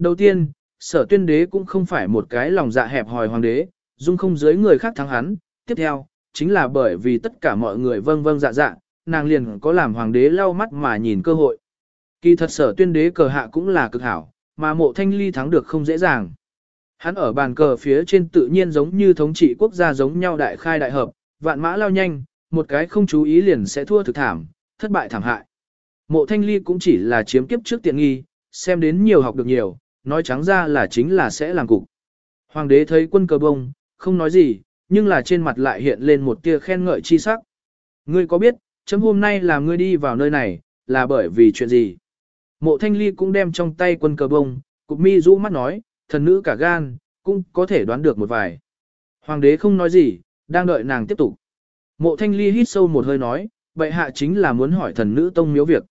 Đầu tiên, sở tuyên đế cũng không phải một cái lòng dạ hẹp hòi hoàng đế, dung không dưới người khác thắng hắn. Tiếp theo, chính là bởi vì tất cả mọi người vâng vâng dạ dạ, nàng liền có làm hoàng đế lau mắt mà nhìn cơ hội. Kỳ thật sở tuyên đế cờ hạ cũng là cực hảo, mà mộ thanh ly thắng được không dễ dàng. Hắn ở bàn cờ phía trên tự nhiên giống như thống trị quốc gia giống nhau đại khai đại hợp, vạn mã lao nhanh, một cái không chú ý liền sẽ thua thực thảm, thất bại thảm hại. Mộ thanh ly cũng chỉ là chiếm kiếp trước tiện nghi, xem đến nhiều học được nhiều, nói trắng ra là chính là sẽ làm cục. Hoàng đế thấy quân cờ bông, không nói gì, nhưng là trên mặt lại hiện lên một tia khen ngợi chi sắc. Ngươi có biết, chấm hôm nay làm ngươi đi vào nơi này, là bởi vì chuyện gì? Mộ thanh ly cũng đem trong tay quân cờ bông, cục mi rũ mắt nói, thần nữ cả gan, cũng có thể đoán được một vài. Hoàng đế không nói gì, đang đợi nàng tiếp tục. Mộ thanh ly hít sâu một hơi nói, bệ hạ chính là muốn hỏi thần nữ tông miếu việc.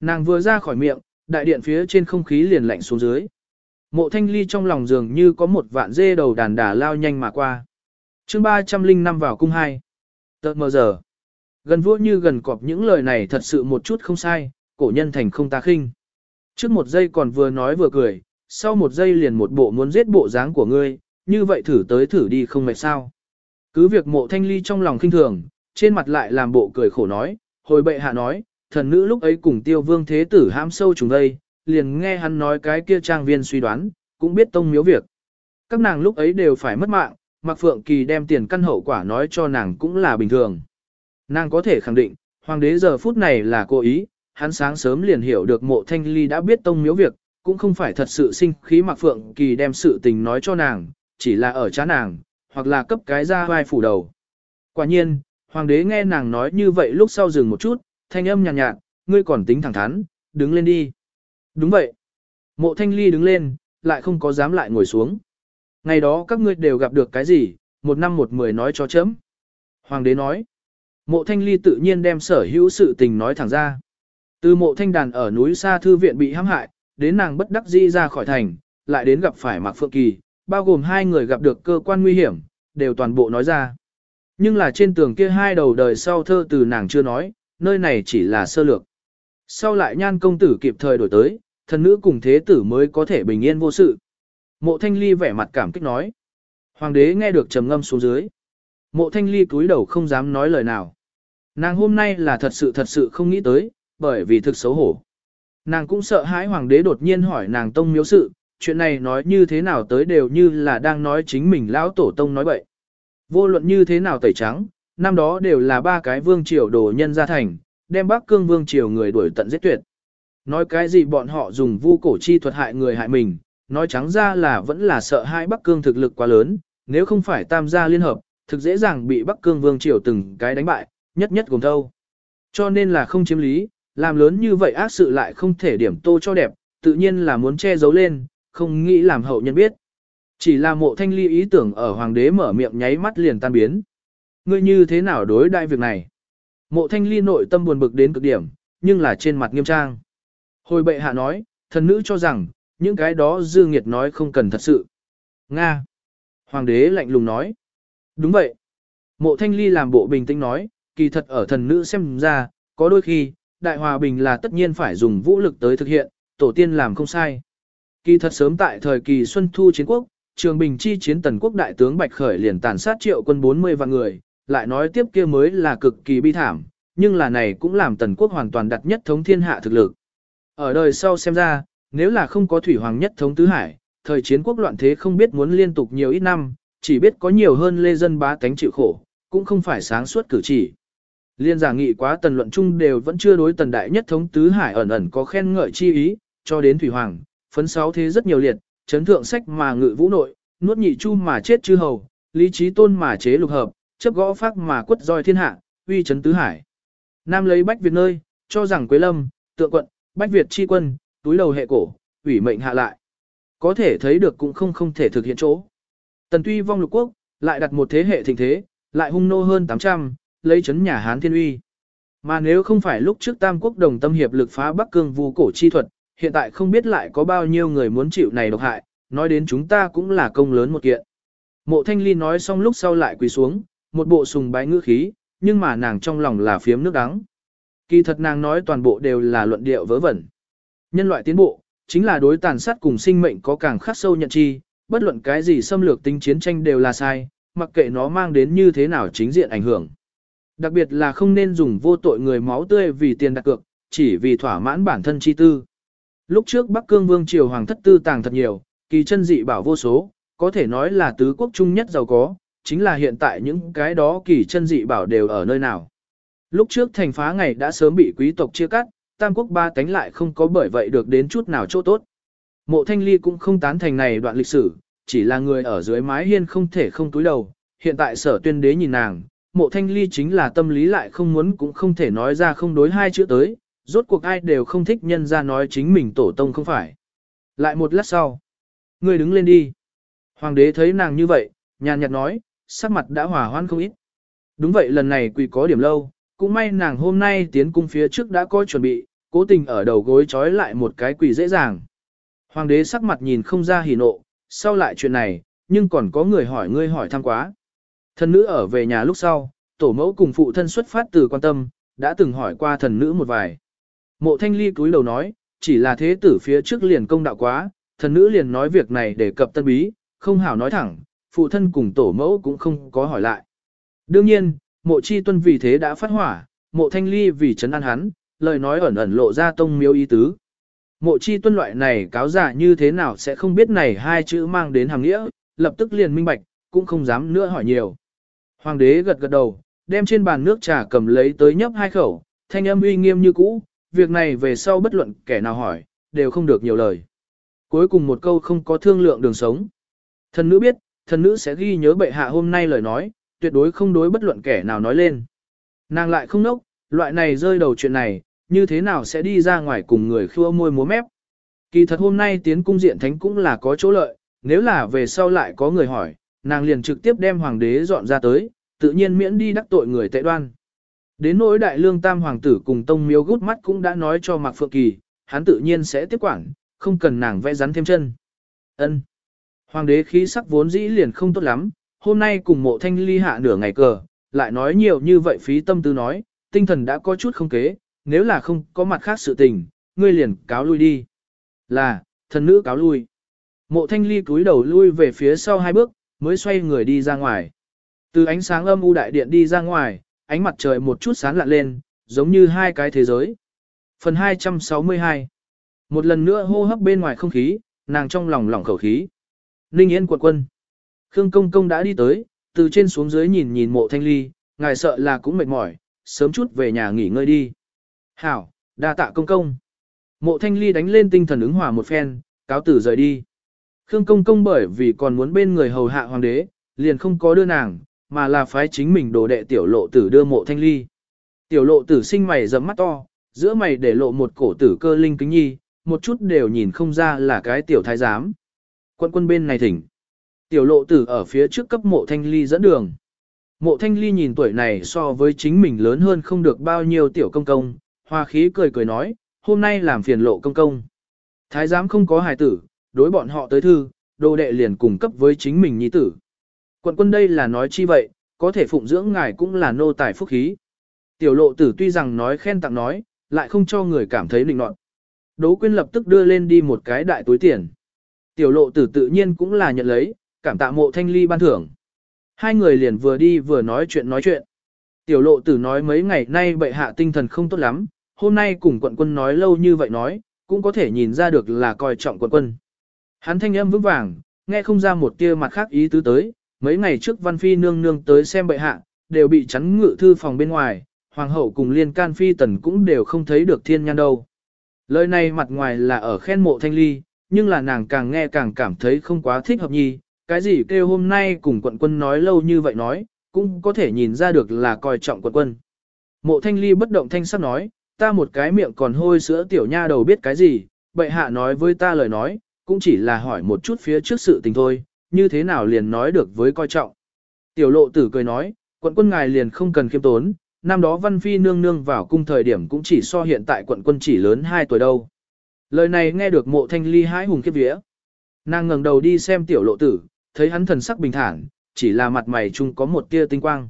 Nàng vừa ra khỏi miệng, đại điện phía trên không khí liền lạnh xuống dưới. Mộ thanh ly trong lòng dường như có một vạn dê đầu đàn đà lao nhanh mà qua. chương 305 vào cung 2. Tợt mờ giờ. Gần vua như gần cọp những lời này thật sự một chút không sai, cổ nhân thành không ta khinh. Trước một giây còn vừa nói vừa cười, sau một giây liền một bộ muốn giết bộ dáng của ngươi, như vậy thử tới thử đi không mệt sao. Cứ việc mộ thanh ly trong lòng khinh thường, trên mặt lại làm bộ cười khổ nói, hồi bệ hạ nói, thần nữ lúc ấy cùng tiêu vương thế tử ham sâu chúng đây, liền nghe hắn nói cái kia trang viên suy đoán, cũng biết tông miếu việc. Các nàng lúc ấy đều phải mất mạng, Mạc Phượng Kỳ đem tiền căn hậu quả nói cho nàng cũng là bình thường. Nàng có thể khẳng định, hoàng đế giờ phút này là cố ý, hắn sáng sớm liền hiểu được mộ thanh ly đã biết tông miếu việc, cũng không phải thật sự sinh khí Mạc Phượng Kỳ đem sự tình nói cho nàng, chỉ là ở chá nàng, hoặc là cấp cái ra vai phủ đầu. Quả nhiên, hoàng đế nghe nàng nói như vậy lúc sau dừng một chút, thanh âm nhàn nhạt, nhạt, ngươi còn tính thẳng thắn, đứng lên đi. Đúng vậy. Mộ thanh ly đứng lên, lại không có dám lại ngồi xuống. Ngày đó các ngươi đều gặp được cái gì, một năm một mười nói cho chấm. Hoàng đế nói. Mộ thanh ly tự nhiên đem sở hữu sự tình nói thẳng ra. Từ mộ thanh đàn ở núi xa thư viện bị hãm hại, đến nàng bất đắc dĩ ra khỏi thành, lại đến gặp phải Mạc Phượng Kỳ, bao gồm hai người gặp được cơ quan nguy hiểm, đều toàn bộ nói ra. Nhưng là trên tường kia hai đầu đời sau thơ từ nàng chưa nói, nơi này chỉ là sơ lược. Sau lại nhan công tử kịp thời đổi tới, thần nữ cùng thế tử mới có thể bình yên vô sự. Mộ thanh ly vẻ mặt cảm kích nói. Hoàng đế nghe được trầm ngâm xuống dưới. Mộ thanh ly cúi đầu không dám nói lời nào. Nàng hôm nay là thật sự thật sự không nghĩ tới, bởi vì thực xấu hổ. Nàng cũng sợ hãi hoàng đế đột nhiên hỏi nàng tông miếu sự, chuyện này nói như thế nào tới đều như là đang nói chính mình lão tổ tông nói bậy. Vô luận như thế nào tẩy trắng, năm đó đều là ba cái vương triều đồ nhân ra thành, đem Bắc Cương vương triều người đuổi tận giết tuyệt. Nói cái gì bọn họ dùng vu cổ chi thuật hại người hại mình, nói trắng ra là vẫn là sợ hai Bắc Cương thực lực quá lớn, nếu không phải tam gia liên hợp, thực dễ dàng bị Bắc Cương vương triều từng cái đánh bại, nhất nhất gồm thâu. Cho nên là không chiếm lý, làm lớn như vậy ác sự lại không thể điểm tô cho đẹp, tự nhiên là muốn che giấu lên, không nghĩ làm hậu nhân biết. Chỉ là mộ thanh ly ý tưởng ở hoàng đế mở miệng nháy mắt liền tan biến. Ngươi như thế nào đối đại việc này? Mộ thanh ly nội tâm buồn bực đến cực điểm, nhưng là trên mặt nghiêm trang. Hồi bệ hạ nói, thần nữ cho rằng, những cái đó dư nghiệt nói không cần thật sự. Nga. Hoàng đế lạnh lùng nói. Đúng vậy. Mộ thanh ly làm bộ bình tĩnh nói, kỳ thật ở thần nữ xem ra, có đôi khi, đại hòa bình là tất nhiên phải dùng vũ lực tới thực hiện, tổ tiên làm không sai. Kỳ thật sớm tại thời kỳ Xuân Thu chiến quốc, Trường Bình chi chiến tần quốc đại tướng Bạch Khởi liền tàn sát triệu quân 40 vạn người, lại nói tiếp kia mới là cực kỳ bi thảm, nhưng là này cũng làm tần quốc hoàn toàn đặt nhất thống thiên hạ thực lực. Ở đời sau xem ra, nếu là không có thủy hoàng nhất thống tứ hải, thời chiến quốc loạn thế không biết muốn liên tục nhiều ít năm, chỉ biết có nhiều hơn lê dân bá tánh chịu khổ, cũng không phải sáng suốt cử chỉ. Liên giả nghị quá tần luận chung đều vẫn chưa đối tần đại nhất thống tứ hải ẩn ẩn có khen ngợi chi ý, cho đến thủy hoàng, phấn sáu thế rất nhiều liệt, chấn thượng sách mà ngự vũ nội, nuốt nhị chu mà chết chư hầu, lý trí tôn mà chế lục hợp, chấp gõ phát mà quất roi thiên hạ, uy chấn tứ hải. Nam lấy bách Việt nơi, cho rằng Quế Lâm, tượng quận, bách Việt chi quân, túi đầu hệ cổ, ủy mệnh hạ lại. Có thể thấy được cũng không không thể thực hiện chỗ. Tần tuy vong lục quốc, lại đặt một thế hệ thịnh thế, lại hung nô hơn 800, lấy chấn nhà Hán thiên uy. Mà nếu không phải lúc trước Tam Quốc đồng tâm hiệp lực phá Bắc Cương vu cổ chi thuật, hiện tại không biết lại có bao nhiêu người muốn chịu này độc hại, nói đến chúng ta cũng là công lớn một kiện. Mộ Thanh Ly nói xong lúc sau lại quỳ xuống, một bộ sùng bái ngữ khí, nhưng mà nàng trong lòng là phiếm nước đắng. Kỳ thật nàng nói toàn bộ đều là luận điệu vớ vẩn. Nhân loại tiến bộ, chính là đối tàn sát cùng sinh mệnh có càng khắc sâu nhận chi, bất luận cái gì xâm lược tính chiến tranh đều là sai, mặc kệ nó mang đến như thế nào chính diện ảnh hưởng. Đặc biệt là không nên dùng vô tội người máu tươi vì tiền đặt cược, chỉ vì thỏa mãn bản thân chi tư. Lúc trước Bắc Cương Vương Triều Hoàng thất tư tàng thật nhiều, kỳ chân dị bảo vô số, có thể nói là tứ quốc trung nhất giàu có, chính là hiện tại những cái đó kỳ chân dị bảo đều ở nơi nào. Lúc trước thành phá ngày đã sớm bị quý tộc chia cắt, tam quốc ba tánh lại không có bởi vậy được đến chút nào chỗ tốt. Mộ thanh ly cũng không tán thành này đoạn lịch sử, chỉ là người ở dưới mái hiên không thể không túi đầu, hiện tại sở tuyên đế nhìn nàng, mộ thanh ly chính là tâm lý lại không muốn cũng không thể nói ra không đối hai chữ tới, rốt cuộc ai đều không thích nhân ra nói chính mình tổ tông không phải. Lại một lát sau, người đứng lên đi. Hoàng đế thấy nàng như vậy, nhàn nhạt nói, sắc mặt đã hòa hoan không ít. Đúng vậy lần này quỳ có điểm lâu, cũng may nàng hôm nay tiến cung phía trước đã có chuẩn bị, cố tình ở đầu gối trói lại một cái quỳ dễ dàng. Hoàng đế sắc mặt nhìn không ra hỉ nộ, sau lại chuyện này, nhưng còn có người hỏi ngươi hỏi thăm quá. Thần nữ ở về nhà lúc sau, tổ mẫu cùng phụ thân xuất phát từ quan tâm, đã từng hỏi qua thần nữ một vài. Mộ thanh ly cúi đầu nói, chỉ là thế tử phía trước liền công đạo quá, thần nữ liền nói việc này để cập tân bí, không hảo nói thẳng, phụ thân cùng tổ mẫu cũng không có hỏi lại. Đương nhiên, mộ chi tuân vì thế đã phát hỏa, mộ thanh ly vì chấn an hắn, lời nói ẩn ẩn lộ ra tông miêu ý tứ. Mộ chi tuân loại này cáo giả như thế nào sẽ không biết này hai chữ mang đến hàng nghĩa, lập tức liền minh bạch, cũng không dám nữa hỏi nhiều. Hoàng đế gật gật đầu, đem trên bàn nước trà cầm lấy tới nhấp hai khẩu, thanh âm uy nghiêm như cũ, việc này về sau bất luận kẻ nào hỏi, đều không được nhiều lời. Cuối cùng một câu không có thương lượng đường sống. Thần nữ biết, thần nữ sẽ ghi nhớ bệ hạ hôm nay lời nói, tuyệt đối không đối bất luận kẻ nào nói lên. Nàng lại không nốc, loại này rơi đầu chuyện này, như thế nào sẽ đi ra ngoài cùng người khua môi múa mép. Kỳ thật hôm nay tiến cung diện thánh cũng là có chỗ lợi, nếu là về sau lại có người hỏi, nàng liền trực tiếp đem hoàng đế dọn ra tới, tự nhiên miễn đi đắc tội người tệ đoan. Đến nỗi đại lương tam hoàng tử cùng tông miếu gút mắt cũng đã nói cho Mạc Phượng Kỳ, hắn tự nhiên sẽ tiếp quản, không cần nàng vẽ rắn thêm chân. Ân. Hoàng đế khí sắc vốn dĩ liền không tốt lắm, hôm nay cùng mộ thanh ly hạ nửa ngày cờ, lại nói nhiều như vậy phí tâm tư nói, tinh thần đã có chút không kế, nếu là không có mặt khác sự tình, ngươi liền cáo lui đi. Là, thần nữ cáo lui. Mộ thanh ly cúi đầu lui về phía sau hai bước, mới xoay người đi ra ngoài. Từ ánh sáng âm u đại điện đi ra ngoài, ánh mặt trời một chút sáng lạ lên, giống như hai cái thế giới. Phần 262 Một lần nữa hô hấp bên ngoài không khí, nàng trong lòng lỏng khẩu khí. Ninh Yên quận quân. Khương Công Công đã đi tới, từ trên xuống dưới nhìn nhìn mộ thanh ly, ngài sợ là cũng mệt mỏi, sớm chút về nhà nghỉ ngơi đi. Hảo, đa tạ công công. Mộ thanh ly đánh lên tinh thần ứng hòa một phen, cáo tử rời đi. Khương công công bởi vì còn muốn bên người hầu hạ hoàng đế, liền không có đưa nàng, mà là phái chính mình đồ đệ tiểu lộ tử đưa mộ thanh ly. Tiểu lộ tử sinh mày rậm mắt to, giữa mày để lộ một cổ tử cơ linh kính nhi, một chút đều nhìn không ra là cái tiểu thái giám. Quân quân bên này thỉnh. Tiểu lộ tử ở phía trước cấp mộ thanh ly dẫn đường. Mộ thanh ly nhìn tuổi này so với chính mình lớn hơn không được bao nhiêu tiểu công công, hoa khí cười cười nói, hôm nay làm phiền lộ công công. Thái giám không có hài tử, đối bọn họ tới thư, đồ đệ liền cùng cấp với chính mình nhi tử. Quận quân đây là nói chi vậy, có thể phụng dưỡng ngài cũng là nô tài phúc khí. Tiểu lộ tử tuy rằng nói khen tặng nói, lại không cho người cảm thấy định nọt. Đỗ quyên lập tức đưa lên đi một cái đại túi tiền. Tiểu lộ tử tự nhiên cũng là nhận lấy, cảm tạ mộ thanh ly ban thưởng. Hai người liền vừa đi vừa nói chuyện nói chuyện. Tiểu lộ tử nói mấy ngày nay bệ hạ tinh thần không tốt lắm, hôm nay cùng quận quân nói lâu như vậy nói, cũng có thể nhìn ra được là coi trọng quận quân. Hắn thanh âm vững vàng, nghe không ra một tia mặt khác ý tứ tới, mấy ngày trước văn phi nương nương tới xem bệ hạ, đều bị chắn ngự thư phòng bên ngoài, hoàng hậu cùng liên can phi tần cũng đều không thấy được thiên nhan đâu. Lời này mặt ngoài là ở khen mộ thanh ly, nhưng là nàng càng nghe càng cảm thấy không quá thích hợp nhi, cái gì kêu hôm nay cùng quận quân nói lâu như vậy nói, cũng có thể nhìn ra được là coi trọng quận quân. Mộ thanh ly bất động thanh sắc nói, ta một cái miệng còn hôi sữa tiểu nha đầu biết cái gì, bệ hạ nói với ta lời nói, cũng chỉ là hỏi một chút phía trước sự tình thôi, như thế nào liền nói được với coi trọng. Tiểu lộ tử cười nói, quận quân ngài liền không cần khiêm tốn, năm đó văn phi nương nương vào cung thời điểm cũng chỉ so hiện tại quận quân chỉ lớn 2 tuổi đâu. Lời này nghe được mộ thanh ly hái hùng kiếp vía. Nàng ngẩng đầu đi xem tiểu lộ tử, thấy hắn thần sắc bình thản, chỉ là mặt mày chung có một tia tinh quang.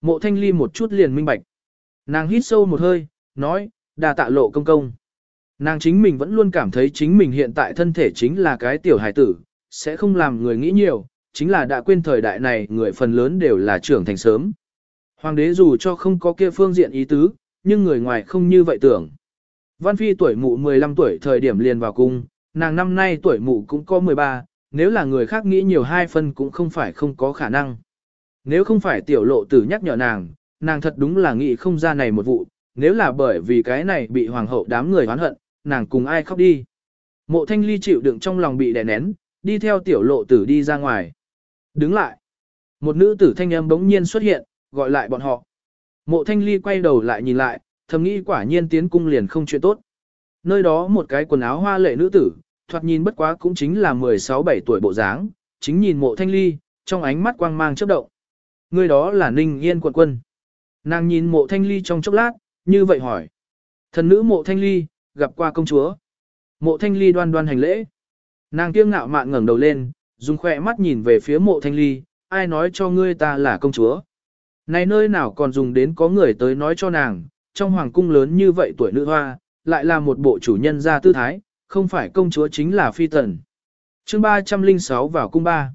Mộ thanh ly một chút liền minh bạch. Nàng hít sâu một hơi, nói, đà tạ lộ công công. Nàng chính mình vẫn luôn cảm thấy chính mình hiện tại thân thể chính là cái tiểu hải tử, sẽ không làm người nghĩ nhiều, chính là đã quên thời đại này người phần lớn đều là trưởng thành sớm. Hoàng đế dù cho không có kia phương diện ý tứ, nhưng người ngoài không như vậy tưởng. Văn Phi tuổi mụ 15 tuổi thời điểm liền vào cung, nàng năm nay tuổi mụ cũng có 13, nếu là người khác nghĩ nhiều hai phân cũng không phải không có khả năng. Nếu không phải tiểu lộ tử nhắc nhở nàng, nàng thật đúng là nghĩ không ra này một vụ, nếu là bởi vì cái này bị hoàng hậu đám người oán hận, nàng cùng ai khóc đi. Mộ thanh ly chịu đựng trong lòng bị đè nén, đi theo tiểu lộ tử đi ra ngoài. Đứng lại. Một nữ tử thanh âm bỗng nhiên xuất hiện, gọi lại bọn họ. Mộ thanh ly quay đầu lại nhìn lại, thầm nghĩ quả nhiên tiến cung liền không chuyện tốt. Nơi đó một cái quần áo hoa lệ nữ tử, thoạt nhìn bất quá cũng chính là 16-17 tuổi bộ dáng, chính nhìn mộ thanh ly, trong ánh mắt quang mang chớp động. Người đó là Ninh Yên quận quân. Nàng nhìn mộ thanh ly trong chốc lát, như vậy hỏi. Thần nữ mộ thanh ly, gặp qua công chúa. Mộ thanh ly đoan đoan hành lễ. Nàng kiêng ngạo mạn ngẩng đầu lên, dùng khỏe mắt nhìn về phía mộ thanh ly, ai nói cho ngươi ta là công chúa. Này nơi nào còn dùng đến có người tới nói cho nàng, trong hoàng cung lớn như vậy tuổi nữ hoa, lại là một bộ chủ nhân gia tư thái, không phải công chúa chính là phi tần. chương 306 vào cung ba.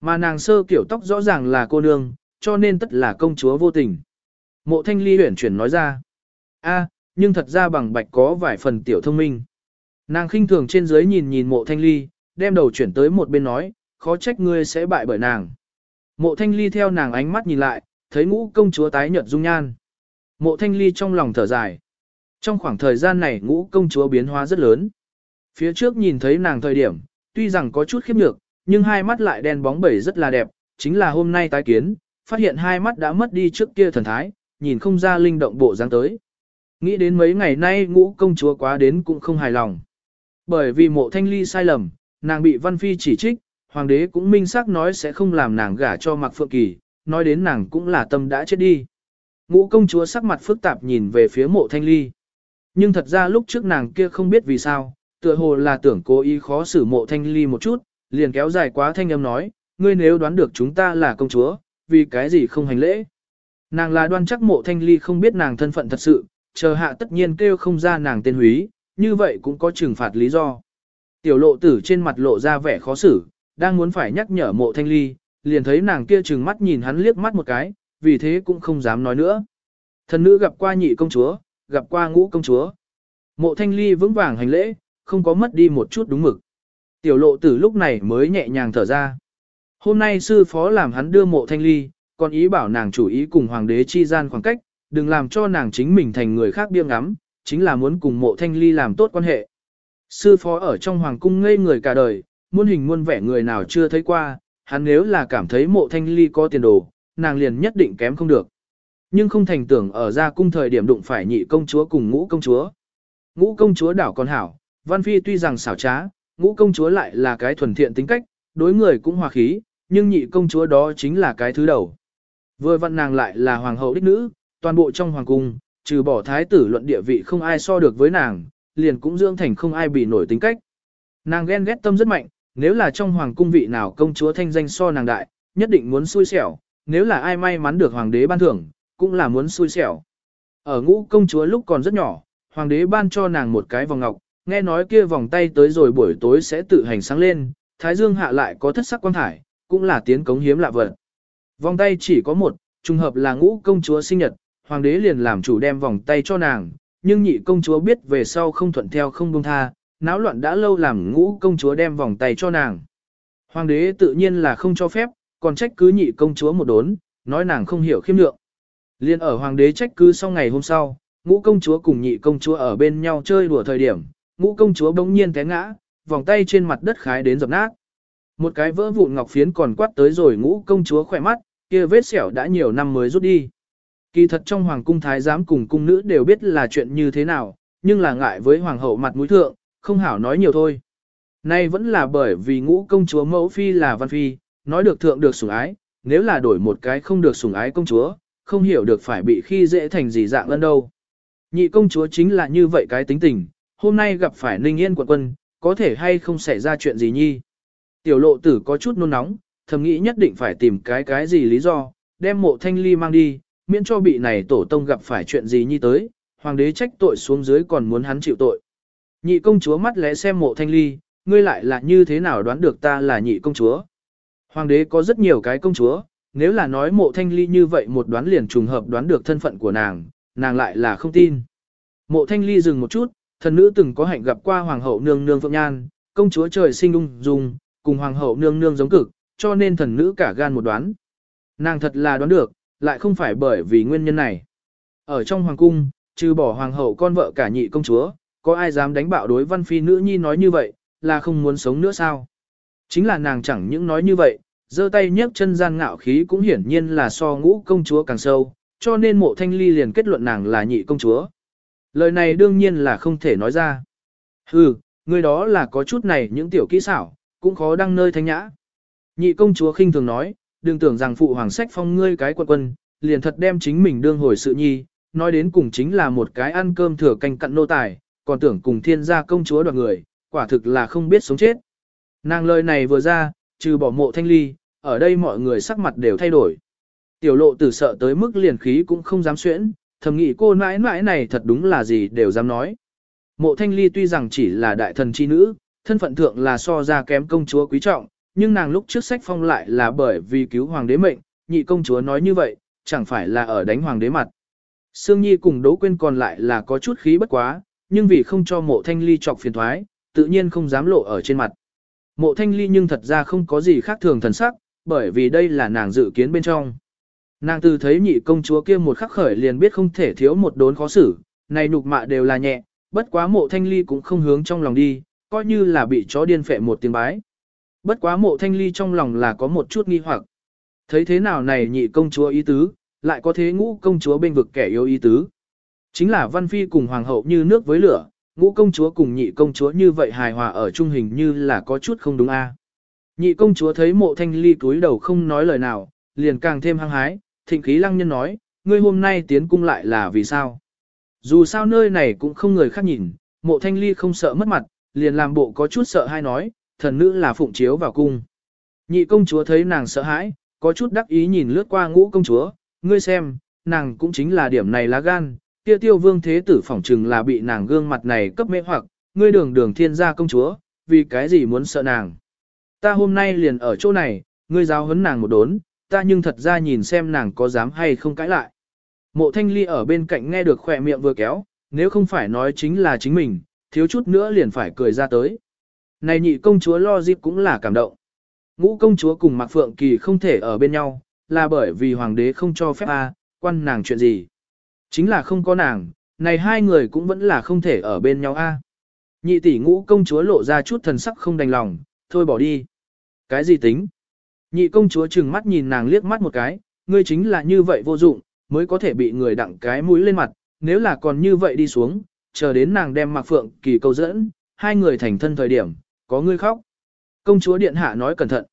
Mà nàng sơ kiểu tóc rõ ràng là cô nương, cho nên tất là công chúa vô tình. Mộ thanh ly huyển chuyển nói ra. a nhưng thật ra bằng bạch có vài phần tiểu thông minh. Nàng khinh thường trên dưới nhìn nhìn mộ thanh ly, đem đầu chuyển tới một bên nói, khó trách ngươi sẽ bại bởi nàng. Mộ thanh ly theo nàng ánh mắt nhìn lại, thấy ngũ công chúa tái nhợt dung nhan. Mộ thanh ly trong lòng thở dài. Trong khoảng thời gian này ngũ công chúa biến hóa rất lớn. Phía trước nhìn thấy nàng thời điểm, tuy rằng có chút khiếp nhược, nhưng hai mắt lại đen bóng bẩy rất là đẹp, chính là hôm nay tái kiến, phát hiện hai mắt đã mất đi trước kia thần thái, nhìn không ra linh động bộ dáng tới. Nghĩ đến mấy ngày nay ngũ công chúa quá đến cũng không hài lòng. Bởi vì mộ thanh ly sai lầm, nàng bị Văn Phi chỉ trích, hoàng đế cũng minh xác nói sẽ không làm nàng gả cho Mạc Phượng Kỳ, nói đến nàng cũng là tâm đã chết đi. Ngũ công chúa sắc mặt phức tạp nhìn về phía mộ thanh ly. Nhưng thật ra lúc trước nàng kia không biết vì sao, tựa hồ là tưởng cố ý khó xử mộ thanh ly một chút, liền kéo dài quá thanh âm nói, ngươi nếu đoán được chúng ta là công chúa, vì cái gì không hành lễ. Nàng là đoan chắc mộ thanh ly không biết nàng thân phận thật sự, chờ hạ tất nhiên kêu không ra nàng tên húy, như vậy cũng có trừng phạt lý do. Tiểu lộ tử trên mặt lộ ra vẻ khó xử, đang muốn phải nhắc nhở mộ thanh ly, liền thấy nàng kia trừng mắt nhìn hắn liếc mắt một cái, vì thế cũng không dám nói nữa. Thần nữ gặp qua nhị công chúa, gặp qua ngũ công chúa. Mộ thanh ly vững vàng hành lễ, không có mất đi một chút đúng mực. Tiểu lộ tử lúc này mới nhẹ nhàng thở ra. Hôm nay sư phó làm hắn đưa mộ thanh ly, còn ý bảo nàng chủ ý cùng hoàng đế chi gian khoảng cách, đừng làm cho nàng chính mình thành người khác biêng ngắm, chính là muốn cùng mộ thanh ly làm tốt quan hệ. Sư phó ở trong hoàng cung ngây người cả đời, muôn hình muôn vẻ người nào chưa thấy qua, hắn nếu là cảm thấy mộ thanh ly có tiền đồ, nàng liền nhất định kém không được. Nhưng không thành tưởng ở ra cung thời điểm đụng phải nhị công chúa cùng ngũ công chúa. Ngũ công chúa đảo con hảo, Văn Phi tuy rằng xảo trá, ngũ công chúa lại là cái thuần thiện tính cách, đối người cũng hòa khí, nhưng nhị công chúa đó chính là cái thứ đầu. Vừa văn nàng lại là hoàng hậu đích nữ, toàn bộ trong hoàng cung, trừ bỏ thái tử luận địa vị không ai so được với nàng, liền cũng dưỡng thành không ai bị nổi tính cách. Nàng ghen ghét tâm rất mạnh, nếu là trong hoàng cung vị nào công chúa thanh danh so nàng đại, nhất định muốn xui xẻo, nếu là ai may mắn được hoàng đế ban thưởng, cũng là muốn xui xẻo. Ở ngũ công chúa lúc còn rất nhỏ, hoàng đế ban cho nàng một cái vòng ngọc, nghe nói kia vòng tay tới rồi buổi tối sẽ tự hành sáng lên, thái dương hạ lại có thất sắc quan thải, cũng là tiến cống hiếm lạ vật. Vòng tay chỉ có một, trùng hợp là ngũ công chúa sinh nhật, hoàng đế liền làm chủ đem vòng tay cho nàng, nhưng nhị công chúa biết về sau không thuận theo không buông tha, náo loạn đã lâu làm ngũ công chúa đem vòng tay cho nàng. Hoàng đế tự nhiên là không cho phép, còn trách cứ nhị công chúa một đốn, nói nàng không hiểu khiêm lượng. Liên ở hoàng đế trách cứ sau ngày hôm sau, ngũ công chúa cùng nhị công chúa ở bên nhau chơi đùa thời điểm, ngũ công chúa bỗng nhiên té ngã, vòng tay trên mặt đất khái đến dập nát. Một cái vỡ vụn ngọc phiến còn quát tới rồi ngũ công chúa khỏe mắt, kia vết sẹo đã nhiều năm mới rút đi. Kỳ thật trong hoàng cung thái giám cùng cung nữ đều biết là chuyện như thế nào, nhưng là ngại với hoàng hậu mặt mũi thượng, không hảo nói nhiều thôi. Nay vẫn là bởi vì ngũ công chúa mẫu phi là văn phi, nói được thượng được sủng ái, nếu là đổi một cái không được sủng ái công chúa, không hiểu được phải bị khi dễ thành gì dạng ân đâu. Nhị công chúa chính là như vậy cái tính tình, hôm nay gặp phải Ninh Yên quận quân, có thể hay không xảy ra chuyện gì nhi. Tiểu lộ tử có chút nôn nóng, thầm nghĩ nhất định phải tìm cái cái gì lý do, đem mộ thanh ly mang đi, miễn cho bị này tổ tông gặp phải chuyện gì nhi tới, hoàng đế trách tội xuống dưới còn muốn hắn chịu tội. Nhị công chúa mắt lẽ xem mộ thanh ly, ngươi lại là như thế nào đoán được ta là nhị công chúa. Hoàng đế có rất nhiều cái công chúa, nếu là nói mộ thanh ly như vậy một đoán liền trùng hợp đoán được thân phận của nàng, nàng lại là không tin. Mộ thanh ly dừng một chút, thần nữ từng có hạnh gặp qua hoàng hậu nương nương phượng nhan, công chúa trời sinh ung dung, cùng hoàng hậu nương nương giống cực, cho nên thần nữ cả gan một đoán. Nàng thật là đoán được, lại không phải bởi vì nguyên nhân này. Ở trong hoàng cung, trừ bỏ hoàng hậu con vợ cả nhị công chúa, có ai dám đánh bạo đối văn phi nữ nhi nói như vậy, là không muốn sống nữa sao? Chính là nàng chẳng những nói như vậy, giơ tay nhấc chân gian ngạo khí cũng hiển nhiên là so ngũ công chúa càng sâu, cho nên mộ thanh ly liền kết luận nàng là nhị công chúa. Lời này đương nhiên là không thể nói ra. Hừ, người đó là có chút này những tiểu kỹ xảo, cũng khó đăng nơi thanh nhã. Nhị công chúa khinh thường nói, đừng tưởng rằng phụ hoàng sách phong ngươi cái quận quân, liền thật đem chính mình đương hồi sự nhi, nói đến cùng chính là một cái ăn cơm thừa canh cặn nô tài, còn tưởng cùng thiên gia công chúa đoạt người, quả thực là không biết sống chết. Nàng lời này vừa ra, trừ bỏ mộ thanh ly, ở đây mọi người sắc mặt đều thay đổi. Tiểu lộ tử sợ tới mức liền khí cũng không dám xuyễn, thầm nghĩ cô nãi nãi này thật đúng là gì đều dám nói. Mộ thanh ly tuy rằng chỉ là đại thần chi nữ, thân phận thượng là so ra kém công chúa quý trọng, nhưng nàng lúc trước sách phong lại là bởi vì cứu hoàng đế mệnh, nhị công chúa nói như vậy, chẳng phải là ở đánh hoàng đế mặt. Sương Nhi cùng Đỗ Quyên còn lại là có chút khí bất quá, nhưng vì không cho mộ thanh ly trọc phiền thoái, tự nhiên không dám lộ ở trên mặt. Mộ thanh ly nhưng thật ra không có gì khác thường thần sắc, bởi vì đây là nàng dự kiến bên trong. Nàng từ thấy nhị công chúa kia một khắc khởi liền biết không thể thiếu một đốn khó xử, này nhục mạ đều là nhẹ, bất quá mộ thanh ly cũng không hướng trong lòng đi, coi như là bị chó điên phệ một tiếng bái. Bất quá mộ thanh ly trong lòng là có một chút nghi hoặc. Thấy thế nào này nhị công chúa ý tứ, lại có thế ngũ công chúa bên vực kẻ yếu ý tứ. Chính là văn phi cùng hoàng hậu như nước với lửa, ngũ công chúa cùng nhị công chúa như vậy hài hòa ở trung hình như là có chút không đúng a. Nhị công chúa thấy mộ thanh ly cúi đầu không nói lời nào, liền càng thêm hăng hái, thịnh khí lăng nhân nói, ngươi hôm nay tiến cung lại là vì sao? Dù sao nơi này cũng không người khác nhìn, mộ thanh ly không sợ mất mặt, liền làm bộ có chút sợ hay nói, thần nữ là phụng chiếu vào cung. Nhị công chúa thấy nàng sợ hãi, có chút đắc ý nhìn lướt qua ngũ công chúa, ngươi xem, nàng cũng chính là điểm này lá gan, kia tiêu vương thế tử phỏng trừng là bị nàng gương mặt này cấp mê hoặc, ngươi đường đường thiên gia công chúa, vì cái gì muốn sợ nàng. Ta hôm nay liền ở chỗ này, ngươi giáo huấn nàng một đốn, ta nhưng thật ra nhìn xem nàng có dám hay không cãi lại. Mộ thanh ly ở bên cạnh nghe được khỏe miệng vừa kéo, nếu không phải nói chính là chính mình, thiếu chút nữa liền phải cười ra tới. Này nhị công chúa lo dịp cũng là cảm động. Ngũ công chúa cùng Mạc Phượng Kỳ không thể ở bên nhau, là bởi vì hoàng đế không cho phép a, quan nàng chuyện gì. Chính là không có nàng, này hai người cũng vẫn là không thể ở bên nhau a. Nhị tỷ ngũ công chúa lộ ra chút thần sắc không đành lòng, thôi bỏ đi. Cái gì tính? Nhị công chúa trừng mắt nhìn nàng liếc mắt một cái, ngươi chính là như vậy vô dụng, mới có thể bị người đặng cái mũi lên mặt, nếu là còn như vậy đi xuống, chờ đến nàng đem Mạc Phượng Kỳ câu dẫn, hai người thành thân thời điểm, có ngươi khóc. Công chúa điện hạ nói cẩn thận.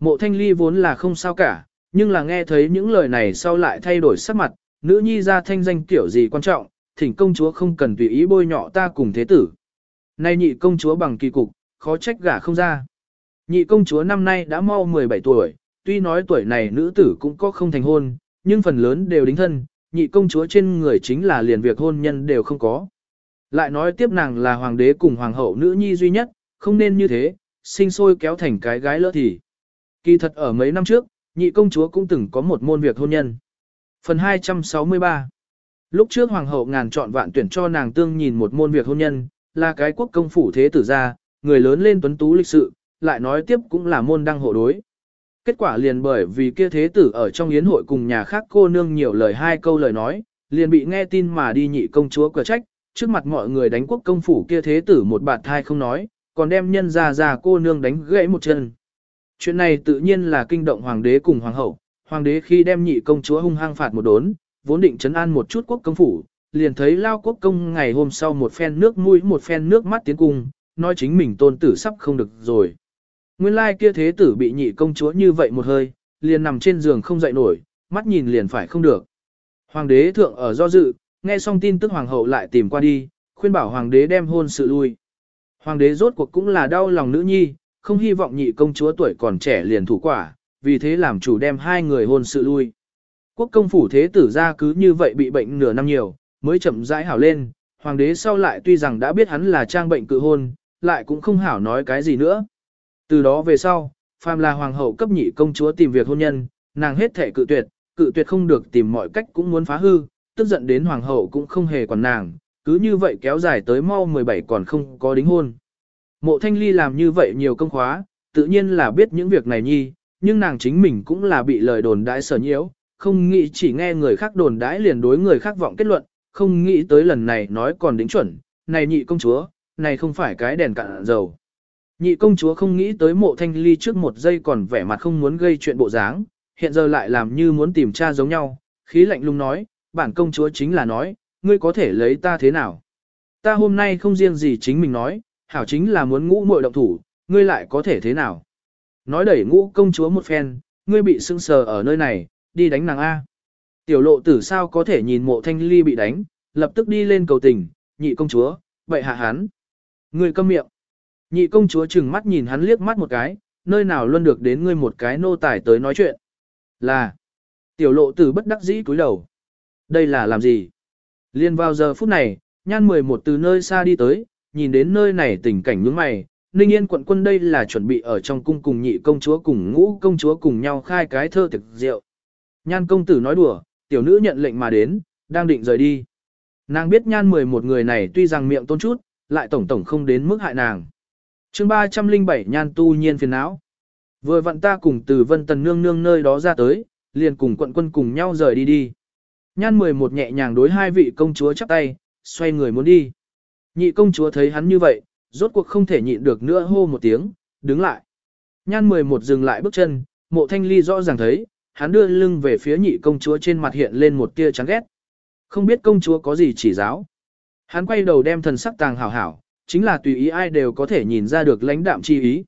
Mộ thanh ly vốn là không sao cả, nhưng là nghe thấy những lời này sau lại thay đổi sắc mặt, nữ nhi ra thanh danh kiểu gì quan trọng, thỉnh công chúa không cần tùy ý bôi nhọ ta cùng thế tử. Nay nhị công chúa bằng kỳ cục, khó trách gả không ra. Nhị công chúa năm nay đã mau 17 tuổi, tuy nói tuổi này nữ tử cũng có không thành hôn, nhưng phần lớn đều đính thân, nhị công chúa trên người chính là liền việc hôn nhân đều không có. Lại nói tiếp nàng là hoàng đế cùng hoàng hậu nữ nhi duy nhất, không nên như thế, sinh sôi kéo thành cái gái lỡ thì. Kỳ thật ở mấy năm trước, nhị công chúa cũng từng có một môn việc hôn nhân. Phần 263 Lúc trước hoàng hậu ngàn chọn vạn tuyển cho nàng tương nhìn một môn việc hôn nhân, là cái quốc công phủ thế tử gia, người lớn lên tuấn tú lịch sự, lại nói tiếp cũng là môn đăng hộ đối. Kết quả liền bởi vì kia thế tử ở trong yến hội cùng nhà khác cô nương nhiều lời hai câu lời nói, liền bị nghe tin mà đi nhị công chúa cửa trách, trước mặt mọi người đánh quốc công phủ kia thế tử một bạt thai không nói, còn đem nhân ra ra cô nương đánh gãy một chân. Chuyện này tự nhiên là kinh động hoàng đế cùng hoàng hậu, hoàng đế khi đem nhị công chúa hung hăng phạt một đốn, vốn định chấn an một chút quốc công phủ, liền thấy lao quốc công ngày hôm sau một phen nước mũi một phen nước mắt tiến cung, nói chính mình tôn tử sắp không được rồi. Nguyên lai kia thế tử bị nhị công chúa như vậy một hơi, liền nằm trên giường không dậy nổi, mắt nhìn liền phải không được. Hoàng đế thượng ở do dự, nghe xong tin tức hoàng hậu lại tìm qua đi, khuyên bảo hoàng đế đem hôn sự lui. Hoàng đế rốt cuộc cũng là đau lòng nữ nhi, không hy vọng nhị công chúa tuổi còn trẻ liền thủ quả, vì thế làm chủ đem hai người hôn sự lui. Quốc công phủ thế tử ra cứ như vậy bị bệnh nửa năm nhiều, mới chậm rãi hảo lên, hoàng đế sau lại tuy rằng đã biết hắn là trang bệnh cự hôn, lại cũng không hảo nói cái gì nữa. Từ đó về sau, phàm là hoàng hậu cấp nhị công chúa tìm việc hôn nhân, nàng hết thể cự tuyệt, cự tuyệt không được tìm mọi cách cũng muốn phá hư, tức giận đến hoàng hậu cũng không hề quản nàng, cứ như vậy kéo dài tới mau 17 còn không có đính hôn. Mộ thanh ly làm như vậy nhiều công khóa, tự nhiên là biết những việc này nhi, nhưng nàng chính mình cũng là bị lời đồn đãi sở nhiễu, không nghĩ chỉ nghe người khác đồn đãi liền đối người khác vọng kết luận, không nghĩ tới lần này nói còn đính chuẩn, này nhị công chúa, này không phải cái đèn cạn dầu. Nhị công chúa không nghĩ tới mộ thanh ly trước một giây còn vẻ mặt không muốn gây chuyện bộ dáng, hiện giờ lại làm như muốn tìm cha giống nhau, khí lạnh lùng nói, bản công chúa chính là nói, ngươi có thể lấy ta thế nào. Ta hôm nay không riêng gì chính mình nói, hảo chính là muốn ngũ muội động thủ, ngươi lại có thể thế nào. Nói đẩy ngũ công chúa một phen, ngươi bị sưng sờ ở nơi này, đi đánh nàng A. Tiểu lộ tử sao có thể nhìn mộ thanh ly bị đánh, lập tức đi lên cầu tình, nhị công chúa, vậy hạ hắn. Ngươi câm miệng. Nhị công chúa chừng mắt nhìn hắn liếc mắt một cái, nơi nào luôn được đến ngươi một cái nô tài tới nói chuyện. Là. Tiểu lộ tử bất đắc dĩ cúi đầu. Đây là làm gì? Liên vào giờ phút này, nhan 11 từ nơi xa đi tới, nhìn đến nơi này tình cảnh nhướng mày. Ninh Yên quận quân đây là chuẩn bị ở trong cung cùng nhị công chúa cùng ngũ công chúa cùng nhau khai cái thơ thực rượu. Nhan công tử nói đùa, tiểu nữ nhận lệnh mà đến, đang định rời đi. Nàng biết nhan 11 người này tuy rằng miệng tôn chút, lại tổng tổng không đến mức hại nàng chương 307 nhan tu nhiên phiền não. Vừa vặn ta cùng từ vân tần nương nương nơi đó ra tới, liền cùng quận quân cùng nhau rời đi đi. Nhan 11 nhẹ nhàng đối hai vị công chúa chắp tay, xoay người muốn đi. Nhị công chúa thấy hắn như vậy, rốt cuộc không thể nhịn được nữa hô một tiếng, đứng lại. Nhan 11 dừng lại bước chân, mộ thanh ly rõ ràng thấy, hắn đưa lưng về phía nhị công chúa trên mặt hiện lên một tia chán ghét. Không biết công chúa có gì chỉ giáo. Hắn quay đầu đem thần sắc tàng hảo hảo, chính là tùy ý ai đều có thể nhìn ra được lãnh đạm chi ý.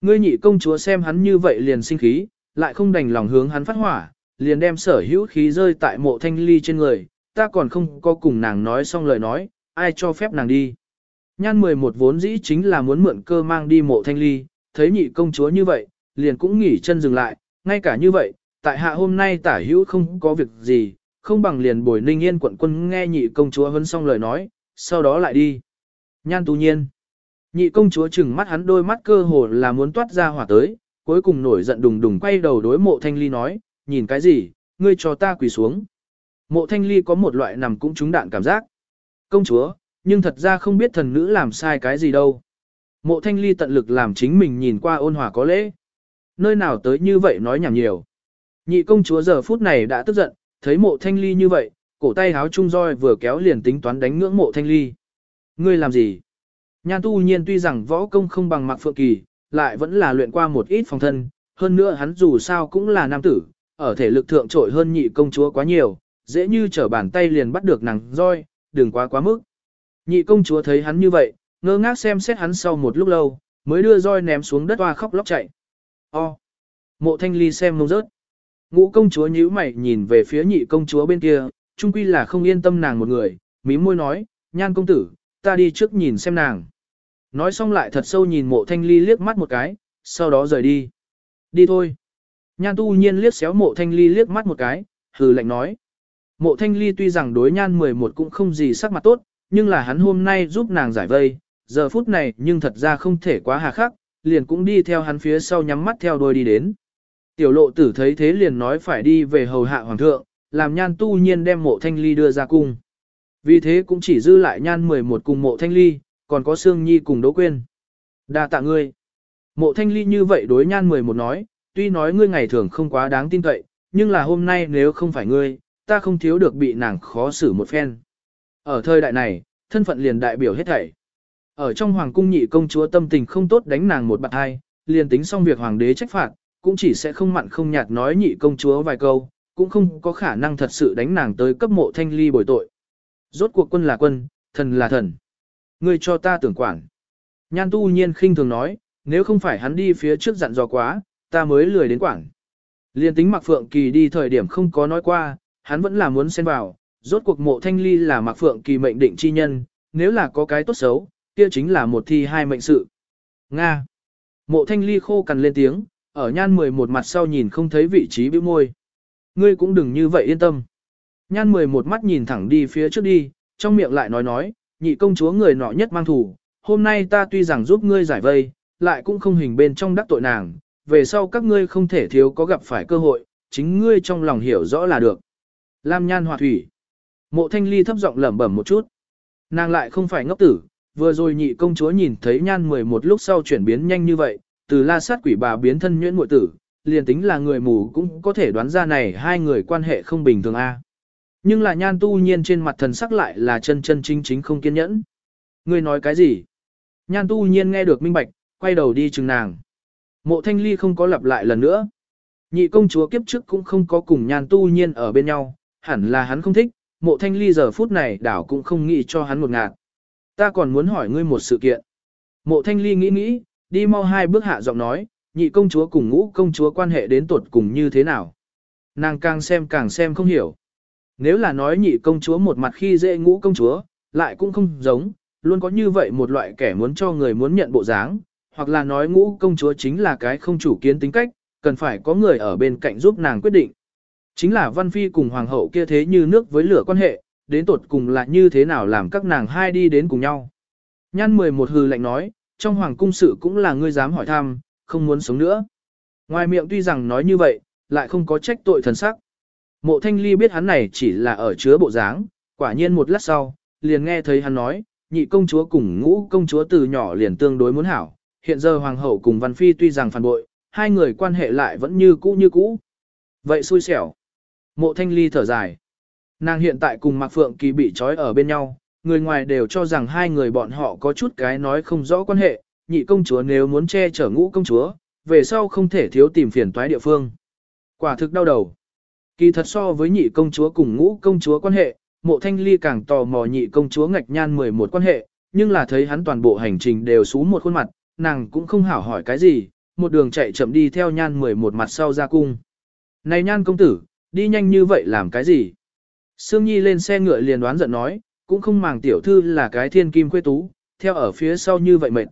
Ngươi nhị công chúa xem hắn như vậy liền sinh khí, lại không đành lòng hướng hắn phát hỏa, liền đem sở hữu khí rơi tại mộ thanh ly trên người, ta còn không có cùng nàng nói xong lời nói, ai cho phép nàng đi. Nhan 11 vốn dĩ chính là muốn mượn cơ mang đi mộ thanh ly, thấy nhị công chúa như vậy, liền cũng nghỉ chân dừng lại, ngay cả như vậy, tại hạ hôm nay tả hữu không có việc gì, không bằng liền bồi ninh yên quận quân nghe nhị công chúa hân xong lời nói, sau đó lại đi. Nhan tu nhiên. Nhị công chúa chừng mắt hắn đôi mắt cơ hồ là muốn toát ra hỏa tới, cuối cùng nổi giận đùng đùng quay đầu đối mộ thanh ly nói, nhìn cái gì, ngươi cho ta quỳ xuống. Mộ thanh ly có một loại nằm cũng trúng đạn cảm giác. Công chúa, nhưng thật ra không biết thần nữ làm sai cái gì đâu. Mộ thanh ly tận lực làm chính mình nhìn qua ôn hòa có lễ. Nơi nào tới như vậy nói nhảm nhiều. Nhị công chúa giờ phút này đã tức giận, thấy mộ thanh ly như vậy, cổ tay háo trung roi vừa kéo liền tính toán đánh ngưỡng mộ thanh ly. Ngươi làm gì? Nhan tu nhiên tuy rằng võ công không bằng mạc phượng kỳ, lại vẫn là luyện qua một ít phòng thân, hơn nữa hắn dù sao cũng là nam tử, ở thể lực thượng trội hơn nhị công chúa quá nhiều, dễ như trở bàn tay liền bắt được nàng roi, đừng quá quá mức. Nhị công chúa thấy hắn như vậy, ngơ ngác xem xét hắn sau một lúc lâu, mới đưa roi ném xuống đất hoa khóc lóc chạy. O. Mộ thanh ly xem mông rớt. Ngũ công chúa nhíu mày nhìn về phía nhị công chúa bên kia, chung quy là không yên tâm nàng một người, mí môi nói, nhan công tử, ta đi trước nhìn xem nàng. Nói xong lại thật sâu nhìn mộ thanh ly liếc mắt một cái, sau đó rời đi. Đi thôi. Nhan tu nhiên liếc xéo mộ thanh ly liếc mắt một cái, hừ lạnh nói. Mộ thanh ly tuy rằng đối nhan 11 cũng không gì sắc mặt tốt, nhưng là hắn hôm nay giúp nàng giải vây, giờ phút này nhưng thật ra không thể quá hà khắc, liền cũng đi theo hắn phía sau nhắm mắt theo đuôi đi đến. Tiểu lộ tử thấy thế liền nói phải đi về hầu hạ hoàng thượng, làm nhan tu nhiên đem mộ thanh ly đưa ra cung. Vì thế cũng chỉ dư lại nhan 11 cùng mộ thanh ly, còn có Sương Nhi cùng Đỗ Quyên. đa tạ ngươi. Mộ thanh ly như vậy đối nhan 11 nói, tuy nói ngươi ngày thường không quá đáng tin cậy, nhưng là hôm nay nếu không phải ngươi, ta không thiếu được bị nàng khó xử một phen. Ở thời đại này, thân phận liền đại biểu hết thảy. Ở trong hoàng cung nhị công chúa tâm tình không tốt đánh nàng một bạc hai, liền tính xong việc hoàng đế trách phạt, cũng chỉ sẽ không mặn không nhạt nói nhị công chúa vài câu, cũng không có khả năng thật sự đánh nàng tới cấp mộ thanh ly bồi tội. Rốt cuộc quân là quân, thần là thần. Ngươi cho ta tưởng quản. Nhan tu nhiên khinh thường nói, nếu không phải hắn đi phía trước dặn dò quá, ta mới lười đến quản. Liên tính Mạc Phượng Kỳ đi thời điểm không có nói qua, hắn vẫn là muốn xen vào, rốt cuộc mộ thanh ly là Mạc Phượng Kỳ mệnh định chi nhân, nếu là có cái tốt xấu, kia chính là một thi hai mệnh sự. Nga. Mộ thanh ly khô cằn lên tiếng, ở nhan 11 mặt sau nhìn không thấy vị trí bĩu môi. Ngươi cũng đừng như vậy yên tâm. Nhan 11 mắt nhìn thẳng đi phía trước đi, trong miệng lại nói nói, nhị công chúa người nọ nhất mang thủ, hôm nay ta tuy rằng giúp ngươi giải vây, lại cũng không hình bên trong đắc tội nàng, về sau các ngươi không thể thiếu có gặp phải cơ hội, chính ngươi trong lòng hiểu rõ là được. Lam nhan hòa thủy. Mộ thanh ly thấp giọng lẩm bẩm một chút. Nàng lại không phải ngốc tử, vừa rồi nhị công chúa nhìn thấy nhan 11 lúc sau chuyển biến nhanh như vậy, từ la sát quỷ bà biến thân nhuyễn muội tử, liền tính là người mù cũng có thể đoán ra này hai người quan hệ không bình thường a. Nhưng là nhan tu nhiên trên mặt thần sắc lại là chân chân chính chính không kiên nhẫn. Ngươi nói cái gì? Nhan tu nhiên nghe được minh bạch, quay đầu đi chừng nàng. Mộ thanh ly không có lặp lại lần nữa. Nhị công chúa kiếp trước cũng không có cùng nhan tu nhiên ở bên nhau, hẳn là hắn không thích, mộ thanh ly giờ phút này đảo cũng không nghĩ cho hắn một ngạt. Ta còn muốn hỏi ngươi một sự kiện. Mộ thanh ly nghĩ nghĩ, đi mau hai bước hạ giọng nói, nhị công chúa cùng ngũ công chúa quan hệ đến tuột cùng như thế nào. Nàng càng xem càng xem không hiểu. Nếu là nói nhị công chúa một mặt khi dễ ngũ công chúa, lại cũng không giống, luôn có như vậy một loại kẻ muốn cho người muốn nhận bộ dáng, hoặc là nói ngũ công chúa chính là cái không chủ kiến tính cách, cần phải có người ở bên cạnh giúp nàng quyết định. Chính là Văn Phi cùng Hoàng hậu kia thế như nước với lửa quan hệ, đến tột cùng là như thế nào làm các nàng hai đi đến cùng nhau. Nhan 11 hừ lạnh nói, trong Hoàng cung sự cũng là ngươi dám hỏi thăm, không muốn sống nữa. Ngoài miệng tuy rằng nói như vậy, lại không có trách tội thần sắc. Mộ thanh ly biết hắn này chỉ là ở chứa bộ dáng, quả nhiên một lát sau, liền nghe thấy hắn nói, nhị công chúa cùng ngũ công chúa từ nhỏ liền tương đối muốn hảo, hiện giờ hoàng hậu cùng văn phi tuy rằng phản bội, hai người quan hệ lại vẫn như cũ như cũ. Vậy xui xẻo. Mộ thanh ly thở dài. Nàng hiện tại cùng Mạc Phượng Kỳ bị trói ở bên nhau, người ngoài đều cho rằng hai người bọn họ có chút cái nói không rõ quan hệ, nhị công chúa nếu muốn che chở ngũ công chúa, về sau không thể thiếu tìm phiền toái địa phương. Quả thực đau đầu. Kỳ thật so với nhị công chúa cùng ngũ công chúa quan hệ, mộ thanh ly càng tò mò nhị công chúa ngạch nhan 11 quan hệ, nhưng là thấy hắn toàn bộ hành trình đều xuống một khuôn mặt, nàng cũng không hảo hỏi cái gì, một đường chạy chậm đi theo nhan 11 mặt sau ra cung. Này nhan công tử, đi nhanh như vậy làm cái gì? Sương Nhi lên xe ngựa liền đoán giận nói, cũng không màng tiểu thư là cái thiên kim khuê tú, theo ở phía sau như vậy mệt.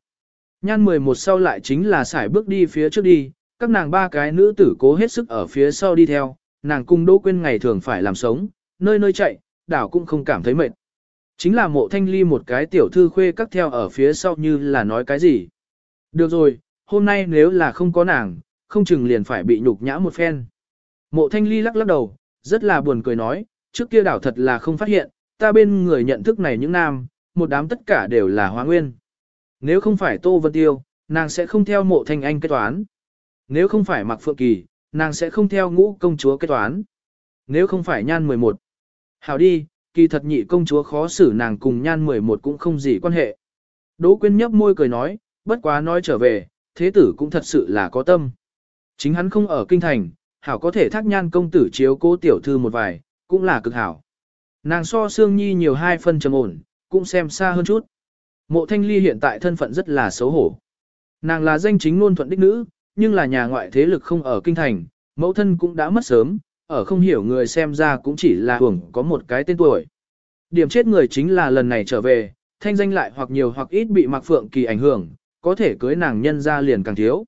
Nhan 11 sau lại chính là xài bước đi phía trước đi, các nàng ba cái nữ tử cố hết sức ở phía sau đi theo, nàng cung Đỗ Quyên ngày thường phải làm sống, nơi nơi chạy, đảo cũng không cảm thấy mệt. Chính là mộ thanh ly một cái tiểu thư khuê các theo ở phía sau như là nói cái gì. Được rồi, hôm nay nếu là không có nàng, không chừng liền phải bị nhục nhã một phen. Mộ thanh ly lắc lắc đầu, rất là buồn cười nói, trước kia đảo thật là không phát hiện, ta bên người nhận thức này những nam, một đám tất cả đều là hóa nguyên. Nếu không phải Tô Vân Tiêu, nàng sẽ không theo mộ thanh anh kết toán. Nếu không phải mặc Phượng Kỳ, nàng sẽ không theo ngũ công chúa kết toán. Nếu không phải nhan 11. Hảo đi, kỳ thật nhị công chúa khó xử nàng cùng nhan 11 cũng không gì quan hệ. Đỗ Quyên nhấp môi cười nói, bất quá nói trở về, thế tử cũng thật sự là có tâm. Chính hắn không ở kinh thành, hảo có thể thác nhan công tử chiếu cố tiểu thư một vài, cũng là cực hảo. Nàng so xương nhi nhiều hai phân trầm ổn, cũng xem xa hơn chút. Mộ thanh ly hiện tại thân phận rất là xấu hổ. Nàng là danh chính ngôn thuận đích nữ, nhưng là nhà ngoại thế lực không ở kinh thành, mẫu thân cũng đã mất sớm, ở không hiểu người xem ra cũng chỉ là hưởng có một cái tên tuổi. Điểm chết người chính là lần này trở về, thanh danh lại hoặc nhiều hoặc ít bị Mạc Phượng Kỳ ảnh hưởng, có thể cưới nàng nhân ra liền càng thiếu.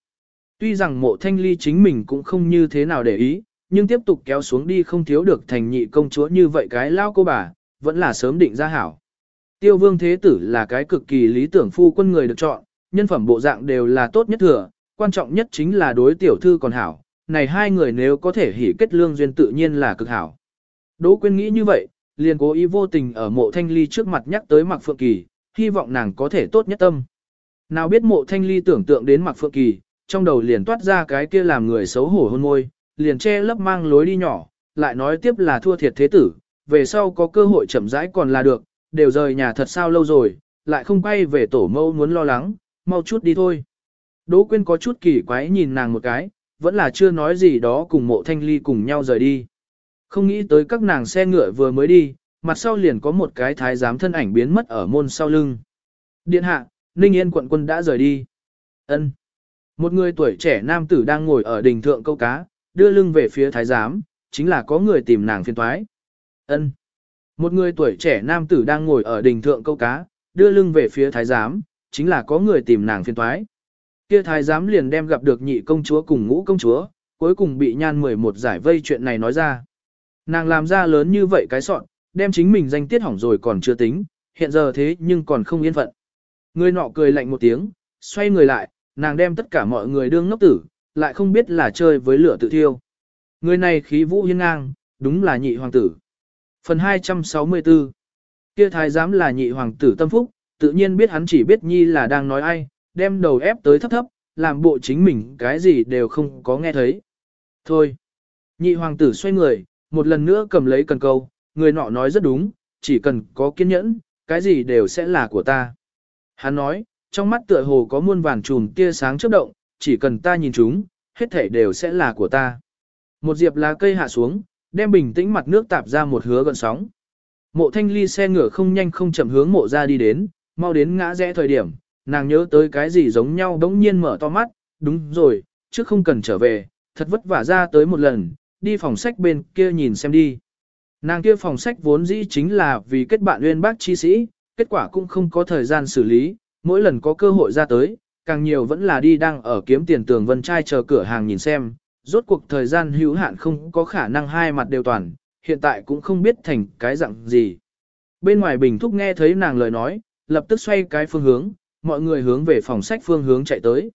Tuy rằng mộ thanh ly chính mình cũng không như thế nào để ý, nhưng tiếp tục kéo xuống đi không thiếu được thành nhị công chúa như vậy cái lao cô bà, vẫn là sớm định ra hảo. Tiêu vương thế tử là cái cực kỳ lý tưởng phu quân người được chọn, nhân phẩm bộ dạng đều là tốt nhất thừa, quan trọng nhất chính là đối tiểu thư còn hảo, này hai người nếu có thể hỉ kết lương duyên tự nhiên là cực hảo. Đỗ Quyên nghĩ như vậy, liền cố ý vô tình ở mộ thanh ly trước mặt nhắc tới Mạc Phượng Kỳ, hy vọng nàng có thể tốt nhất tâm. Nào biết mộ thanh ly tưởng tượng đến Mạc Phượng Kỳ, trong đầu liền toát ra cái kia làm người xấu hổ hôn môi, liền che lấp mang lối đi nhỏ, lại nói tiếp là thua thiệt thế tử, về sau có cơ hội chậm rãi còn là được, đều rời nhà thật sao lâu rồi, lại không quay về tổ mâu muốn lo lắng, mau chút đi thôi. Đỗ Quyên có chút kỳ quái nhìn nàng một cái, vẫn là chưa nói gì đó cùng mộ thanh ly cùng nhau rời đi. Không nghĩ tới các nàng xe ngựa vừa mới đi, mặt sau liền có một cái thái giám thân ảnh biến mất ở môn sau lưng. Điện hạ, Ninh Yên quận quân đã rời đi. ân Một người tuổi trẻ nam tử đang ngồi ở đỉnh thượng câu cá, đưa lưng về phía thái giám, chính là có người tìm nàng phiên toái. ân Một người tuổi trẻ nam tử đang ngồi ở đỉnh thượng câu cá, đưa lưng về phía thái giám, chính là có người tìm nàng phiên toái. Kia thái giám liền đem gặp được nhị công chúa cùng ngũ công chúa, cuối cùng bị nhan 11 giải vây chuyện này nói ra. Nàng làm ra lớn như vậy cái soạn, đem chính mình danh tiết hỏng rồi còn chưa tính, hiện giờ thế nhưng còn không yên phận. Người nọ cười lạnh một tiếng, xoay người lại, nàng đem tất cả mọi người đương ngốc tử, lại không biết là chơi với lửa tự thiêu. Người này khí vũ hiên ngang, đúng là nhị hoàng tử. Phần 264 Kia thái giám là nhị hoàng tử tâm phúc, tự nhiên biết hắn chỉ biết nhi là đang nói ai, đem đầu ép tới thấp thấp, làm bộ chính mình cái gì đều không có nghe thấy. Thôi. Nhị hoàng tử xoay người, một lần nữa cầm lấy cần câu, người nọ nói rất đúng, chỉ cần có kiên nhẫn, cái gì đều sẽ là của ta. Hắn nói, trong mắt tựa hồ có muôn vàn chùm tia sáng chớp động, chỉ cần ta nhìn chúng, hết thảy đều sẽ là của ta. Một diệp lá cây hạ xuống, đem bình tĩnh mặt nước tạp ra một hứa gần sóng. Mộ thanh ly xe ngựa không nhanh không chậm hướng mộ ra đi đến, mau đến ngã rẽ thời điểm, nàng nhớ tới cái gì giống nhau đống nhiên mở to mắt, đúng rồi, trước không cần trở về, thật vất vả ra tới một lần, đi phòng sách bên kia nhìn xem đi. Nàng kia phòng sách vốn dĩ chính là vì kết bạn uyên bác chi sĩ, kết quả cũng không có thời gian xử lý, mỗi lần có cơ hội ra tới, càng nhiều vẫn là đi đang ở kiếm tiền tường vân trai chờ cửa hàng nhìn xem, rốt cuộc thời gian hữu hạn không có khả năng hai mặt đều toàn, hiện tại cũng không biết thành cái dạng gì. Bên ngoài bình thúc nghe thấy nàng lời nói, lập tức xoay cái phương hướng, mọi người hướng về phòng sách phương hướng chạy tới.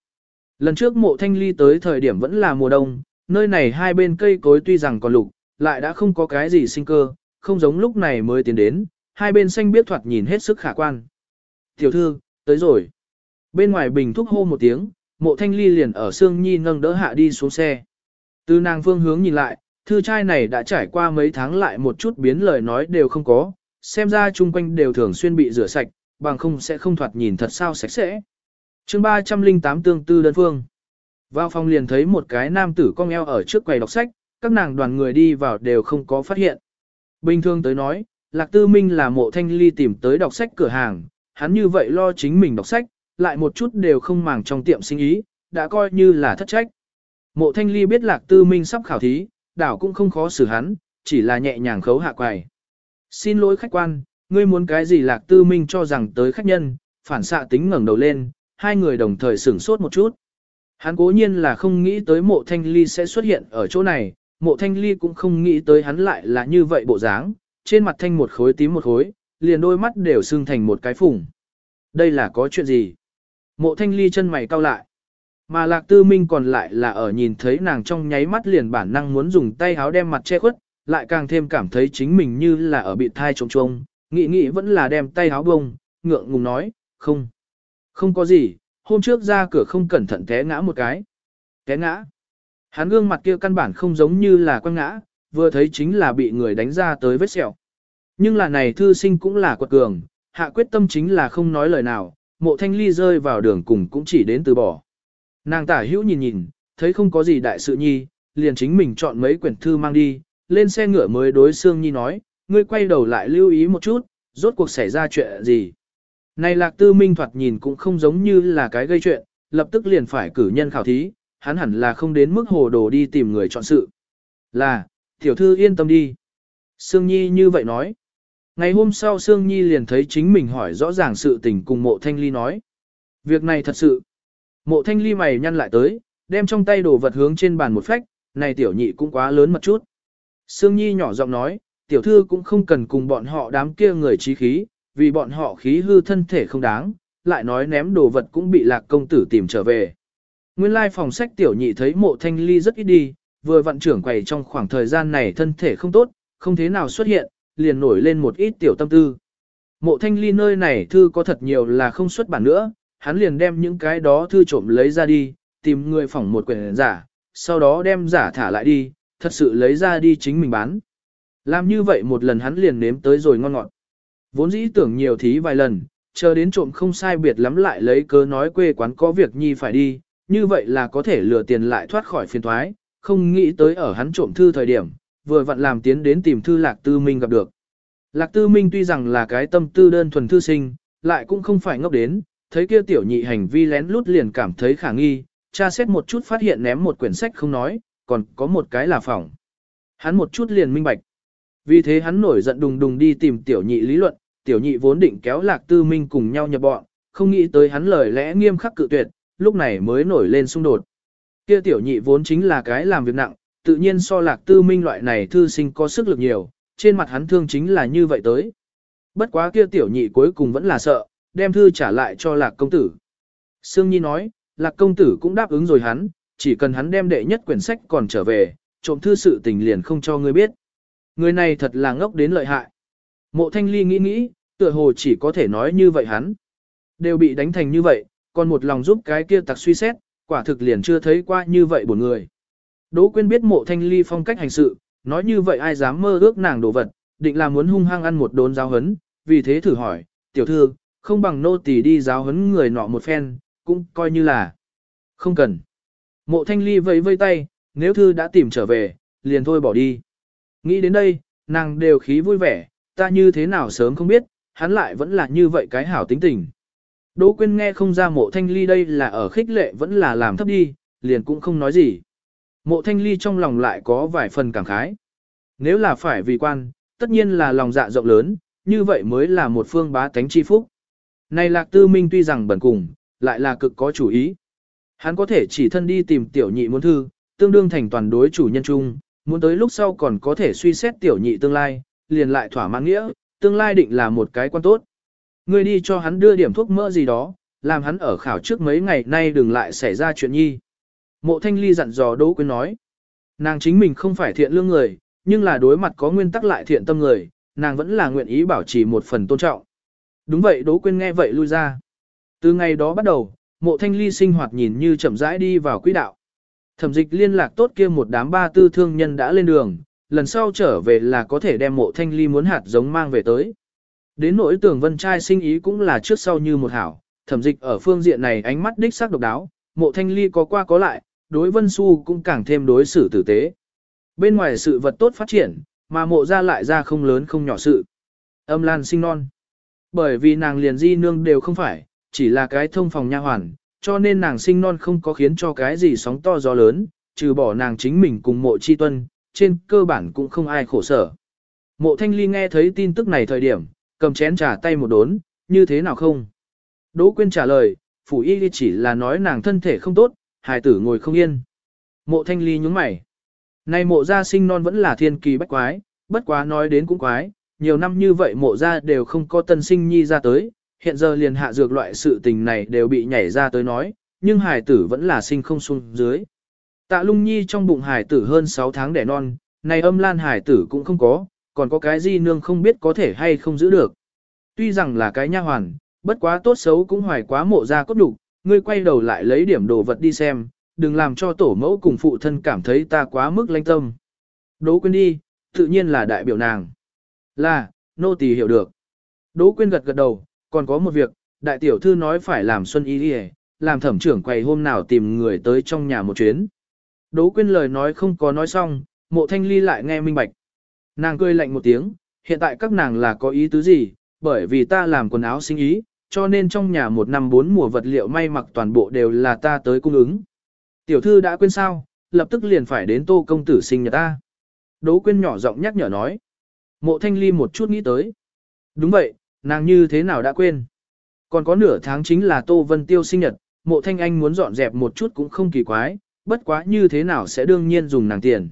Lần trước mộ thanh ly tới thời điểm vẫn là mùa đông, nơi này hai bên cây cối tuy rằng còn lục, lại đã không có cái gì sinh cơ, không giống lúc này mới tiến đến, hai bên xanh biết thoạt nhìn hết sức khả quan. Tiểu thư, tới rồi. Bên ngoài bình thúc hô một tiếng, mộ thanh ly liền ở Sương Nhi nâng đỡ hạ đi xuống xe. Từ nàng phương hướng nhìn lại, thư trai này đã trải qua mấy tháng lại một chút biến lời nói đều không có, xem ra chung quanh đều thường xuyên bị rửa sạch, bằng không sẽ không thoạt nhìn thật sao sạch sẽ. chương 308 tương tư đơn phương. Vào phòng liền thấy một cái nam tử cong eo ở trước quầy đọc sách, các nàng đoàn người đi vào đều không có phát hiện. Bình thường tới nói, Lạc Tư Minh là mộ thanh ly tìm tới đọc sách cửa hàng, hắn như vậy lo chính mình đọc sách, lại một chút đều không màng trong tiệm sinh ý, đã coi như là thất trách. Mộ thanh ly biết Lạc Tư Minh sắp khảo thí, đảo cũng không khó xử hắn, chỉ là nhẹ nhàng khấu hạ quầy. Xin lỗi khách quan, ngươi muốn cái gì Lạc Tư Minh cho rằng tới khách nhân, phản xạ tính ngẩng đầu lên, hai người đồng thời sửng sốt một chút. Hắn cố nhiên là không nghĩ tới mộ thanh ly sẽ xuất hiện ở chỗ này, mộ thanh ly cũng không nghĩ tới hắn lại là như vậy bộ dáng, trên mặt thanh một khối tím một khối, liền đôi mắt đều sưng thành một cái phủng. Đây là có chuyện gì? Mộ thanh ly chân mày cau lại. Mà lạc tư minh còn lại là ở nhìn thấy nàng trong nháy mắt liền bản năng muốn dùng tay háo đem mặt che khuất, lại càng thêm cảm thấy chính mình như là ở bị thai trông trông, nghĩ nghĩ vẫn là đem tay háo bông, ngượng ngùng nói, không, không có gì, hôm trước ra cửa không cẩn thận té ngã một cái. Té ngã. Hắn gương mặt kia căn bản không giống như là quăng ngã, vừa thấy chính là bị người đánh ra tới vết sẹo. Nhưng là này thư sinh cũng là quật cường, hạ quyết tâm chính là không nói lời nào, mộ thanh ly rơi vào đường cùng cũng chỉ đến từ bỏ. Nàng tả hữu nhìn nhìn, thấy không có gì đại sự nhi, liền chính mình chọn mấy quyển thư mang đi, lên xe ngựa mới đối Sương Nhi nói, ngươi quay đầu lại lưu ý một chút, rốt cuộc xảy ra chuyện gì. Này lạc tư minh thoạt nhìn cũng không giống như là cái gây chuyện, lập tức liền phải cử nhân khảo thí, hắn hẳn là không đến mức hồ đồ đi tìm người chọn sự. Là, tiểu thư yên tâm đi. Sương Nhi như vậy nói. Ngày hôm sau Sương Nhi liền thấy chính mình hỏi rõ ràng sự tình cùng mộ thanh ly nói. Việc này thật sự. Mộ thanh ly mày nhăn lại tới, đem trong tay đồ vật hướng trên bàn một phách, này tiểu nhị cũng quá lớn một chút. Sương Nhi nhỏ giọng nói, tiểu thư cũng không cần cùng bọn họ đám kia người trí khí, vì bọn họ khí hư thân thể không đáng, lại nói ném đồ vật cũng bị lạc công tử tìm trở về. Nguyên lai phòng sách tiểu nhị thấy mộ thanh ly rất ít đi, vừa vận trưởng quầy trong khoảng thời gian này thân thể không tốt, không thế nào xuất hiện, liền nổi lên một ít tiểu tâm tư. Mộ thanh ly nơi này thư có thật nhiều là không xuất bản nữa, hắn liền đem những cái đó thư trộm lấy ra đi, tìm người phỏng một quyển giả, sau đó đem giả thả lại đi, thật sự lấy ra đi chính mình bán. Làm như vậy một lần hắn liền nếm tới rồi ngon ngọt. Vốn dĩ tưởng nhiều thí vài lần, chờ đến trộm không sai biệt lắm lại lấy cớ nói quê quán có việc nhi phải đi, như vậy là có thể lừa tiền lại thoát khỏi phiền thoái, không nghĩ tới ở hắn trộm thư thời điểm, vừa vặn làm tiến đến tìm thư Lạc Tư Minh gặp được. Lạc Tư Minh tuy rằng là cái tâm tư đơn thuần thư sinh, lại cũng không phải ngốc đến, thấy kia tiểu nhị hành vi lén lút liền cảm thấy khả nghi, tra xét một chút phát hiện ném một quyển sách không nói, còn có một cái là phỏng. Hắn một chút liền minh bạch. Vì thế hắn nổi giận đùng đùng đi tìm tiểu nhị lý luận, tiểu nhị vốn định kéo lạc tư minh cùng nhau nhập bọn, không nghĩ tới hắn lời lẽ nghiêm khắc cự tuyệt, lúc này mới nổi lên xung đột. Kia tiểu nhị vốn chính là cái làm việc nặng, tự nhiên so lạc tư minh loại này thư sinh có sức lực nhiều, trên mặt hắn thương chính là như vậy tới. Bất quá kia tiểu nhị cuối cùng vẫn là sợ, đem thư trả lại cho lạc công tử. Sương Nhi nói, lạc công tử cũng đáp ứng rồi hắn, chỉ cần hắn đem đệ nhất quyển sách còn trở về, trộm thư sự tình liền không cho ngươi biết. Người này thật là ngốc đến lợi hại. Mộ thanh ly nghĩ nghĩ, tựa hồ chỉ có thể nói như vậy hắn. Đều bị đánh thành như vậy, còn một lòng giúp cái kia tặc suy xét, quả thực liền chưa thấy qua như vậy buồn người. Đỗ Quyên biết mộ thanh ly phong cách hành sự, nói như vậy ai dám mơ ước nàng đồ vật, định là muốn hung hăng ăn một đốn giáo hấn, vì thế thử hỏi, tiểu thư, không bằng nô tỳ đi giáo hấn người nọ một phen, cũng coi như là không cần. Mộ thanh ly vẫy vây tay, nếu thư đã tìm trở về, liền thôi bỏ đi. Nghĩ đến đây, nàng đều khí vui vẻ, ta như thế nào sớm không biết, hắn lại vẫn là như vậy cái hảo tính tình. Đỗ Quyên nghe không ra mộ thanh ly đây là ở khích lệ vẫn là làm thấp đi, liền cũng không nói gì. Mộ thanh ly trong lòng lại có vài phần cảm khái. Nếu là phải vì quan, tất nhiên là lòng dạ rộng lớn, như vậy mới là một phương bá tánh chi phúc. Này lạc tư minh tuy rằng bẩn cùng, lại là cực có chủ ý. Hắn có thể chỉ thân đi tìm tiểu nhị muốn thư, tương đương thành toàn đối chủ nhân chung, muốn tới lúc sau còn có thể suy xét tiểu nhị tương lai, liền lại thỏa mãn nghĩa, tương lai định là một cái quan tốt. Ngươi đi cho hắn đưa điểm thuốc mỡ gì đó, làm hắn ở khảo trước mấy ngày nay đừng lại xảy ra chuyện nhi. Mộ thanh ly dặn dò Đỗ Quyên nói. Nàng chính mình không phải thiện lương người, nhưng là đối mặt có nguyên tắc lại thiện tâm người, nàng vẫn là nguyện ý bảo trì một phần tôn trọng. Đúng vậy Đỗ Quyên nghe vậy lui ra. Từ ngày đó bắt đầu, mộ thanh ly sinh hoạt nhìn như chậm rãi đi vào quỹ đạo. Thẩm dịch liên lạc tốt kia một đám ba tư thương nhân đã lên đường, lần sau trở về là có thể đem mộ thanh ly muốn hạt giống mang về tới. Đến nỗi tưởng vân trai sinh ý cũng là trước sau như một hảo, thẩm dịch ở phương diện này ánh mắt đích xác độc đáo, mộ thanh ly có qua có lại, đối vân su cũng càng thêm đối xử tử tế. Bên ngoài sự vật tốt phát triển, mà mộ ra lại ra không lớn không nhỏ sự. Âm lan sinh non. Bởi vì nàng liền di nương đều không phải, chỉ là cái thông phòng nha hoàn, cho nên nàng sinh non không có khiến cho cái gì sóng to gió lớn, trừ bỏ nàng chính mình cùng mộ chi tuân, trên cơ bản cũng không ai khổ sở. Mộ thanh ly nghe thấy tin tức này thời điểm, cầm chén trà tay một đốn, như thế nào không? Đỗ Quyên trả lời, phủ y chỉ là nói nàng thân thể không tốt, hài tử ngồi không yên. Mộ thanh ly nhúng mày. Này mộ gia sinh non vẫn là thiên kỳ bách quái, bất quá nói đến cũng quái, nhiều năm như vậy mộ gia đều không có tân sinh nhi ra tới, hiện giờ liền hạ dược loại sự tình này đều bị nhảy ra tới nói, nhưng hải tử vẫn là sinh không xuống dưới. Tạ lung nhi trong bụng hải tử hơn 6 tháng đẻ non, này âm lan hải tử cũng không có, còn có cái gì nương không biết có thể hay không giữ được. Tuy rằng là cái nha hoàn, bất quá tốt xấu cũng hoài quá mộ ra cốt đủ, ngươi quay đầu lại lấy điểm đồ vật đi xem, đừng làm cho tổ mẫu cùng phụ thân cảm thấy ta quá mức lanh tâm. Đỗ quên đi, tự nhiên là đại biểu nàng. Là, nô tỳ hiểu được. Đỗ quyên gật gật đầu, còn có một việc, đại tiểu thư nói phải làm xuân y đi làm thẩm trưởng quầy hôm nào tìm người tới trong nhà một chuyến. Đỗ quyên lời nói không có nói xong, mộ thanh ly lại nghe minh bạch. Nàng cười lạnh một tiếng, hiện tại các nàng là có ý tứ gì, bởi vì ta làm quần áo sinh ý, cho nên trong nhà một năm bốn mùa vật liệu may mặc toàn bộ đều là ta tới cung ứng. Tiểu thư đã quên sao, lập tức liền phải đến tô công tử sinh nhà ta. Đỗ quyên nhỏ giọng nhắc nhở nói. Mộ thanh ly một chút nghĩ tới. Đúng vậy, nàng như thế nào đã quên. Còn có nửa tháng chính là tô vân tiêu sinh nhật, mộ thanh anh muốn dọn dẹp một chút cũng không kỳ quái, bất quá như thế nào sẽ đương nhiên dùng nàng tiền.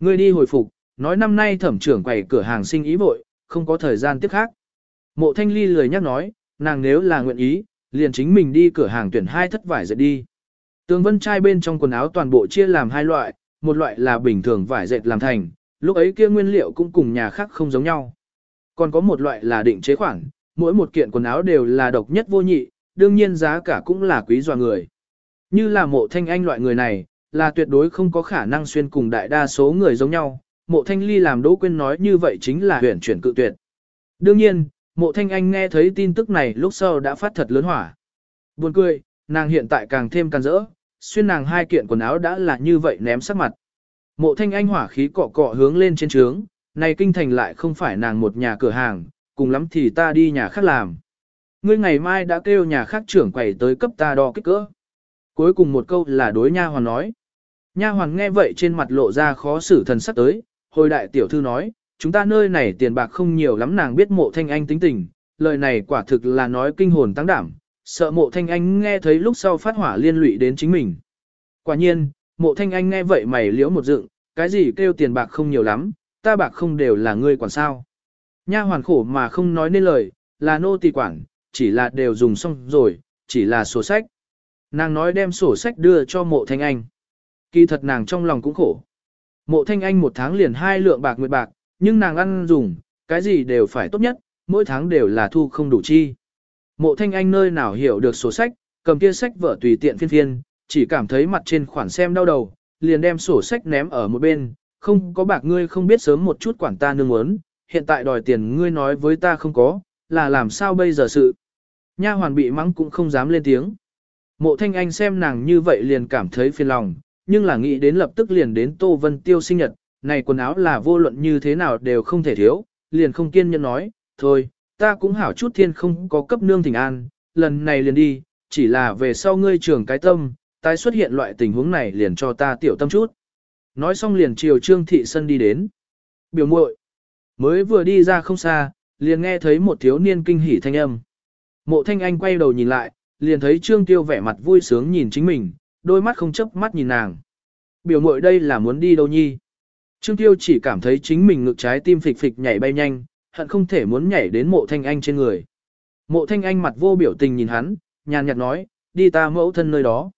Ngươi đi hồi phục, nói năm nay thẩm trưởng quầy cửa hàng sinh ý vội, không có thời gian tiếp khác. Mộ thanh ly lười nhắc nói, nàng nếu là nguyện ý, liền chính mình đi cửa hàng tuyển hai thất vải dệt đi. Tường vân trai bên trong quần áo toàn bộ chia làm hai loại, một loại là bình thường vải dệt làm thành, lúc ấy kia nguyên liệu cũng cùng nhà khác không giống nhau. Còn có một loại là định chế khoản, mỗi một kiện quần áo đều là độc nhất vô nhị, đương nhiên giá cả cũng là quý dọa người. Như là mộ thanh anh loại người này, là tuyệt đối không có khả năng xuyên cùng đại đa số người giống nhau, mộ thanh ly làm đỗ quên nói như vậy chính là huyển chuyển cự tuyệt. Đương nhiên, mộ thanh anh nghe thấy tin tức này lúc sau đã phát thật lớn hỏa. Buồn cười, nàng hiện tại càng thêm càng rỡ, xuyên nàng hai kiện quần áo đã là như vậy ném sắc mặt. Mộ thanh anh hỏa khí cọ cọ hướng lên trên trướng, này kinh thành lại không phải nàng một nhà cửa hàng, cùng lắm thì ta đi nhà khác làm. Ngươi ngày mai đã kêu nhà khác trưởng quầy tới cấp ta đo kích cỡ. Cuối cùng một câu là đối nha hoàn nói. Nha hoàn nghe vậy trên mặt lộ ra khó xử thần sắc tới, hồi đại tiểu thư nói, chúng ta nơi này tiền bạc không nhiều lắm nàng biết mộ thanh anh tính tình, lời này quả thực là nói kinh hồn tăng đảm, sợ mộ thanh anh nghe thấy lúc sau phát hỏa liên lụy đến chính mình. Quả nhiên, mộ thanh anh nghe vậy mày liễu một dựng, cái gì kêu tiền bạc không nhiều lắm, ta bạc không đều là ngươi quản sao. Nha hoàn khổ mà không nói nên lời, là nô tỳ quản, chỉ là đều dùng xong rồi, chỉ là sổ sách. Nàng nói đem sổ sách đưa cho mộ thanh anh. Kỳ thật nàng trong lòng cũng khổ. Mộ thanh anh một tháng liền hai lượng bạc nguyệt bạc, nhưng nàng ăn dùng, cái gì đều phải tốt nhất, mỗi tháng đều là thu không đủ chi. Mộ thanh anh nơi nào hiểu được sổ sách, cầm kia sách vở tùy tiện phiên phiên, chỉ cảm thấy mặt trên khoản xem đau đầu, liền đem sổ sách ném ở một bên, không có bạc ngươi không biết sớm một chút quản ta nương muốn, hiện tại đòi tiền ngươi nói với ta không có, là làm sao bây giờ sự. Nha hoàn bị mắng cũng không dám lên tiếng. Mộ thanh anh xem nàng như vậy liền cảm thấy phiền lòng, nhưng là nghĩ đến lập tức liền đến Tô Vân Tiêu sinh nhật, này quần áo là vô luận như thế nào đều không thể thiếu, liền không kiên nhẫn nói, thôi, ta cũng hảo chút thiên không có cấp nương thỉnh an, lần này liền đi, chỉ là về sau ngươi trưởng cái tâm, tái xuất hiện loại tình huống này liền cho ta tiểu tâm chút. Nói xong liền chiều Trương Thị Sân đi đến. Biểu muội mới vừa đi ra không xa, liền nghe thấy một thiếu niên kinh hỉ thanh âm. Mộ thanh anh quay đầu nhìn lại, liền thấy Trương Tiêu vẻ mặt vui sướng nhìn chính mình, đôi mắt không chấp mắt nhìn nàng. Biểu muội đây là muốn đi đâu nhi? Trương Tiêu chỉ cảm thấy chính mình ngực trái tim phịch phịch nhảy bay nhanh, hận không thể muốn nhảy đến mộ thanh anh trên người. Mộ thanh anh mặt vô biểu tình nhìn hắn, nhàn nhạt nói, đi ta mẫu thân nơi đó.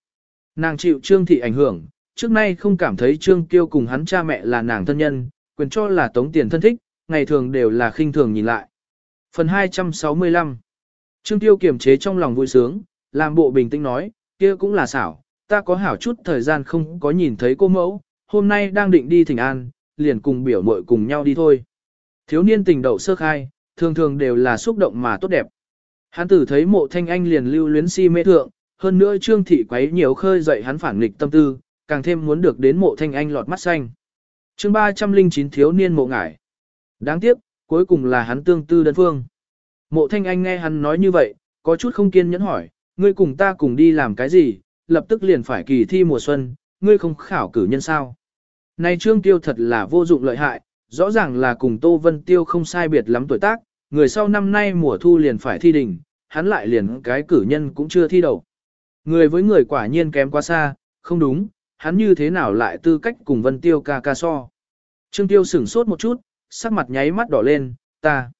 Nàng chịu Trương Thị ảnh hưởng, trước nay không cảm thấy Trương Tiêu cùng hắn cha mẹ là nàng thân nhân, quyền cho là tống tiền thân thích, ngày thường đều là khinh thường nhìn lại. Phần 265 Trương Tiêu kiềm chế trong lòng vui sướng, làm bộ bình tĩnh nói, kia cũng là xảo, ta có hảo chút thời gian không có nhìn thấy cô mẫu, hôm nay đang định đi thỉnh an, liền cùng biểu muội cùng nhau đi thôi. Thiếu niên tình đậu sơ khai, thường thường đều là xúc động mà tốt đẹp. Hắn tử thấy mộ thanh anh liền lưu luyến si mê thượng, hơn nữa trương thị quấy nhiều khơi dậy hắn phản nghịch tâm tư, càng thêm muốn được đến mộ thanh anh lọt mắt xanh. chương 309 thiếu niên mộ ngải. Đáng tiếc, cuối cùng là hắn tương tư đơn phương. Mộ thanh anh nghe hắn nói như vậy, có chút không kiên nhẫn hỏi, ngươi cùng ta cùng đi làm cái gì, lập tức liền phải kỳ thi mùa xuân, ngươi không khảo cử nhân sao. Này trương tiêu thật là vô dụng lợi hại, rõ ràng là cùng Tô Vân Tiêu không sai biệt lắm tuổi tác, người sau năm nay mùa thu liền phải thi đỉnh, hắn lại liền cái cử nhân cũng chưa thi đầu. Người với người quả nhiên kém quá xa, không đúng, hắn như thế nào lại tư cách cùng Vân Tiêu ca ca so. Trương Tiêu sửng sốt một chút, sắc mặt nháy mắt đỏ lên, ta.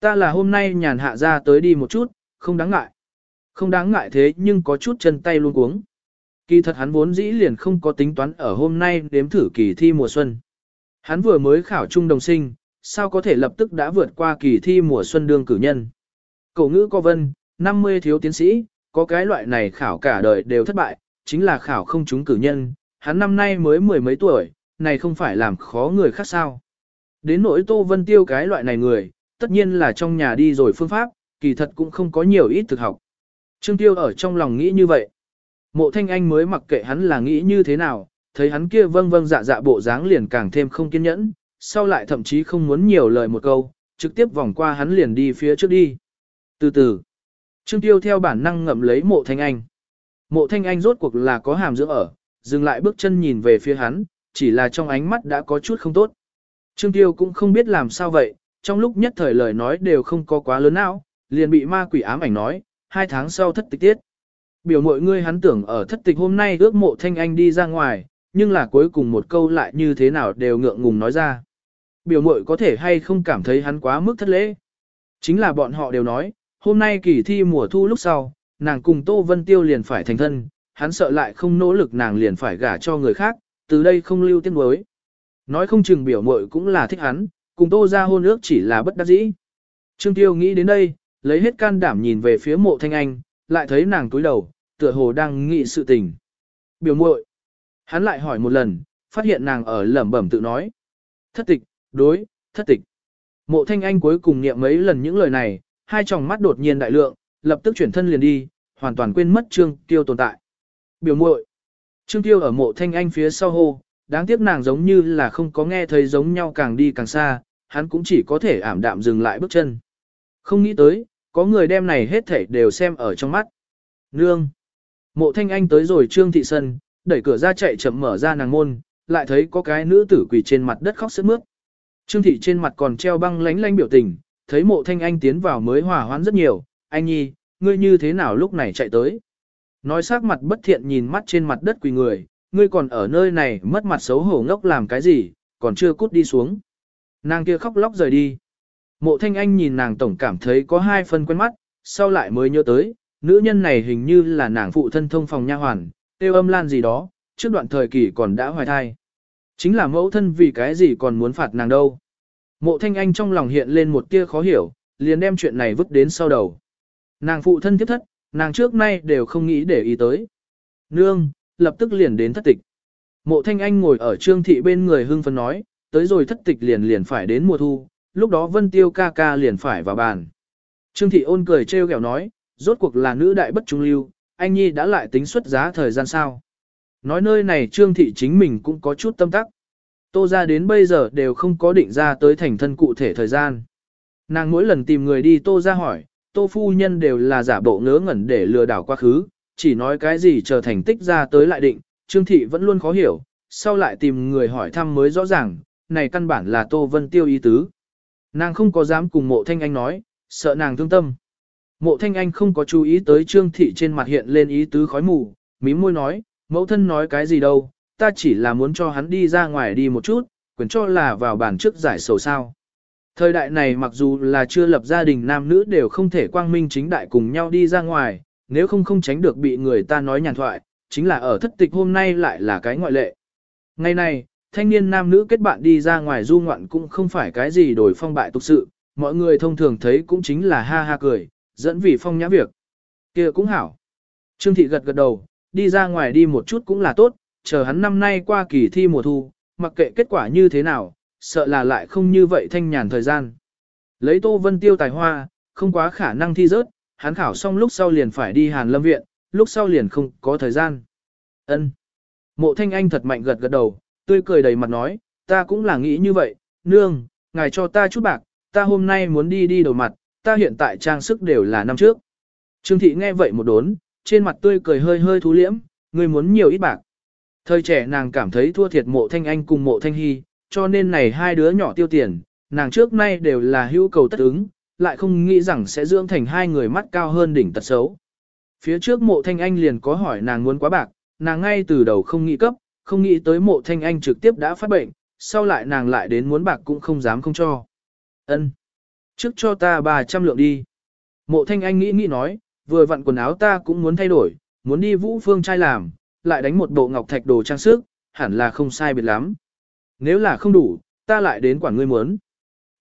Ta là hôm nay nhàn hạ ra tới đi một chút, không đáng ngại. Không đáng ngại thế nhưng có chút chân tay luôn cuống. Kỳ thật hắn vốn dĩ liền không có tính toán ở hôm nay đếm thử kỳ thi mùa xuân. Hắn vừa mới khảo trung đồng sinh, sao có thể lập tức đã vượt qua kỳ thi mùa xuân đương cử nhân. Cổ ngữ có vân, 50 thiếu tiến sĩ, có cái loại này khảo cả đời đều thất bại, chính là khảo không chúng cử nhân, hắn năm nay mới mười mấy tuổi, này không phải làm khó người khác sao. Đến nỗi Tô Vân Tiêu cái loại này người, tất nhiên là trong nhà đi rồi phương pháp, kỳ thật cũng không có nhiều ít thực học. Trương Tiêu ở trong lòng nghĩ như vậy. Mộ Thanh Anh mới mặc kệ hắn là nghĩ như thế nào, thấy hắn kia vâng vâng dạ dạ bộ dáng liền càng thêm không kiên nhẫn, sau lại thậm chí không muốn nhiều lời một câu, trực tiếp vòng qua hắn liền đi phía trước đi. Từ từ, Trương Tiêu theo bản năng ngậm lấy mộ Thanh Anh. Mộ Thanh Anh rốt cuộc là có hàm dưỡng ở, dừng lại bước chân nhìn về phía hắn, chỉ là trong ánh mắt đã có chút không tốt. Trương Tiêu cũng không biết làm sao vậy, trong lúc nhất thời lời nói đều không có quá lớn não, liền bị ma quỷ ám ảnh nói, hai tháng sau thất tịch tiết. Biểu mọi ngươi hắn tưởng ở thất tịch hôm nay ước mộ thanh anh đi ra ngoài, nhưng là cuối cùng một câu lại như thế nào đều ngượng ngùng nói ra. Biểu mội có thể hay không cảm thấy hắn quá mức thất lễ. Chính là bọn họ đều nói, hôm nay kỳ thi mùa thu lúc sau, nàng cùng Tô Vân Tiêu liền phải thành thân, hắn sợ lại không nỗ lực nàng liền phải gả cho người khác, từ đây không lưu tiếng đối. Nói không chừng biểu muội cũng là thích hắn, cùng Tô ra hôn ước chỉ là bất đắc dĩ. Trương Tiêu nghĩ đến đây, lấy hết can đảm nhìn về phía mộ thanh anh, lại thấy nàng túi đầu, tựa hồ đang nghĩ sự tình. Biểu muội Hắn lại hỏi một lần, phát hiện nàng ở lẩm bẩm tự nói. Thất tịch, đối, thất tịch. Mộ thanh anh cuối cùng niệm mấy lần những lời này, hai tròng mắt đột nhiên đại lượng, lập tức chuyển thân liền đi, hoàn toàn quên mất Trương Tiêu tồn tại. Biểu muội Trương Tiêu ở mộ thanh anh phía sau hô, đáng tiếc nàng giống như là không có nghe thấy giống nhau càng đi càng xa, hắn cũng chỉ có thể ảm đạm dừng lại bước chân. Không nghĩ tới, có người đem này hết thảy đều xem ở trong mắt. Nương! Mộ thanh anh tới rồi Trương Thị Sân, đẩy cửa ra chạy chậm mở ra nàng môn, lại thấy có cái nữ tử quỳ trên mặt đất khóc sướt mướt. Trương Thị trên mặt còn treo băng lánh lánh biểu tình, thấy mộ thanh anh tiến vào mới hòa hoãn rất nhiều, anh nhi, ngươi như thế nào lúc này chạy tới. Nói sắc mặt bất thiện nhìn mắt trên mặt đất quỳ người, ngươi còn ở nơi này mất mặt xấu hổ ngốc làm cái gì, còn chưa cút đi xuống. Nàng kia khóc lóc rời đi. Mộ thanh anh nhìn nàng tổng cảm thấy có hai phần quen mắt, sau lại mới nhớ tới, nữ nhân này hình như là nàng phụ thân thông phòng nha hoàn, tiêu âm lan gì đó, trước đoạn thời kỳ còn đã hoài thai. Chính là mẫu thân vì cái gì còn muốn phạt nàng đâu. Mộ thanh anh trong lòng hiện lên một tia khó hiểu, liền đem chuyện này vứt đến sau đầu. Nàng phụ thân tiếp thất, nàng trước nay đều không nghĩ để ý tới. Nương, lập tức liền đến thất tịch. Mộ thanh anh ngồi ở trương thị bên người hưng phấn nói, tới rồi thất tịch liền liền phải đến mùa thu, lúc đó vân tiêu ca ca liền phải vào bàn. Trương thị ôn cười trêu ghẹo nói, rốt cuộc là nữ đại bất trung lưu, anh nhi đã lại tính xuất giá thời gian sao. Nói nơi này trương thị chính mình cũng có chút tâm tắc. Tô ra đến bây giờ đều không có định ra tới thành thân cụ thể thời gian. Nàng mỗi lần tìm người đi tô ra hỏi, tô phu nhân đều là giả bộ ngớ ngẩn để lừa đảo quá khứ, chỉ nói cái gì chờ thành tích ra tới lại định, trương thị vẫn luôn khó hiểu, sau lại tìm người hỏi thăm mới rõ ràng, này căn bản là tô vân tiêu ý tứ. Nàng không có dám cùng mộ thanh anh nói, sợ nàng thương tâm. Mộ thanh anh không có chú ý tới trương thị trên mặt hiện lên ý tứ khói mù, mím môi nói, mẫu thân nói cái gì đâu, ta chỉ là muốn cho hắn đi ra ngoài đi một chút, quyền cho là vào bàn trước giải sầu sao. Thời đại này mặc dù là chưa lập gia đình nam nữ đều không thể quang minh chính đại cùng nhau đi ra ngoài, nếu không không tránh được bị người ta nói nhàn thoại, chính là ở thất tịch hôm nay lại là cái ngoại lệ. Ngày này, thanh niên nam nữ kết bạn đi ra ngoài du ngoạn cũng không phải cái gì đổi phong bại tục sự, mọi người thông thường thấy cũng chính là ha ha cười, dẫn vì phong nhã việc. kia cũng hảo. Trương thị gật gật đầu, đi ra ngoài đi một chút cũng là tốt, chờ hắn năm nay qua kỳ thi mùa thu, mặc kệ kết quả như thế nào, sợ là lại không như vậy thanh nhàn thời gian. Lấy Tô Vân Tiêu tài hoa, không quá khả năng thi rớt, hắn khảo xong lúc sau liền phải đi Hàn Lâm Viện, lúc sau liền không có thời gian. Ân. Mộ Thanh Anh thật mạnh gật gật đầu, tươi cười đầy mặt nói, ta cũng là nghĩ như vậy, nương, ngài cho ta chút bạc, ta hôm nay muốn đi đi đầu mặt, ta hiện tại trang sức đều là năm trước. Trương Thị nghe vậy một đốn, trên mặt tươi cười hơi hơi thú liễm, người muốn nhiều ít bạc. Thời trẻ nàng cảm thấy thua thiệt mộ Thanh Anh cùng mộ Thanh Hy, cho nên này hai đứa nhỏ tiêu tiền, nàng trước nay đều là hữu cầu tất ứng, lại không nghĩ rằng sẽ dưỡng thành hai người mắt cao hơn đỉnh tật xấu. Phía trước mộ thanh anh liền có hỏi nàng muốn quá bạc, nàng ngay từ đầu không nghĩ cấp, không nghĩ tới mộ thanh anh trực tiếp đã phát bệnh, sau lại nàng lại đến muốn bạc cũng không dám không cho. ân Trước cho ta 300 lượng đi. Mộ thanh anh nghĩ nghĩ nói, vừa vặn quần áo ta cũng muốn thay đổi, muốn đi vũ phương trai làm, lại đánh một bộ ngọc thạch đồ trang sức, hẳn là không sai biệt lắm. Nếu là không đủ, ta lại đến quản ngươi muốn.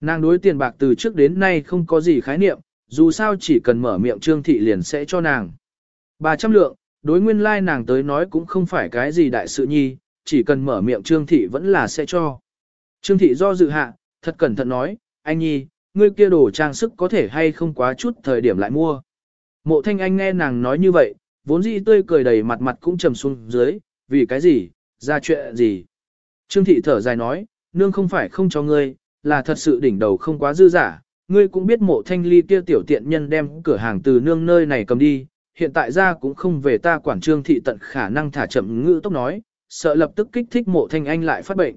Nàng đối tiền bạc từ trước đến nay không có gì khái niệm, dù sao chỉ cần mở miệng trương thị liền sẽ cho nàng. 300 lượng, đối nguyên lai like nàng tới nói cũng không phải cái gì đại sự nhi, chỉ cần mở miệng trương thị vẫn là sẽ cho. Trương thị do dự hạ, thật cẩn thận nói, anh nhi, ngươi kia đồ trang sức có thể hay không quá chút thời điểm lại mua. Mộ thanh anh nghe nàng nói như vậy, vốn dĩ tươi cười đầy mặt mặt cũng trầm xuống dưới, vì cái gì, ra chuyện gì. Trương thị thở dài nói, nương không phải không cho ngươi, là thật sự đỉnh đầu không quá dư giả, ngươi cũng biết mộ thanh ly kia tiểu tiện nhân đem cửa hàng từ nương nơi này cầm đi, hiện tại ra cũng không về ta quản trương thị tận khả năng thả chậm ngữ tốc nói, sợ lập tức kích thích mộ thanh anh lại phát bệnh.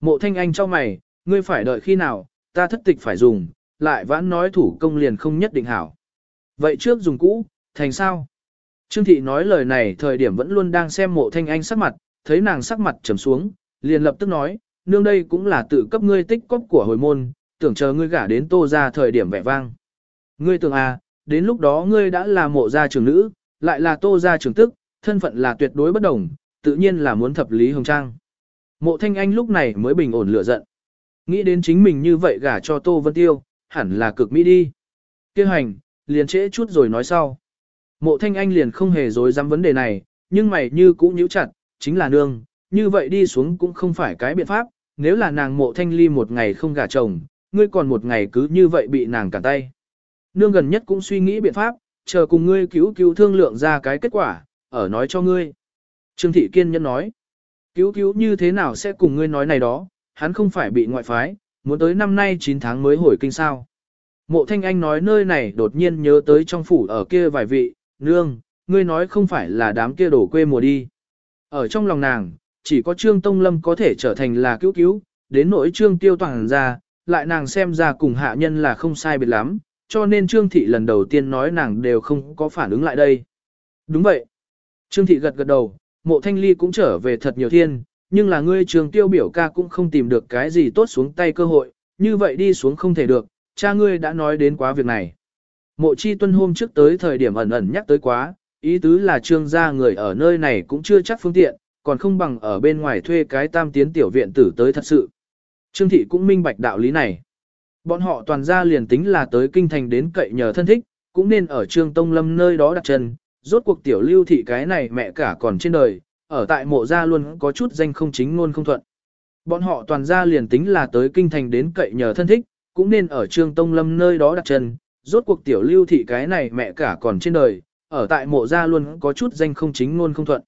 Mộ thanh anh cho mày, ngươi phải đợi khi nào, ta thất tịch phải dùng, lại vãn nói thủ công liền không nhất định hảo. Vậy trước dùng cũ, thành sao? Trương thị nói lời này thời điểm vẫn luôn đang xem mộ thanh anh sắc mặt, thấy nàng sắc mặt trầm xuống, liền lập tức nói, nương đây cũng là tự cấp ngươi tích cóp của hồi môn, tưởng chờ ngươi gả đến tô ra thời điểm vẻ vang. Ngươi tưởng à, đến lúc đó ngươi đã là mộ gia trưởng nữ, lại là tô gia trưởng tức, thân phận là tuyệt đối bất đồng, tự nhiên là muốn thập lý hồng trang. Mộ thanh anh lúc này mới bình ổn lửa giận. Nghĩ đến chính mình như vậy gả cho tô vân tiêu, hẳn là cực mỹ đi. Kêu hành, liền trễ chút rồi nói sau. Mộ thanh anh liền không hề dối dám vấn đề này, nhưng mày như cũ nhíu chặt, chính là nương, như vậy đi xuống cũng không phải cái biện pháp, nếu là nàng mộ thanh ly một ngày không gả chồng, ngươi còn một ngày cứ như vậy bị nàng cản tay. Nương gần nhất cũng suy nghĩ biện pháp, chờ cùng ngươi cứu cứu thương lượng ra cái kết quả, ở nói cho ngươi. Trương Thị Kiên nhân nói, cứu cứu như thế nào sẽ cùng ngươi nói này đó, hắn không phải bị ngoại phái, muốn tới năm nay 9 tháng mới hồi kinh sao. Mộ Thanh Anh nói nơi này đột nhiên nhớ tới trong phủ ở kia vài vị, nương, ngươi nói không phải là đám kia đổ quê mùa đi. Ở trong lòng nàng, chỉ có Trương Tông Lâm có thể trở thành là cứu cứu, đến nỗi Trương Tiêu Toàn ra, lại nàng xem ra cùng hạ nhân là không sai biệt lắm, cho nên Trương Thị lần đầu tiên nói nàng đều không có phản ứng lại đây. Đúng vậy. Trương Thị gật gật đầu, mộ thanh ly cũng trở về thật nhiều thiên, nhưng là ngươi Trương Tiêu biểu ca cũng không tìm được cái gì tốt xuống tay cơ hội, như vậy đi xuống không thể được, cha ngươi đã nói đến quá việc này. Mộ chi tuân hôm trước tới thời điểm ẩn ẩn nhắc tới quá, ý tứ là trương gia người ở nơi này cũng chưa chắc phương tiện, còn không bằng ở bên ngoài thuê cái tam tiến tiểu viện tử tới thật sự. Trương thị cũng minh bạch đạo lý này. Bọn họ toàn ra liền tính là tới kinh thành đến cậy nhờ thân thích, cũng nên ở trương tông lâm nơi đó đặt chân, rốt cuộc tiểu lưu thị cái này mẹ cả còn trên đời, ở tại mộ gia luôn có chút danh không chính ngôn không thuận. Bọn họ toàn gia liền tính là tới kinh thành đến cậy nhờ thân thích, cũng nên ở Trương Tông Lâm nơi đó đặt chân, rốt cuộc tiểu lưu thị cái này mẹ cả còn trên đời, ở tại mộ gia luôn có chút danh không chính ngôn không thuận.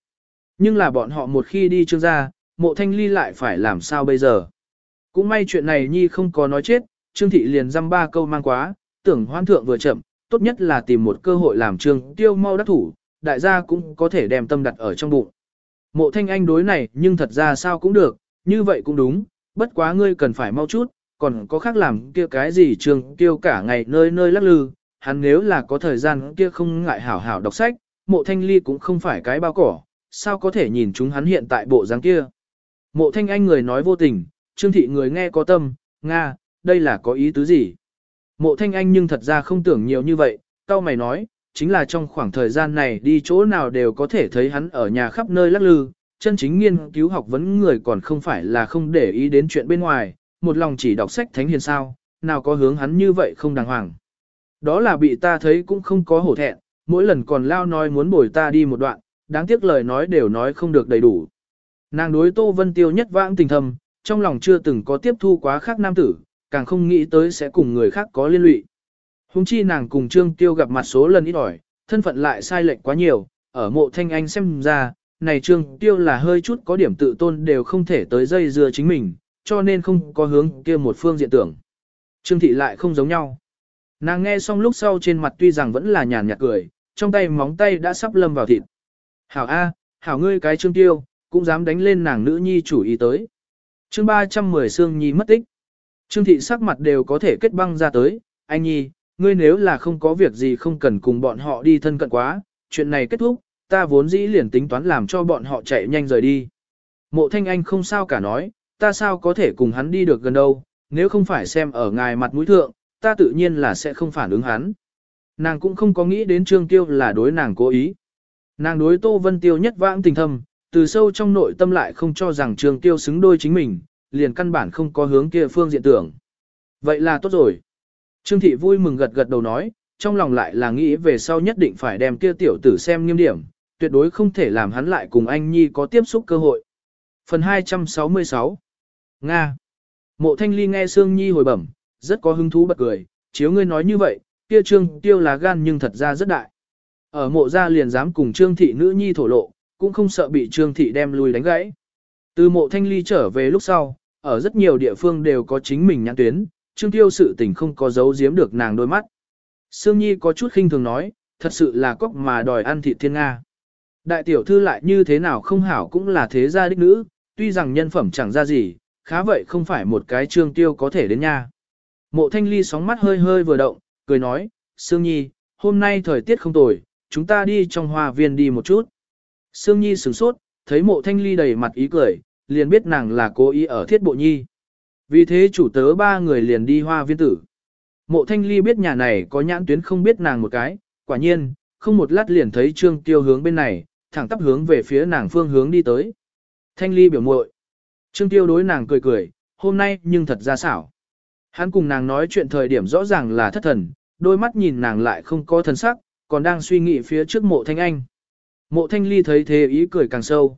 Nhưng là bọn họ một khi đi trương gia, mộ thanh ly lại phải làm sao bây giờ. Cũng may chuyện này nhi không có nói chết, trương thị liền dăm ba câu mang quá, tưởng hoan thượng vừa chậm, tốt nhất là tìm một cơ hội làm trương tiêu mau đắc thủ, đại gia cũng có thể đem tâm đặt ở trong bụng. Mộ thanh anh đối này nhưng thật ra sao cũng được, như vậy cũng đúng, bất quá ngươi cần phải mau chút, còn có khác làm kia cái gì trương tiêu cả ngày nơi nơi lắc lư, hắn nếu là có thời gian kia không ngại hảo hảo đọc sách, mộ thanh ly cũng không phải cái bao cỏ, sao có thể nhìn chúng hắn hiện tại bộ dáng kia. Mộ thanh anh người nói vô tình, trương thị người nghe có tâm, Nga, đây là có ý tứ gì? Mộ thanh anh nhưng thật ra không tưởng nhiều như vậy, cao mày nói, chính là trong khoảng thời gian này đi chỗ nào đều có thể thấy hắn ở nhà khắp nơi lắc lư, chân chính nghiên cứu học vấn người còn không phải là không để ý đến chuyện bên ngoài, một lòng chỉ đọc sách thánh hiền sao, nào có hướng hắn như vậy không đàng hoàng. Đó là bị ta thấy cũng không có hổ thẹn, mỗi lần còn lao nói muốn bồi ta đi một đoạn, đáng tiếc lời nói đều nói không được đầy đủ. Nàng đối Tô Vân Tiêu nhất vãng tình thầm, trong lòng chưa từng có tiếp thu quá khác nam tử, càng không nghĩ tới sẽ cùng người khác có liên lụy. Hùng chi nàng cùng Trương Tiêu gặp mặt số lần ít ỏi, thân phận lại sai lệch quá nhiều, ở mộ thanh anh xem ra, này Trương Tiêu là hơi chút có điểm tự tôn đều không thể tới dây dưa chính mình, cho nên không có hướng kia một phương diện tưởng. Trương Thị lại không giống nhau. Nàng nghe xong lúc sau trên mặt tuy rằng vẫn là nhàn nhạt cười, trong tay móng tay đã sắp lâm vào thịt. Hảo A, hảo ngươi cái Trương Tiêu, cũng dám đánh lên nàng nữ nhi chủ ý tới. chương 310 Sương Nhi mất tích. Trương Thị sắc mặt đều có thể kết băng ra tới, anh Nhi, ngươi nếu là không có việc gì không cần cùng bọn họ đi thân cận quá, chuyện này kết thúc, ta vốn dĩ liền tính toán làm cho bọn họ chạy nhanh rời đi. Mộ thanh anh không sao cả nói, ta sao có thể cùng hắn đi được gần đâu, nếu không phải xem ở ngài mặt mũi thượng, ta tự nhiên là sẽ không phản ứng hắn. Nàng cũng không có nghĩ đến Trương Tiêu là đối nàng cố ý. Nàng đối Tô Vân Tiêu nhất vãng tình thâm, từ sâu trong nội tâm lại không cho rằng Trương Tiêu xứng đôi chính mình, liền căn bản không có hướng kia phương diện tưởng. Vậy là tốt rồi. Trương Thị vui mừng gật gật đầu nói, trong lòng lại là nghĩ về sau nhất định phải đem kia tiểu tử xem nghiêm điểm, tuyệt đối không thể làm hắn lại cùng anh Nhi có tiếp xúc cơ hội. Phần 266 Nga Mộ Thanh Ly nghe Sương Nhi hồi bẩm, rất có hứng thú bật cười, chiếu ngươi nói như vậy, kia Trương Tiêu là gan nhưng thật ra rất đại. Ở mộ gia liền dám cùng Trương Thị nữ nhi thổ lộ, cũng không sợ bị Trương Thị đem lui đánh gãy. Từ mộ Thanh Ly trở về lúc sau, ở rất nhiều địa phương đều có chính mình nhãn tuyến, Trương Tiêu sự tình không có giấu giếm được nàng đôi mắt. Sương Nhi có chút khinh thường nói, thật sự là cóc mà đòi ăn thịt thiên Nga. Đại tiểu thư lại như thế nào không hảo cũng là thế gia đích nữ, tuy rằng nhân phẩm chẳng ra gì, khá vậy không phải một cái trương tiêu có thể đến nha. Mộ thanh ly sóng mắt hơi hơi vừa động, cười nói, Sương Nhi, hôm nay thời tiết không tồi, chúng ta đi trong hoa viên đi một chút. Sương Nhi sửng sốt, thấy mộ thanh ly đầy mặt ý cười, liền biết nàng là cố ý ở thiết bộ nhi. Vì thế chủ tớ ba người liền đi hoa viên tử. Mộ thanh ly biết nhà này có nhãn tuyến không biết nàng một cái, quả nhiên, không một lát liền thấy trương tiêu hướng bên này, thẳng tắp hướng về phía nàng phương hướng đi tới. Thanh ly biểu muội Trương tiêu đối nàng cười cười, hôm nay nhưng thật ra xảo. Hắn cùng nàng nói chuyện thời điểm rõ ràng là thất thần, đôi mắt nhìn nàng lại không có thần sắc, còn đang suy nghĩ phía trước mộ thanh anh. Mộ thanh ly thấy thế ý cười càng sâu.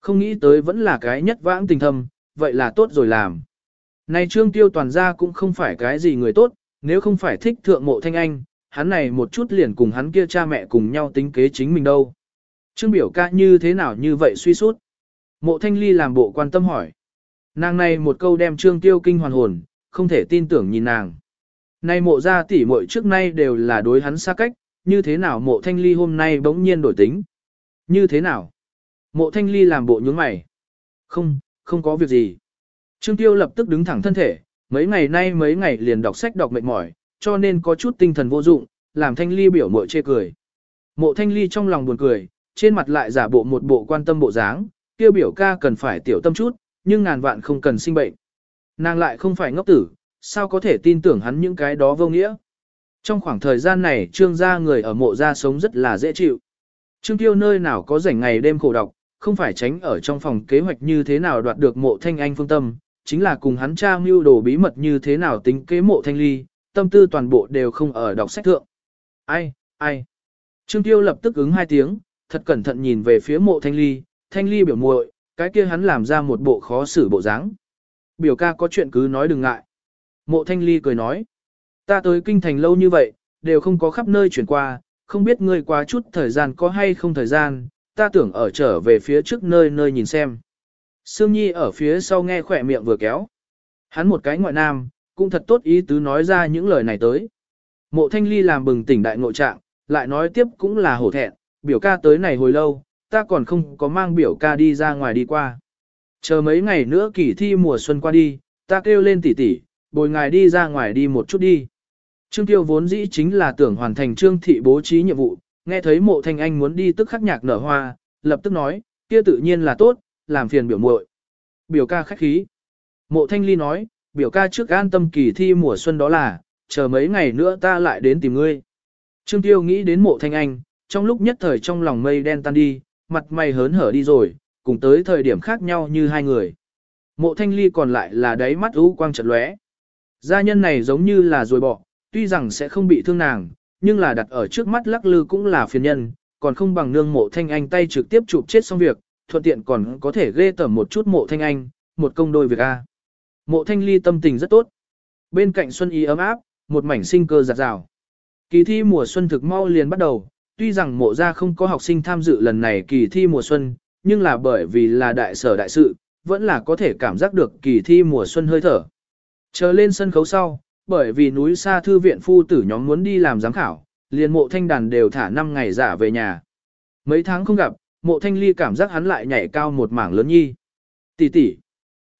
Không nghĩ tới vẫn là cái nhất vãng tình thâm, vậy là tốt rồi làm. Này trương tiêu toàn ra cũng không phải cái gì người tốt, nếu không phải thích thượng mộ thanh anh, hắn này một chút liền cùng hắn kia cha mẹ cùng nhau tính kế chính mình đâu. Trương biểu ca như thế nào như vậy suy sút. Mộ thanh ly làm bộ quan tâm hỏi. Nàng này một câu đem trương tiêu kinh hoàn hồn, không thể tin tưởng nhìn nàng. Này mộ ra tỉ muội trước nay đều là đối hắn xa cách, như thế nào mộ thanh ly hôm nay bỗng nhiên đổi tính. Như thế nào? Mộ thanh ly làm bộ nhướng mày. Không, không có việc gì. Trương tiêu lập tức đứng thẳng thân thể, mấy ngày nay mấy ngày liền đọc sách đọc mệt mỏi, cho nên có chút tinh thần vô dụng, làm thanh ly biểu mội chê cười. Mộ thanh ly trong lòng buồn cười, trên mặt lại giả bộ một bộ quan tâm bộ dáng, Tiêu biểu ca cần phải tiểu tâm chút, nhưng ngàn vạn không cần sinh bệnh. Nàng lại không phải ngốc tử, sao có thể tin tưởng hắn những cái đó vô nghĩa. Trong khoảng thời gian này trương gia người ở mộ gia sống rất là dễ chịu. Trương tiêu nơi nào có rảnh ngày đêm khổ đọc, không phải tránh ở trong phòng kế hoạch như thế nào đoạt được mộ thanh anh phương tâm, chính là cùng hắn tra mưu đồ bí mật như thế nào tính kế mộ thanh ly, tâm tư toàn bộ đều không ở đọc sách thượng. Ai, ai. Trương tiêu lập tức ứng hai tiếng, thật cẩn thận nhìn về phía mộ thanh ly, thanh ly biểu muội, cái kia hắn làm ra một bộ khó xử bộ dáng. Biểu ca có chuyện cứ nói đừng ngại. Mộ thanh ly cười nói, ta tới kinh thành lâu như vậy, đều không có khắp nơi chuyển qua, không biết ngươi quá chút thời gian có hay không thời gian, ta tưởng ở trở về phía trước nơi nơi nhìn xem. Sương Nhi ở phía sau nghe khỏe miệng vừa kéo. Hắn một cái ngoại nam, cũng thật tốt ý tứ nói ra những lời này tới. Mộ thanh ly làm bừng tỉnh đại ngộ trạng, lại nói tiếp cũng là hổ thẹn, biểu ca tới này hồi lâu, ta còn không có mang biểu ca đi ra ngoài đi qua. Chờ mấy ngày nữa kỳ thi mùa xuân qua đi, ta kêu lên tỉ tỉ, bồi ngài đi ra ngoài đi một chút đi. Trương Tiêu vốn dĩ chính là tưởng hoàn thành Trương Thị bố trí nhiệm vụ, nghe thấy mộ thanh anh muốn đi tức khắc nhạc nở hoa, lập tức nói, kia tự nhiên là tốt, làm phiền biểu muội. Biểu ca khách khí. Mộ thanh ly nói, biểu ca trước an tâm kỳ thi mùa xuân đó là, chờ mấy ngày nữa ta lại đến tìm ngươi. Trương Tiêu nghĩ đến mộ thanh anh, trong lúc nhất thời trong lòng mây đen tan đi, mặt mày hớn hở đi rồi, cùng tới thời điểm khác nhau như hai người. Mộ thanh ly còn lại là đáy mắt ú quang chật lóe. Gia nhân này giống như là rồi bỏ, tuy rằng sẽ không bị thương nàng, nhưng là đặt ở trước mắt lắc lư cũng là phiền nhân, còn không bằng nương mộ thanh anh tay trực tiếp chụp chết xong việc, thuận tiện còn có thể ghê tởm một chút mộ thanh anh, một công đôi việc A. Mộ thanh ly tâm tình rất tốt. Bên cạnh xuân ý ấm áp, một mảnh sinh cơ giặt rào. Kỳ thi mùa xuân thực mau liền bắt đầu, tuy rằng mộ ra không có học sinh tham dự lần này kỳ thi mùa xuân, nhưng là bởi vì là đại sở đại sự, vẫn là có thể cảm giác được kỳ thi mùa xuân hơi thở. Chờ lên sân khấu sau, bởi vì núi xa thư viện phu tử nhóm muốn đi làm giám khảo, liền mộ thanh đàn đều thả 5 ngày giả về nhà. Mấy tháng không gặp, mộ thanh ly cảm giác hắn lại nhảy cao một mảng lớn nhi. Tỷ tỷ.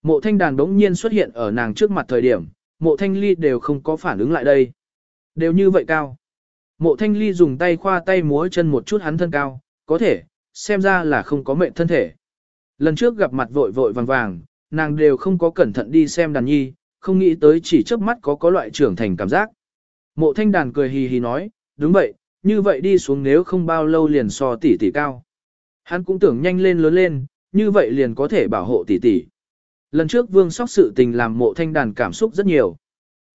Mộ thanh đàn đống nhiên xuất hiện ở nàng trước mặt thời điểm, mộ thanh ly đều không có phản ứng lại đây. Đều như vậy cao. Mộ thanh ly dùng tay khoa tay múa chân một chút hắn thân cao, có thể, xem ra là không có mệnh thân thể. Lần trước gặp mặt vội vội vàng vàng, nàng đều không có cẩn thận đi xem đàn nhi, không nghĩ tới chỉ trước mắt có có loại trưởng thành cảm giác. Mộ thanh đàn cười hì hì nói, đúng vậy, như vậy đi xuống nếu không bao lâu liền so tỷ tỷ cao. Hắn cũng tưởng nhanh lên lớn lên, như vậy liền có thể bảo hộ tỷ tỷ. Lần trước vương sóc sự tình làm mộ thanh đàn cảm xúc rất nhiều.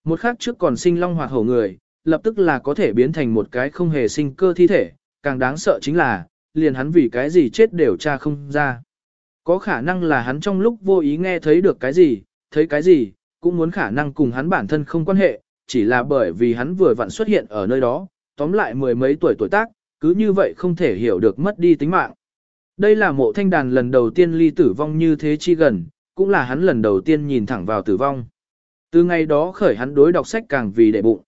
Một khác trước còn sinh long hoạt hổ người, lập tức là có thể biến thành một cái không hề sinh cơ thi thể, càng đáng sợ chính là, liền hắn vì cái gì chết đều tra không ra. Có khả năng là hắn trong lúc vô ý nghe thấy được cái gì, thấy cái gì, cũng muốn khả năng cùng hắn bản thân không quan hệ, chỉ là bởi vì hắn vừa vặn xuất hiện ở nơi đó, tóm lại mười mấy tuổi tuổi tác, cứ như vậy không thể hiểu được mất đi tính mạng. Đây là mộ thanh đàn lần đầu tiên ly tử vong như thế chi gần, cũng là hắn lần đầu tiên nhìn thẳng vào tử vong. Từ ngày đó khởi hắn đối đọc sách càng vì đệ bụng.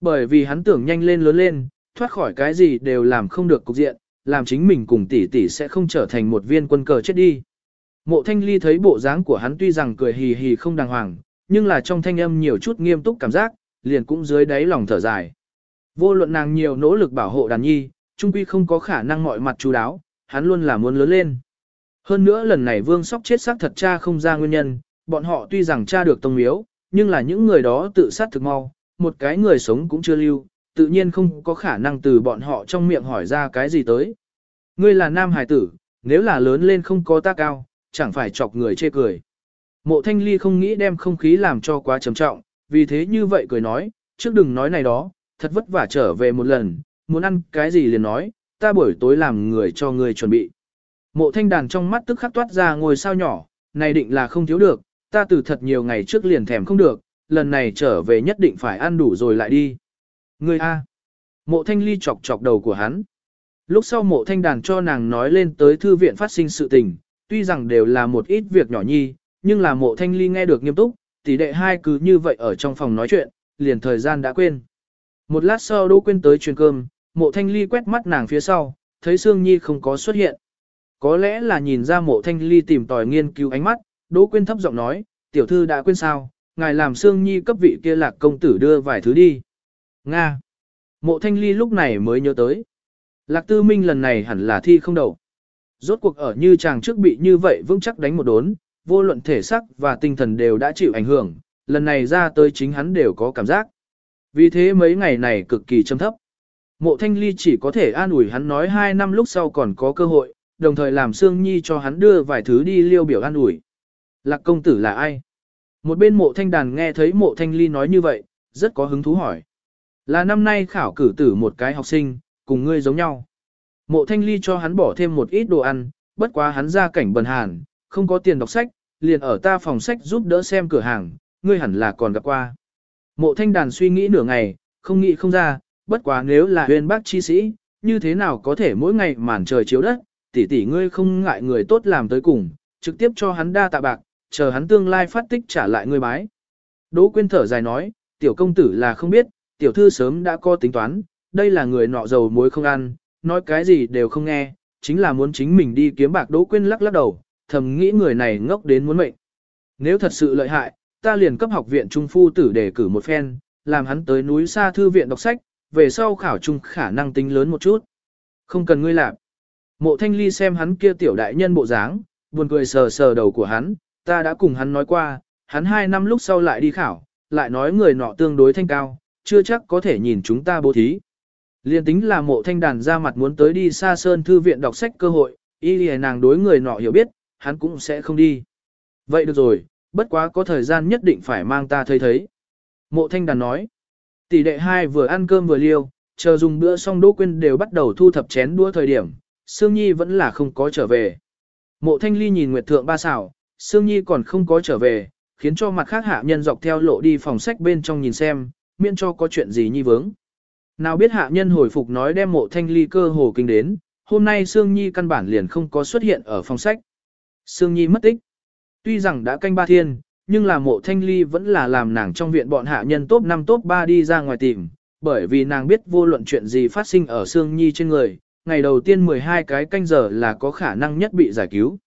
Bởi vì hắn tưởng nhanh lên lớn lên, thoát khỏi cái gì đều làm không được cục diện, làm chính mình cùng tỷ tỷ sẽ không trở thành một viên quân cờ chết đi. Mộ thanh ly thấy bộ dáng của hắn tuy rằng cười hì hì không đàng hoàng, nhưng là trong thanh âm nhiều chút nghiêm túc cảm giác, liền cũng dưới đáy lòng thở dài. Vô luận nàng nhiều nỗ lực bảo hộ đàn nhi, trung quy không có khả năng mọi mặt chú đáo, hắn luôn là muốn lớn lên. Hơn nữa lần này vương sóc chết xác thật cha không ra nguyên nhân, bọn họ tuy rằng cha được tông miếu, nhưng là những người đó tự sát thực mau, một cái người sống cũng chưa lưu, tự nhiên không có khả năng từ bọn họ trong miệng hỏi ra cái gì tới. Ngươi là nam hải tử, nếu là lớn lên không có ta cao, chẳng phải chọc người chê cười. Mộ thanh ly không nghĩ đem không khí làm cho quá trầm trọng, vì thế như vậy cười nói, trước đừng nói này đó, thật vất vả trở về một lần, muốn ăn cái gì liền nói, ta buổi tối làm người cho người chuẩn bị. Mộ thanh đàn trong mắt tức khắc toát ra ngồi sao nhỏ, này định là không thiếu được, ta từ thật nhiều ngày trước liền thèm không được, lần này trở về nhất định phải ăn đủ rồi lại đi. Người A. Mộ thanh ly chọc chọc đầu của hắn. Lúc sau mộ thanh đàn cho nàng nói lên tới thư viện phát sinh sự tình, tuy rằng đều là một ít việc nhỏ nhi, nhưng là mộ thanh ly nghe được nghiêm túc, tỷ đệ hai cứ như vậy ở trong phòng nói chuyện, liền thời gian đã quên. Một lát sau Đỗ Quyên tới truyền cơm, mộ thanh ly quét mắt nàng phía sau, thấy Sương Nhi không có xuất hiện. Có lẽ là nhìn ra mộ thanh ly tìm tòi nghiên cứu ánh mắt, Đỗ Quyên thấp giọng nói, tiểu thư đã quên sao, ngài làm Sương Nhi cấp vị kia lạc công tử đưa vài thứ đi. Nga. Mộ thanh ly lúc này mới nhớ tới. Lạc tư minh lần này hẳn là thi không đầu. Rốt cuộc ở như chàng trước bị như vậy vững chắc đánh một đốn, vô luận thể sắc và tinh thần đều đã chịu ảnh hưởng, lần này ra tới chính hắn đều có cảm giác. Vì thế mấy ngày này cực kỳ châm thấp. Mộ thanh ly chỉ có thể an ủi hắn nói hai năm lúc sau còn có cơ hội, đồng thời làm Sương Nhi cho hắn đưa vài thứ đi liêu biểu an ủi. Lạc công tử là ai? Một bên mộ thanh đàn nghe thấy mộ thanh ly nói như vậy, rất có hứng thú hỏi. Là năm nay khảo cử tử một cái học sinh, cùng ngươi giống nhau. Mộ thanh ly cho hắn bỏ thêm một ít đồ ăn, bất quá hắn ra cảnh bần hàn, không có tiền đọc sách, liền ở ta phòng sách giúp đỡ xem cửa hàng, ngươi hẳn là còn gặp qua. Mộ thanh đàn suy nghĩ nửa ngày, không nghĩ không ra, bất quá nếu là huyền bác chi sĩ, như thế nào có thể mỗi ngày màn trời chiếu đất, tỷ tỷ ngươi không ngại người tốt làm tới cùng, trực tiếp cho hắn đa tạ bạc, chờ hắn tương lai phát tích trả lại ngươi bái. Đỗ quyên thở dài nói, tiểu công tử là không biết, tiểu thư sớm đã có tính toán, đây là người nọ dầu muối không ăn, nói cái gì đều không nghe, chính là muốn chính mình đi kiếm bạc Đỗ quyên lắc lắc đầu, thầm nghĩ người này ngốc đến muốn mệnh. Nếu thật sự lợi hại, ta liền cấp học viện trung phu tử để cử một phen, làm hắn tới núi xa thư viện đọc sách, về sau khảo trung khả năng tính lớn một chút. Không cần ngươi làm. Mộ thanh ly xem hắn kia tiểu đại nhân bộ dáng, buồn cười sờ sờ đầu của hắn, ta đã cùng hắn nói qua, hắn hai năm lúc sau lại đi khảo, lại nói người nọ tương đối thanh cao, chưa chắc có thể nhìn chúng ta bố thí. Liên tính là mộ thanh đàn ra mặt muốn tới đi xa sơn thư viện đọc sách cơ hội, y lìa nàng đối người nọ hiểu biết, hắn cũng sẽ không đi. Vậy được rồi, bất quá có thời gian nhất định phải mang ta thấy thấy. Mộ thanh đàn nói, tỷ đệ hai vừa ăn cơm vừa liêu, chờ dùng bữa xong Đỗ Quyên đều bắt đầu thu thập chén đua thời điểm, Sương Nhi vẫn là không có trở về. Mộ thanh ly nhìn Nguyệt Thượng ba xảo, Sương Nhi còn không có trở về, khiến cho mặt khác hạ nhân dọc theo lộ đi phòng sách bên trong nhìn xem, miễn cho có chuyện gì nhi vướng. Nào biết hạ nhân hồi phục nói đem mộ thanh ly cơ hồ kinh đến, hôm nay Sương Nhi căn bản liền không có xuất hiện ở phòng sách. Sương Nhi mất tích. Tuy rằng đã canh ba thiên, nhưng là mộ thanh ly vẫn là làm nàng trong viện bọn hạ nhân top 5 top 3 đi ra ngoài tìm, bởi vì nàng biết vô luận chuyện gì phát sinh ở Sương Nhi trên người, ngày đầu tiên 12 cái canh giờ là có khả năng nhất bị giải cứu.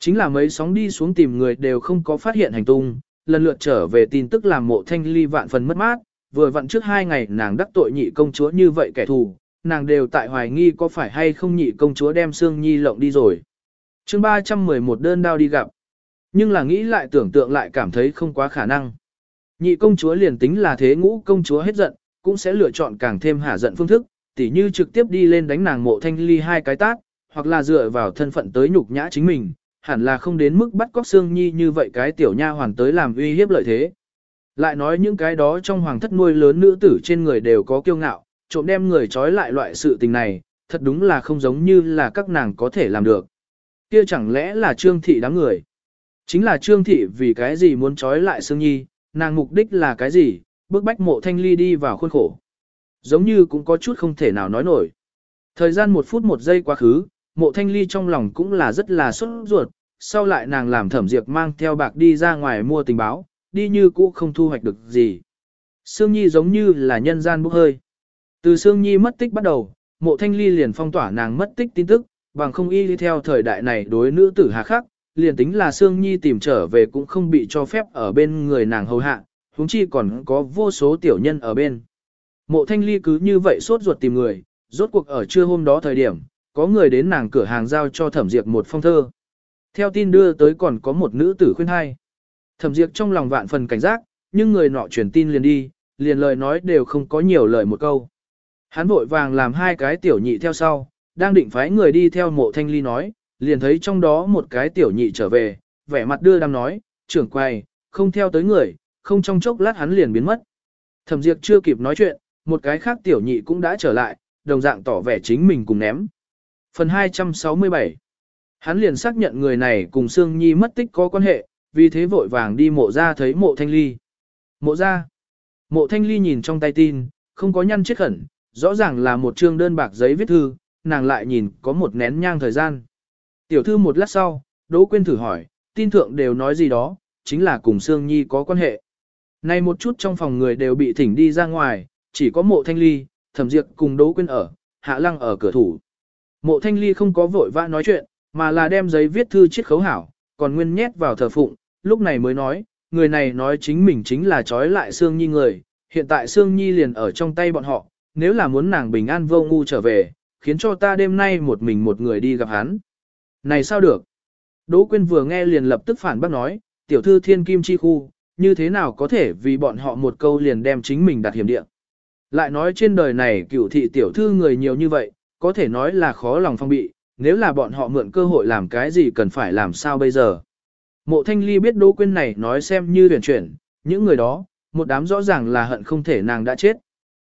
Chính là mấy sóng đi xuống tìm người đều không có phát hiện hành tung, lần lượt trở về tin tức làm mộ thanh ly vạn phần mất mát, vừa vặn trước hai ngày nàng đắc tội nhị công chúa như vậy kẻ thù, nàng đều tại hoài nghi có phải hay không nhị công chúa đem Sương Nhi lộng đi rồi chương 311 đơn đao đi gặp. Nhưng là nghĩ lại tưởng tượng lại cảm thấy không quá khả năng. Nhị công chúa liền tính là thế ngũ công chúa hết giận, cũng sẽ lựa chọn càng thêm hả giận phương thức, tỉ như trực tiếp đi lên đánh nàng mộ thanh ly hai cái tát, hoặc là dựa vào thân phận tới nhục nhã chính mình, hẳn là không đến mức bắt cóc xương nhi như vậy cái tiểu nha hoàn tới làm uy hiếp lợi thế. Lại nói những cái đó trong hoàng thất nuôi lớn nữ tử trên người đều có kiêu ngạo, trộm đem người trói lại loại sự tình này, thật đúng là không giống như là các nàng có thể làm được. Kia chẳng lẽ là trương thị đám người? Chính là trương thị vì cái gì muốn trói lại xương nhi, nàng mục đích là cái gì, bước bách mộ thanh ly đi vào khuôn khổ. Giống như cũng có chút không thể nào nói nổi. Thời gian một phút một giây quá khứ, mộ thanh ly trong lòng cũng là rất là sốt ruột, sau lại nàng làm thẩm diệt mang theo bạc đi ra ngoài mua tình báo, đi như cũ không thu hoạch được gì. Sương Nhi giống như là nhân gian bốc hơi. Từ Sương Nhi mất tích bắt đầu, mộ thanh ly liền phong tỏa nàng mất tích tin tức, bằng không y đi theo thời đại này đối nữ tử hà khắc, liền tính là Sương Nhi tìm trở về cũng không bị cho phép ở bên người nàng hầu hạ, huống chi còn có vô số tiểu nhân ở bên. Mộ thanh ly cứ như vậy sốt ruột tìm người, rốt cuộc ở trưa hôm đó thời điểm, có người đến nàng cửa hàng giao cho thẩm Diệp một phong thơ. Theo tin đưa tới còn có một nữ tử khuyên hai. Thẩm Diệp trong lòng vạn phần cảnh giác, nhưng người nọ truyền tin liền đi, liền lời nói đều không có nhiều lời một câu. Hắn vội vàng làm hai cái tiểu nhị theo sau, đang định phái người đi theo mộ thanh ly nói, liền thấy trong đó một cái tiểu nhị trở về, vẻ mặt đưa đam nói, trưởng quay, không theo tới người, không trong chốc lát hắn liền biến mất. Thẩm diệt chưa kịp nói chuyện, một cái khác tiểu nhị cũng đã trở lại, đồng dạng tỏ vẻ chính mình cùng ném. Phần 267 Hắn liền xác nhận người này cùng Sương Nhi mất tích có quan hệ, vì thế vội vàng đi mộ ra thấy mộ thanh ly. Mộ ra. Mộ thanh ly nhìn trong tay tin, không có nhăn chiếc khẩn, rõ ràng là một chương đơn bạc giấy viết thư, nàng lại nhìn có một nén nhang thời gian. Tiểu thư một lát sau, Đỗ Quyên thử hỏi, tin thượng đều nói gì đó, chính là cùng Sương Nhi có quan hệ. nay một chút trong phòng người đều bị thỉnh đi ra ngoài, chỉ có mộ thanh ly, thẩm diệt cùng Đỗ Quyên ở, hạ lăng ở cửa thủ. Mộ thanh ly không có vội vã nói chuyện, mà là đem giấy viết thư chiết khấu hảo, còn nguyên nhét vào thờ phụng, lúc này mới nói, người này nói chính mình chính là trói lại Sương Nhi người, hiện tại Sương Nhi liền ở trong tay bọn họ, nếu là muốn nàng bình an vô ngu trở về, khiến cho ta đêm nay một mình một người đi gặp hắn. Này sao được? Đỗ Quyên vừa nghe liền lập tức phản bác nói, tiểu thư thiên kim chi khu, như thế nào có thể vì bọn họ một câu liền đem chính mình đặt hiểm địa. Lại nói trên đời này cựu thị tiểu thư người nhiều như vậy, có thể nói là khó lòng phong bị, nếu là bọn họ mượn cơ hội làm cái gì cần phải làm sao bây giờ. Mộ thanh ly biết Đỗ Quyên này nói xem như tuyển chuyển, những người đó, một đám rõ ràng là hận không thể nàng đã chết.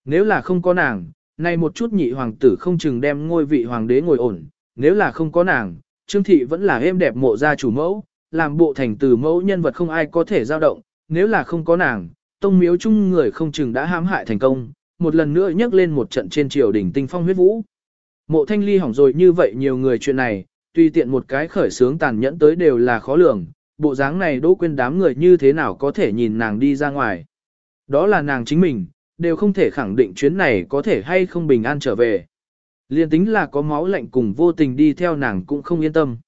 Nếu là không có nàng, nay một chút nhị hoàng tử không chừng đem ngôi vị hoàng đế ngồi ổn, nếu là không có nàng, Trương Thị vẫn là êm đẹp mộ gia chủ mẫu, làm bộ thành từ mẫu nhân vật không ai có thể dao động, nếu là không có nàng, tông miếu chung người không chừng đã hãm hại thành công, một lần nữa nhắc lên một trận trên triều đỉnh tinh phong huyết vũ. Mộ thanh ly hỏng rồi như vậy nhiều người chuyện này, tuy tiện một cái khởi sướng tàn nhẫn tới đều là khó lường, bộ dáng này đỗ quên đám người như thế nào có thể nhìn nàng đi ra ngoài. Đó là nàng chính mình, đều không thể khẳng định chuyến này có thể hay không bình an trở về. Liên tính là có máu lạnh cùng vô tình đi theo nàng cũng không yên tâm.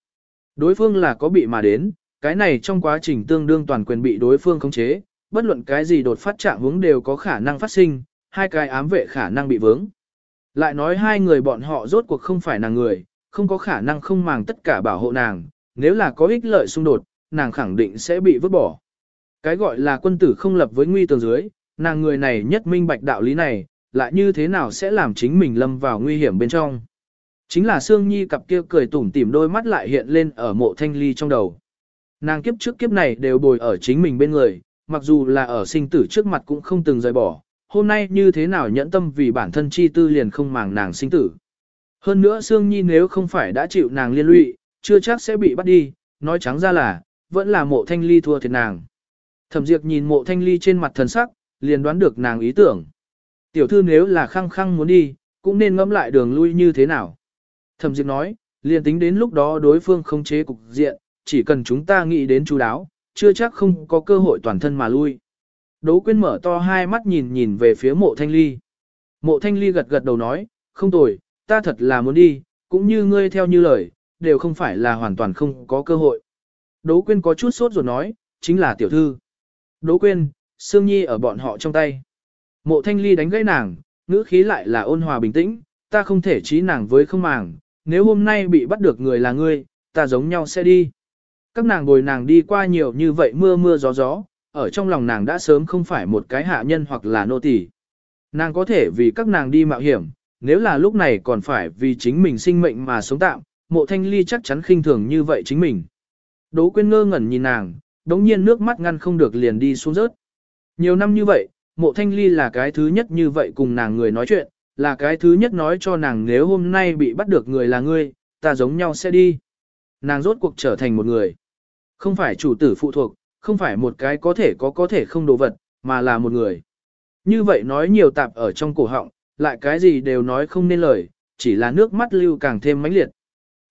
Đối phương là có bị mà đến, cái này trong quá trình tương đương toàn quyền bị đối phương khống chế, bất luận cái gì đột phát trạng hướng đều có khả năng phát sinh, hai cái ám vệ khả năng bị vướng. Lại nói hai người bọn họ rốt cuộc không phải nàng người, không có khả năng không màng tất cả bảo hộ nàng, nếu là có ích lợi xung đột, nàng khẳng định sẽ bị vứt bỏ. Cái gọi là quân tử không lập với nguy tường dưới, nàng người này nhất minh bạch đạo lý này, lại như thế nào sẽ làm chính mình lâm vào nguy hiểm bên trong. Chính là Sương Nhi cặp kia cười tủm tỉm đôi mắt lại hiện lên ở mộ thanh ly trong đầu. Nàng kiếp trước kiếp này đều bồi ở chính mình bên người, mặc dù là ở sinh tử trước mặt cũng không từng rời bỏ, hôm nay như thế nào nhẫn tâm vì bản thân chi tư liền không màng nàng sinh tử. Hơn nữa Sương Nhi nếu không phải đã chịu nàng liên lụy, chưa chắc sẽ bị bắt đi, nói trắng ra là, vẫn là mộ thanh ly thua thiệt nàng. Thẩm Diệp nhìn mộ thanh ly trên mặt thần sắc, liền đoán được nàng ý tưởng. Tiểu thư nếu là khăng khăng muốn đi, cũng nên ngẫm lại đường lui như thế nào. Thẩm Diệp nói, liền tính đến lúc đó đối phương không chế cục diện, chỉ cần chúng ta nghĩ đến chú đáo, chưa chắc không có cơ hội toàn thân mà lui. Đỗ Quyên mở to hai mắt nhìn nhìn về phía mộ thanh ly. Mộ thanh ly gật gật đầu nói, không tồi, ta thật là muốn đi, cũng như ngươi theo như lời, đều không phải là hoàn toàn không có cơ hội. Đỗ Quyên có chút sốt rồi nói, chính là tiểu thư. Đỗ Quyên, Sương Nhi ở bọn họ trong tay. Mộ thanh ly đánh gãy nàng, ngữ khí lại là ôn hòa bình tĩnh, ta không thể trí nàng với không màng, nếu hôm nay bị bắt được người là ngươi, ta giống nhau sẽ đi. Các nàng bồi nàng đi qua nhiều như vậy mưa mưa gió gió, ở trong lòng nàng đã sớm không phải một cái hạ nhân hoặc là nô tỳ. Nàng có thể vì các nàng đi mạo hiểm, nếu là lúc này còn phải vì chính mình sinh mệnh mà sống tạm, mộ thanh ly chắc chắn khinh thường như vậy chính mình. Đỗ quyên ngơ ngẩn nhìn nàng, đống nhiên nước mắt ngăn không được liền đi xuống rớt. Nhiều năm như vậy, mộ thanh ly là cái thứ nhất như vậy cùng nàng người nói chuyện, là cái thứ nhất nói cho nàng nếu hôm nay bị bắt được người là ngươi, ta giống nhau sẽ đi. Nàng rốt cuộc trở thành một người. Không phải chủ tử phụ thuộc, không phải một cái có thể có có thể không đồ vật, mà là một người. Như vậy nói nhiều tạp ở trong cổ họng, lại cái gì đều nói không nên lời, chỉ là nước mắt lưu càng thêm mãnh liệt.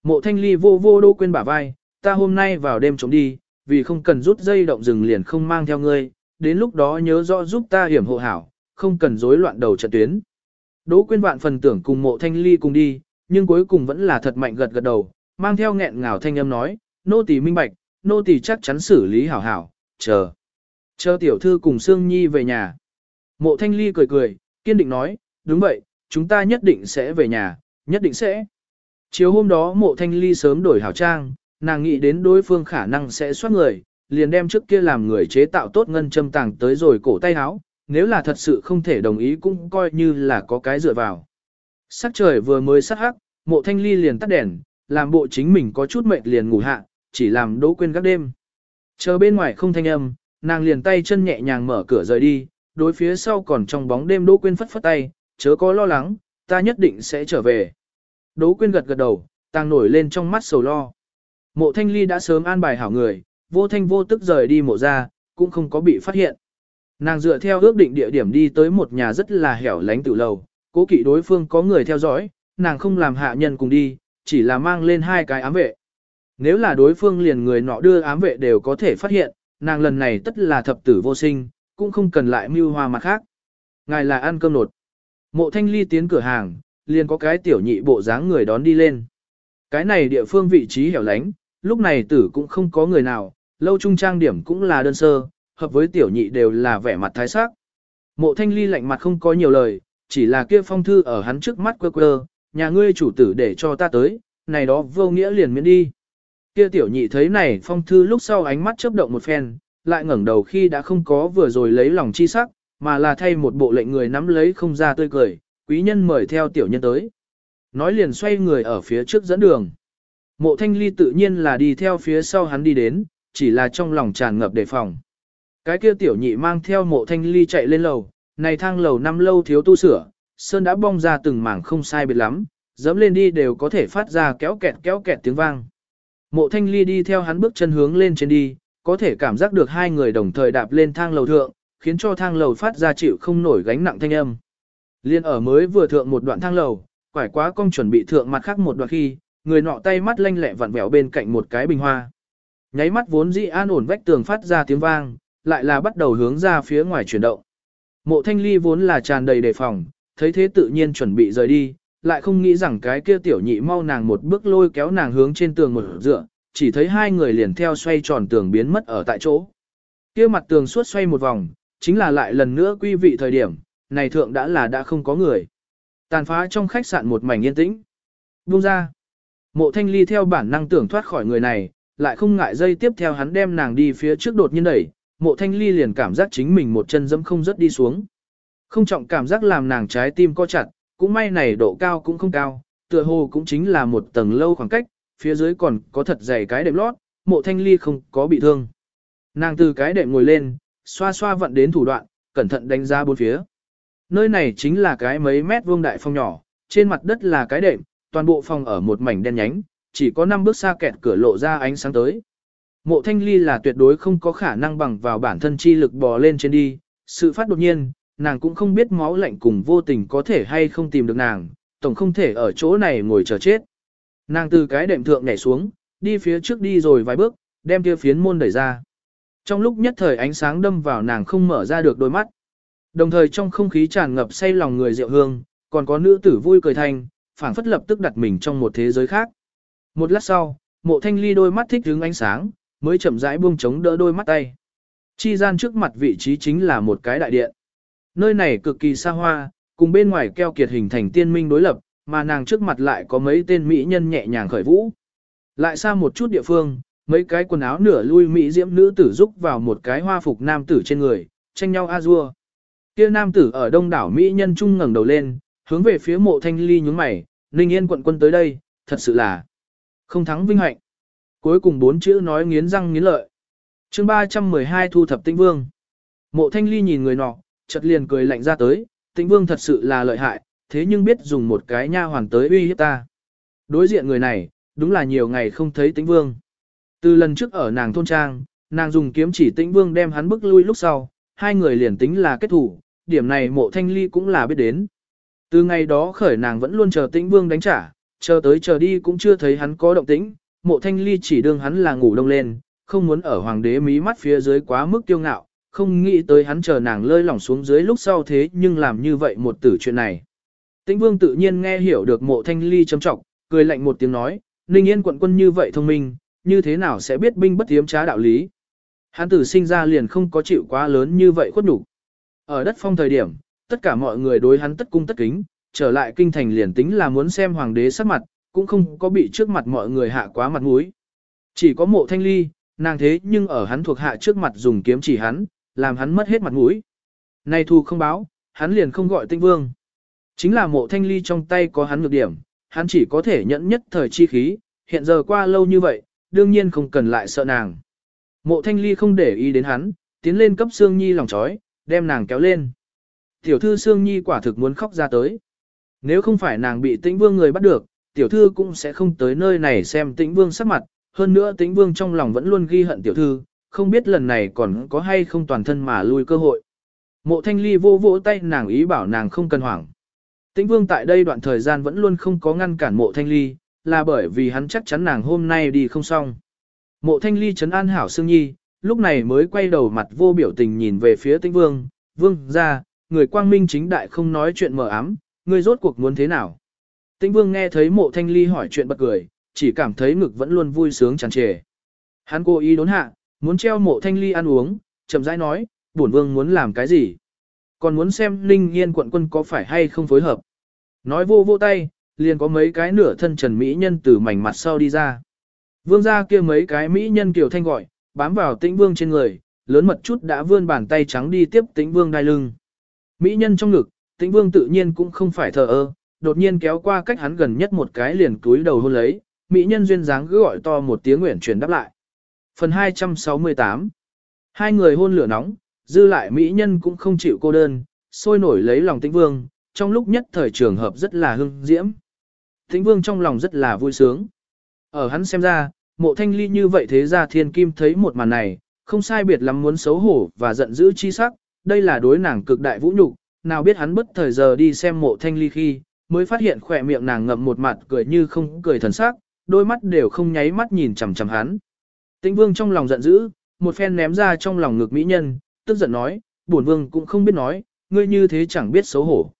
Mộ thanh ly vô vô đô quên bả vai, ta hôm nay vào đêm trống đi, vì không cần rút dây động rừng liền không mang theo ngươi, đến lúc đó nhớ rõ giúp ta hiểm hộ hảo, không cần rối loạn đầu trận tuyến. Đỗ quyên vạn phần tưởng cùng mộ thanh ly cùng đi, nhưng cuối cùng vẫn là thật mạnh gật gật đầu, mang theo nghẹn ngào thanh âm nói, nô tỳ minh bạch, nô tỳ chắc chắn xử lý hảo hảo, chờ. Chờ tiểu thư cùng Sương Nhi về nhà. Mộ thanh ly cười cười, kiên định nói, đúng vậy, chúng ta nhất định sẽ về nhà, nhất định sẽ. Chiều hôm đó mộ thanh ly sớm đổi hảo trang, nàng nghĩ đến đối phương khả năng sẽ soát người, liền đem trước kia làm người chế tạo tốt ngân châm tàng tới rồi cổ tay áo, nếu là thật sự không thể đồng ý cũng coi như là có cái dựa vào. Sắc trời vừa mới sắc hắc, mộ thanh ly liền tắt đèn, làm bộ chính mình có chút mệt liền ngủ hạ, chỉ làm đỗ quên các đêm. Chờ bên ngoài không thanh âm, nàng liền tay chân nhẹ nhàng mở cửa rời đi, đối phía sau còn trong bóng đêm đỗ quên phất phất tay, chớ có lo lắng, ta nhất định sẽ trở về. Đỗ quên gật gật đầu, tàng nổi lên trong mắt sầu lo. Mộ thanh ly đã sớm an bài hảo người, vô thanh vô tức rời đi mộ ra, cũng không có bị phát hiện. Nàng dựa theo ước định địa điểm đi tới một nhà rất là hẻo lánh tự lầu, cố kỵ đối phương có người theo dõi, nàng không làm hạ nhân cùng đi, chỉ là mang lên hai cái ám vệ. Nếu là đối phương liền người nọ đưa ám vệ đều có thể phát hiện, nàng lần này tất là thập tử vô sinh, cũng không cần lại mưu hoa mặt khác. Ngài là ăn cơm nột. Mộ thanh ly tiến cửa hàng, liền có cái tiểu nhị bộ dáng người đón đi lên. Cái này địa phương vị trí hẻo lánh, lúc này tử cũng không có người nào, lâu trung trang điểm cũng là đơn sơ, hợp với tiểu nhị đều là vẻ mặt thái sắc. Mộ thanh ly lạnh mặt không có nhiều lời, chỉ là kia phong thư ở hắn trước mắt quơ quơ, nhà ngươi chủ tử để cho ta tới, này đó vô nghĩa liền miễn đi. Kia tiểu nhị thấy này phong thư lúc sau ánh mắt chớp động một phen, lại ngẩng đầu khi đã không có vừa rồi lấy lòng chi sắc, mà là thay một bộ lệnh người nắm lấy không ra tươi cười, quý nhân mời theo tiểu nhân tới. Nói liền xoay người ở phía trước dẫn đường. Mộ thanh ly tự nhiên là đi theo phía sau hắn đi đến, chỉ là trong lòng tràn ngập đề phòng. Cái kia tiểu nhị mang theo mộ thanh ly chạy lên lầu, này thang lầu năm lâu thiếu tu sửa, sơn đã bong ra từng mảng không sai biệt lắm, dẫm lên đi đều có thể phát ra kéo kẹt kéo kẹt tiếng vang. Mộ thanh ly đi theo hắn bước chân hướng lên trên đi, có thể cảm giác được hai người đồng thời đạp lên thang lầu thượng, khiến cho thang lầu phát ra chịu không nổi gánh nặng thanh âm. Liên ở mới vừa thượng một đoạn thang lầu, quải quá cong chuẩn bị thượng mặt khác một đoạn khi, người nọ tay mắt lanh lẹ vặn vẹo bên cạnh một cái bình hoa. Nháy mắt vốn dĩ an ổn vách tường phát ra tiếng vang, lại là bắt đầu hướng ra phía ngoài chuyển động. Mộ thanh ly vốn là tràn đầy đề phòng, thấy thế tự nhiên chuẩn bị rời đi, lại không nghĩ rằng cái kia tiểu nhị mau nàng một bước lôi kéo nàng hướng trên tường một dựa, chỉ thấy hai người liền theo xoay tròn tường biến mất ở tại chỗ. Kia mặt tường suốt xoay một vòng, chính là lại lần nữa quy vị thời điểm, này thượng đã là đã không có người. Tàn phá trong khách sạn một mảnh yên tĩnh. Buông ra. Mộ thanh ly theo bản năng tưởng thoát khỏi người này, lại không ngại dây tiếp theo hắn đem nàng đi phía trước đột nhiên đẩy, mộ thanh ly liền cảm giác chính mình một chân dẫm không rớt đi xuống. Không trọng cảm giác làm nàng trái tim co chặt, cũng may này độ cao cũng không cao, tựa hồ cũng chính là một tầng lâu khoảng cách, phía dưới còn có thật dày cái đệm lót, mộ thanh ly không có bị thương. Nàng từ cái đệm ngồi lên, xoa xoa vận đến thủ đoạn, cẩn thận đánh ra bốn phía. Nơi này chính là cái mấy mét vuông đại phòng nhỏ, trên mặt đất là cái đệm, toàn bộ phòng ở một mảnh đen nhánh, chỉ có 5 bước xa kẹt cửa lộ ra ánh sáng tới. Mộ thanh ly là tuyệt đối không có khả năng bằng vào bản thân chi lực bò lên trên đi, sự phát đột nhiên, nàng cũng không biết máu lạnh cùng vô tình có thể hay không tìm được nàng, tổng không thể ở chỗ này ngồi chờ chết. Nàng từ cái đệm thượng nhảy xuống, đi phía trước đi rồi vài bước, đem kia phiến môn đẩy ra. Trong lúc nhất thời ánh sáng đâm vào nàng không mở ra được đôi mắt. Đồng thời trong không khí tràn ngập say lòng người rượu hương, còn có nữ tử vui cười thanh, phảng phất lập tức đặt mình trong một thế giới khác. Một lát sau, mộ thanh ly đôi mắt thích hướng ánh sáng, mới chậm rãi buông chống đỡ đôi mắt tay. Chi gian trước mặt vị trí chính là một cái đại điện. Nơi này cực kỳ xa hoa, cùng bên ngoài keo kiệt hình thành tiên minh đối lập, mà nàng trước mặt lại có mấy tên mỹ nhân nhẹ nhàng khởi vũ. Lại xa một chút địa phương, mấy cái quần áo nửa lui mỹ diễm nữ tử rúc vào một cái hoa phục nam tử trên người, tranh nhau a dua. Kia nam tử ở đông đảo mỹ nhân trung ngẩng đầu lên, hướng về phía mộ thanh ly nhúng mày, Ninh Yên quận quân tới đây, thật sự là không thắng vinh hạnh. Cuối cùng bốn chữ nói nghiến răng nghiến lợi. chương 312 thu thập tĩnh vương. Mộ thanh ly nhìn người nọ, chợt liền cười lạnh ra tới, tĩnh vương thật sự là lợi hại, thế nhưng biết dùng một cái nha hoàn tới uy hiếp ta. Đối diện người này, đúng là nhiều ngày không thấy tĩnh vương. Từ lần trước ở nàng thôn trang, nàng dùng kiếm chỉ tĩnh vương đem hắn bức lui lúc sau, hai người liền tính là kết thủ, điểm này mộ thanh ly cũng là biết đến. Từ ngày đó khởi nàng vẫn luôn chờ tĩnh vương đánh trả, chờ tới chờ đi cũng chưa thấy hắn có động tĩnh, mộ thanh ly chỉ đương hắn là ngủ đông lên, không muốn ở hoàng đế mí mắt phía dưới quá mức kiêu ngạo, không nghĩ tới hắn chờ nàng lơi lỏng xuống dưới lúc sau thế nhưng làm như vậy một tử chuyện này. Tĩnh vương tự nhiên nghe hiểu được mộ thanh ly châm trọng, cười lạnh một tiếng nói, Ninh Yên quận quân như vậy thông minh, như thế nào sẽ biết binh bất tiếm trá đạo lý. Hắn tử sinh ra liền không có chịu quá lớn như vậy khuất đủ. Ở đất phong thời điểm, tất cả mọi người đối hắn tất cung tất kính, trở lại kinh thành liền tính là muốn xem hoàng đế sắc mặt, cũng không có bị trước mặt mọi người hạ quá mặt mũi. Chỉ có mộ thanh ly, nàng thế nhưng ở hắn thuộc hạ trước mặt dùng kiếm chỉ hắn, làm hắn mất hết mặt mũi. Này thù không báo, hắn liền không gọi tinh vương. Chính là mộ thanh ly trong tay có hắn ngược điểm, hắn chỉ có thể nhẫn nhất thời chi khí, hiện giờ qua lâu như vậy, đương nhiên không cần lại sợ nàng. Mộ thanh ly không để ý đến hắn, tiến lên cấp Sương Nhi lòng chói, đem nàng kéo lên. Tiểu thư Sương Nhi quả thực muốn khóc ra tới. Nếu không phải nàng bị tĩnh vương người bắt được, tiểu thư cũng sẽ không tới nơi này xem tĩnh vương sắc mặt, hơn nữa tĩnh vương trong lòng vẫn luôn ghi hận tiểu thư, không biết lần này còn có hay không toàn thân mà lui cơ hội. Mộ thanh ly vô vỗ tay nàng ý bảo nàng không cần hoảng. Tĩnh vương tại đây đoạn thời gian vẫn luôn không có ngăn cản mộ thanh ly, là bởi vì hắn chắc chắn nàng hôm nay đi không xong. Mộ thanh ly trấn an hảo Sương Nhi, lúc này mới quay đầu mặt vô biểu tình nhìn về phía tĩnh vương, vương ra, người quang minh chính đại không nói chuyện mờ ám, Ngươi rốt cuộc muốn thế nào. Tĩnh vương nghe thấy mộ thanh ly hỏi chuyện bật cười, chỉ cảm thấy ngực vẫn luôn vui sướng tràn trề. Hắn cố ý đốn hạ, muốn treo mộ thanh ly ăn uống, chậm rãi nói, bổn vương muốn làm cái gì. Còn muốn xem Ninh Yên quận quân có phải hay không phối hợp. Nói vô vô tay, liền có mấy cái nửa thân trần mỹ nhân từ mảnh mặt sau đi ra. Vương ra kia mấy cái mỹ nhân kiểu thanh gọi, bám vào tĩnh vương trên người, lớn mật chút đã vươn bàn tay trắng đi tiếp tĩnh vương đai lưng. Mỹ nhân trong ngực, tĩnh vương tự nhiên cũng không phải thờ ơ, đột nhiên kéo qua cách hắn gần nhất một cái liền túi đầu hôn lấy, mỹ nhân duyên dáng cứ gọi to một tiếng nguyện chuyển đáp lại. Phần 268 Hai người hôn lửa nóng, dư lại mỹ nhân cũng không chịu cô đơn, sôi nổi lấy lòng tĩnh vương, trong lúc nhất thời trường hợp rất là hưng diễm. Tĩnh vương trong lòng rất là vui sướng. Ở hắn xem ra, Mộ thanh ly như vậy thế ra thiên kim thấy một màn này, không sai biệt lắm muốn xấu hổ và giận dữ chi sắc, đây là đối nàng cực đại vũ nhục nào biết hắn bất thời giờ đi xem mộ thanh ly khi, mới phát hiện khỏe miệng nàng ngậm một mặt cười như không cười thần sắc, đôi mắt đều không nháy mắt nhìn chằm chằm hắn. Tĩnh vương trong lòng giận dữ, một phen ném ra trong lòng ngực mỹ nhân, tức giận nói, bổn vương cũng không biết nói, ngươi như thế chẳng biết xấu hổ.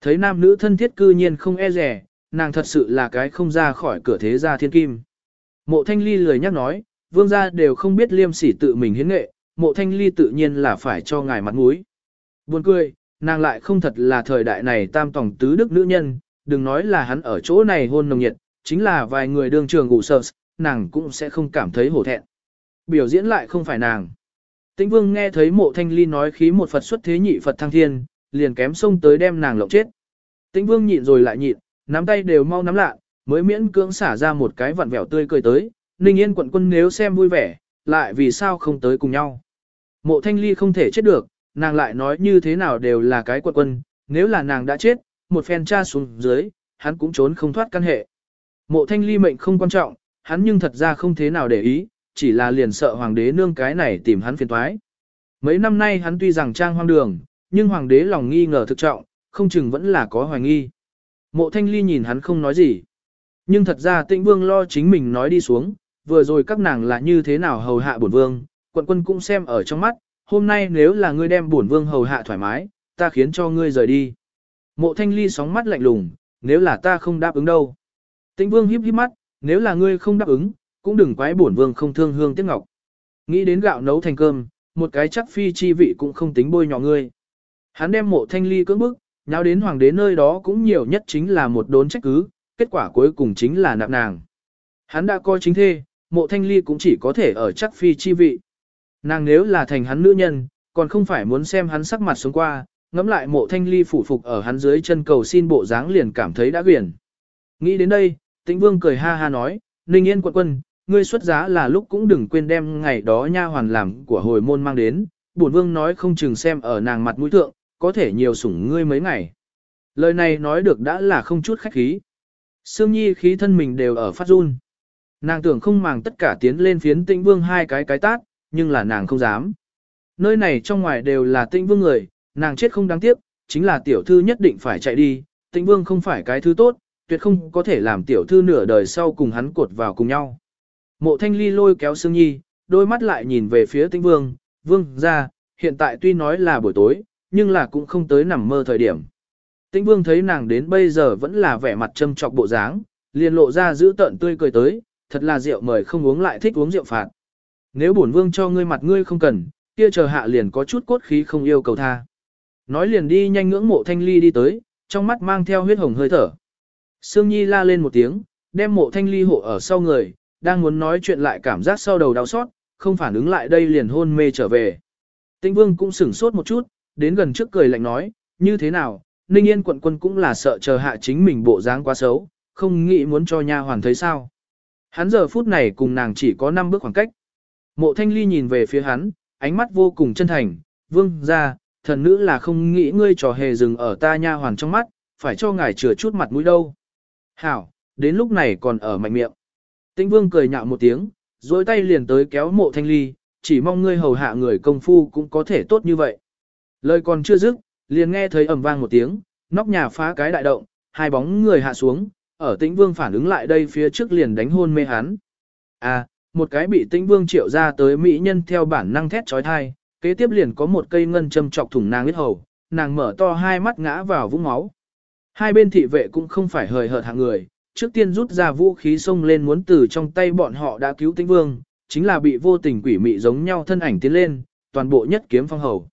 Thấy nam nữ thân thiết cư nhiên không e rẻ, nàng thật sự là cái không ra khỏi cửa thế gia thiên kim. Mộ thanh ly lười nhắc nói, vương gia đều không biết liêm sỉ tự mình hiến nghệ, mộ thanh ly tự nhiên là phải cho ngài mặt mũi. Buồn cười, nàng lại không thật là thời đại này tam tổng tứ đức nữ nhân, đừng nói là hắn ở chỗ này hôn nồng nhiệt, chính là vài người đương trường ngủ sợ, nàng cũng sẽ không cảm thấy hổ thẹn. Biểu diễn lại không phải nàng. Tĩnh vương nghe thấy mộ thanh ly nói khí một Phật xuất thế nhị Phật thăng thiên, liền kém xông tới đem nàng lộng chết. Tĩnh vương nhịn rồi lại nhịn, nắm tay đều mau nắm lạ, mới miễn cưỡng xả ra một cái vặn vẹo tươi cười tới, Ninh Yên quận quân nếu xem vui vẻ, lại vì sao không tới cùng nhau. Mộ thanh ly không thể chết được, nàng lại nói như thế nào đều là cái quận quân, nếu là nàng đã chết, một phen tra xuống dưới, hắn cũng trốn không thoát căn hệ. Mộ thanh ly mệnh không quan trọng, hắn nhưng thật ra không thế nào để ý, chỉ là liền sợ hoàng đế nương cái này tìm hắn phiền toái. Mấy năm nay hắn tuy rằng trang hoang đường, nhưng hoàng đế lòng nghi ngờ thực trọng, không chừng vẫn là có hoài nghi. Mộ thanh ly nhìn hắn không nói gì. Nhưng thật ra tịnh vương lo chính mình nói đi xuống, vừa rồi các nàng là như thế nào hầu hạ bổn vương, quận quân cũng xem ở trong mắt, hôm nay nếu là ngươi đem bổn vương hầu hạ thoải mái, ta khiến cho ngươi rời đi. Mộ thanh ly sóng mắt lạnh lùng, nếu là ta không đáp ứng đâu. Tĩnh vương híp híp mắt, nếu là ngươi không đáp ứng, cũng đừng quái bổn vương không thương hương tiếc ngọc. Nghĩ đến gạo nấu thành cơm, một cái chắc phi chi vị cũng không tính bôi nhỏ ngươi. Hắn đem mộ thanh ly cưỡng bức, nháo đến hoàng đế nơi đó cũng nhiều nhất chính là một đốn trách cứ, kết quả cuối cùng chính là nạp nàng. Hắn đã coi chính thê, mộ thanh ly cũng chỉ có thể ở chắc phi chi vị. Nàng nếu là thành hắn nữ nhân, còn không phải muốn xem hắn sắc mặt xuống qua, ngắm lại mộ thanh ly phủ phục ở hắn dưới chân cầu xin bộ dáng liền cảm thấy đã quyển. Nghĩ đến đây, tĩnh vương cười ha ha nói, Ninh Yên quận quân, ngươi xuất giá là lúc cũng đừng quên đem ngày đó nha hoàn làm của hồi môn mang đến, bổn vương nói không chừng xem ở nàng mặt mũi thượng, có thể nhiều sủng ngươi mấy ngày. Lời này nói được đã là không chút khách khí. Sương Nhi khí thân mình đều ở phát run. Nàng tưởng không màng tất cả tiến lên phiến tĩnh vương hai cái cái tát, nhưng là nàng không dám. Nơi này trong ngoài đều là tĩnh vương người, nàng chết không đáng tiếc, chính là tiểu thư nhất định phải chạy đi, tĩnh vương không phải cái thứ tốt, tuyệt không có thể làm tiểu thư nửa đời sau cùng hắn cột vào cùng nhau. Mộ thanh ly lôi kéo Sương Nhi, đôi mắt lại nhìn về phía tĩnh vương, vương ra, hiện tại tuy nói là buổi tối, nhưng là cũng không tới nằm mơ thời điểm. Tĩnh vương thấy nàng đến bây giờ vẫn là vẻ mặt châm trọc bộ dáng, liền lộ ra giữ tận tươi cười tới, thật là rượu mời không uống lại thích uống rượu phạt. Nếu bổn vương cho ngươi mặt ngươi không cần, kia chờ hạ liền có chút cốt khí không yêu cầu tha. Nói liền đi nhanh ngưỡng mộ thanh ly đi tới, trong mắt mang theo huyết hồng hơi thở. Sương Nhi la lên một tiếng, đem mộ thanh ly hộ ở sau người, đang muốn nói chuyện lại cảm giác sau đầu đau xót, không phản ứng lại đây liền hôn mê trở về. Tĩnh vương cũng sửng sốt một chút, đến gần trước cười lạnh nói, như thế nào, Ninh Yên quận quân cũng là sợ chờ hạ chính mình bộ dáng quá xấu, không nghĩ muốn cho nha hoàn thấy sao. Hắn giờ phút này cùng nàng chỉ có 5 bước khoảng cách. Mộ thanh ly nhìn về phía hắn, ánh mắt vô cùng chân thành, vương ra, thần nữ là không nghĩ ngươi trò hề dừng ở ta nha hoàn trong mắt, phải cho ngài chừa chút mặt mũi đâu. Hảo, đến lúc này còn ở mạnh miệng. Tĩnh vương cười nhạo một tiếng, dối tay liền tới kéo mộ thanh ly, chỉ mong ngươi hầu hạ người công phu cũng có thể tốt như vậy. Lời còn chưa dứt, liền nghe thấy ầm vang một tiếng, nóc nhà phá cái đại động, hai bóng người hạ xuống, ở tĩnh vương phản ứng lại đây phía trước liền đánh hôn mê hắn. À, một cái bị tĩnh vương triệu ra tới mỹ nhân theo bản năng thét trói thai, kế tiếp liền có một cây ngân châm chọc thủng nàng huyết hầu, nàng mở to hai mắt ngã vào vũng máu. Hai bên thị vệ cũng không phải hời hợt hạng người, trước tiên rút ra vũ khí xông lên muốn từ trong tay bọn họ đã cứu tĩnh vương, chính là bị vô tình quỷ mị giống nhau thân ảnh tiến lên, toàn bộ nhất kiếm phong hầu.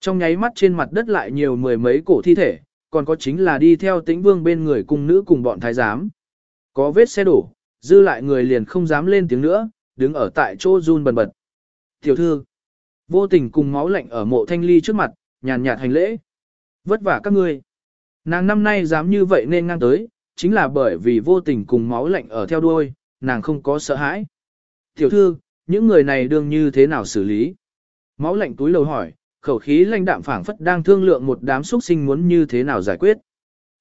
Trong nháy mắt trên mặt đất lại nhiều mười mấy cổ thi thể, còn có chính là đi theo tĩnh vương bên người cung nữ cùng bọn thái giám. Có vết xe đổ, dư lại người liền không dám lên tiếng nữa, đứng ở tại chỗ run bần bật. Tiểu thư, vô tình cùng máu lạnh ở mộ thanh ly trước mặt, nhàn nhạt hành lễ. Vất vả các ngươi. Nàng năm nay dám như vậy nên ngang tới, chính là bởi vì vô tình cùng máu lạnh ở theo đuôi, nàng không có sợ hãi. Tiểu thư, những người này đương như thế nào xử lý? Máu lạnh túi lầu hỏi, khẩu khí lãnh đạm phảng phất đang thương lượng một đám xuất sinh muốn như thế nào giải quyết.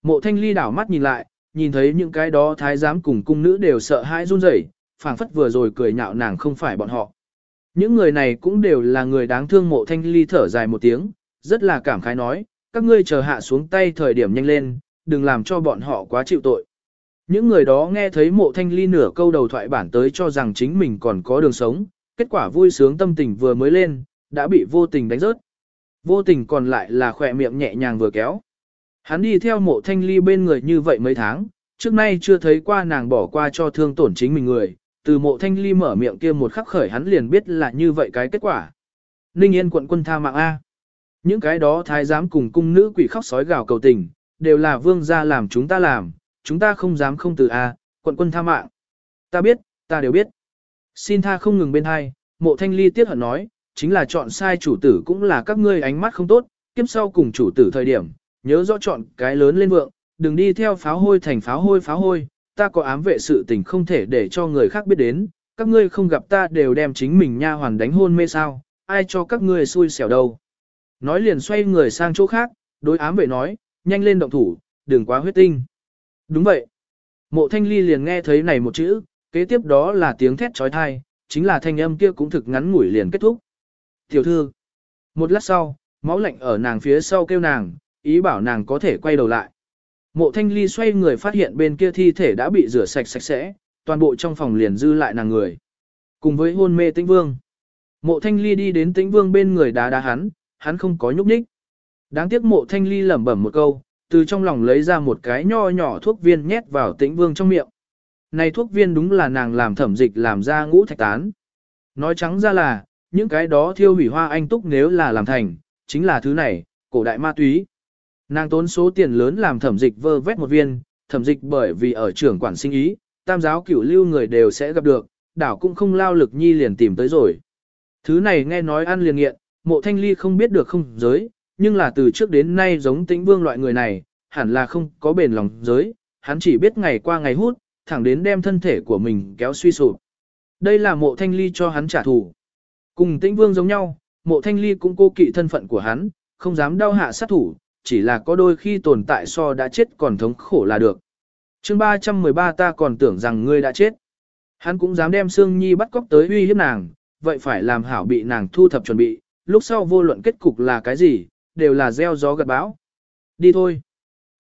Mộ thanh ly đảo mắt nhìn lại, nhìn thấy những cái đó thái giám cùng cung nữ đều sợ hãi run rẩy, phảng phất vừa rồi cười nhạo nàng không phải bọn họ. Những người này cũng đều là người đáng thương mộ thanh ly thở dài một tiếng, rất là cảm khái nói, các ngươi chờ hạ xuống tay thời điểm nhanh lên, đừng làm cho bọn họ quá chịu tội. Những người đó nghe thấy mộ thanh ly nửa câu đầu thoại bản tới cho rằng chính mình còn có đường sống, kết quả vui sướng tâm tình vừa mới lên, đã bị vô tình đánh rớt. Vô tình còn lại là khỏe miệng nhẹ nhàng vừa kéo. Hắn đi theo mộ thanh ly bên người như vậy mấy tháng, trước nay chưa thấy qua nàng bỏ qua cho thương tổn chính mình người, từ mộ thanh ly mở miệng kia một khắc khởi hắn liền biết là như vậy cái kết quả. Ninh yên quận quân tha mạng A. Những cái đó thái giám cùng cung nữ quỷ khóc sói gào cầu tình, đều là vương gia làm chúng ta làm, chúng ta không dám không từ A, quận quân tha mạng. Ta biết, ta đều biết. Xin tha không ngừng bên hai, mộ thanh ly tiếc hận nói, chính là chọn sai chủ tử cũng là các ngươi ánh mắt không tốt, kiếp sau cùng chủ tử thời điểm, nhớ rõ chọn cái lớn lên vượng, đừng đi theo pháo hôi thành pháo hôi pháo hôi, ta có ám vệ sự tình không thể để cho người khác biết đến, các ngươi không gặp ta đều đem chính mình nha hoàn đánh hôn mê sao, ai cho các ngươi xui xẻo đâu. Nói liền xoay người sang chỗ khác, đối ám vệ nói, nhanh lên động thủ, đừng quá huyết tinh. Đúng vậy. Mộ thanh ly liền nghe thấy này một chữ, kế tiếp đó là tiếng thét trói thai, chính là thanh âm kia cũng thực ngắn ngủi liền kết thúc. Tiểu thư. Một lát sau, máu lạnh ở nàng phía sau kêu nàng, ý bảo nàng có thể quay đầu lại. Mộ thanh ly xoay người phát hiện bên kia thi thể đã bị rửa sạch sạch sẽ, toàn bộ trong phòng liền dư lại nàng người. Cùng với hôn mê tĩnh vương. Mộ thanh ly đi đến tĩnh vương bên người đá đá hắn, hắn không có nhúc nhích. Đáng tiếc mộ thanh ly lẩm bẩm một câu, từ trong lòng lấy ra một cái nho nhỏ thuốc viên nhét vào tĩnh vương trong miệng. Này thuốc viên đúng là nàng làm thẩm dịch làm ra ngũ thạch tán. Nói trắng ra là, những cái đó thiêu hủy hoa anh túc nếu là làm thành, chính là thứ này, cổ đại ma túy. Nàng tốn số tiền lớn làm thẩm dịch vơ vét một viên, thẩm dịch bởi vì ở trưởng quản sinh ý, tam giáo cửu lưu người đều sẽ gặp được, đảo cũng không lao lực nhi liền tìm tới rồi. Thứ này nghe nói ăn liền nghiện, mộ thanh ly không biết được không giới, nhưng là từ trước đến nay giống tĩnh vương loại người này, hẳn là không có bền lòng giới, hắn chỉ biết ngày qua ngày hút, thẳng đến đem thân thể của mình kéo suy sụp. Đây là mộ thanh ly cho hắn trả thù. Cùng tĩnh vương giống nhau, mộ thanh ly cũng cô kỵ thân phận của hắn, không dám đau hạ sát thủ, chỉ là có đôi khi tồn tại so đã chết còn thống khổ là được. chương 313 ta còn tưởng rằng ngươi đã chết. Hắn cũng dám đem Sương Nhi bắt cóc tới uy hiếp nàng, vậy phải làm hảo bị nàng thu thập chuẩn bị, lúc sau vô luận kết cục là cái gì, đều là gieo gió gặt bão. Đi thôi.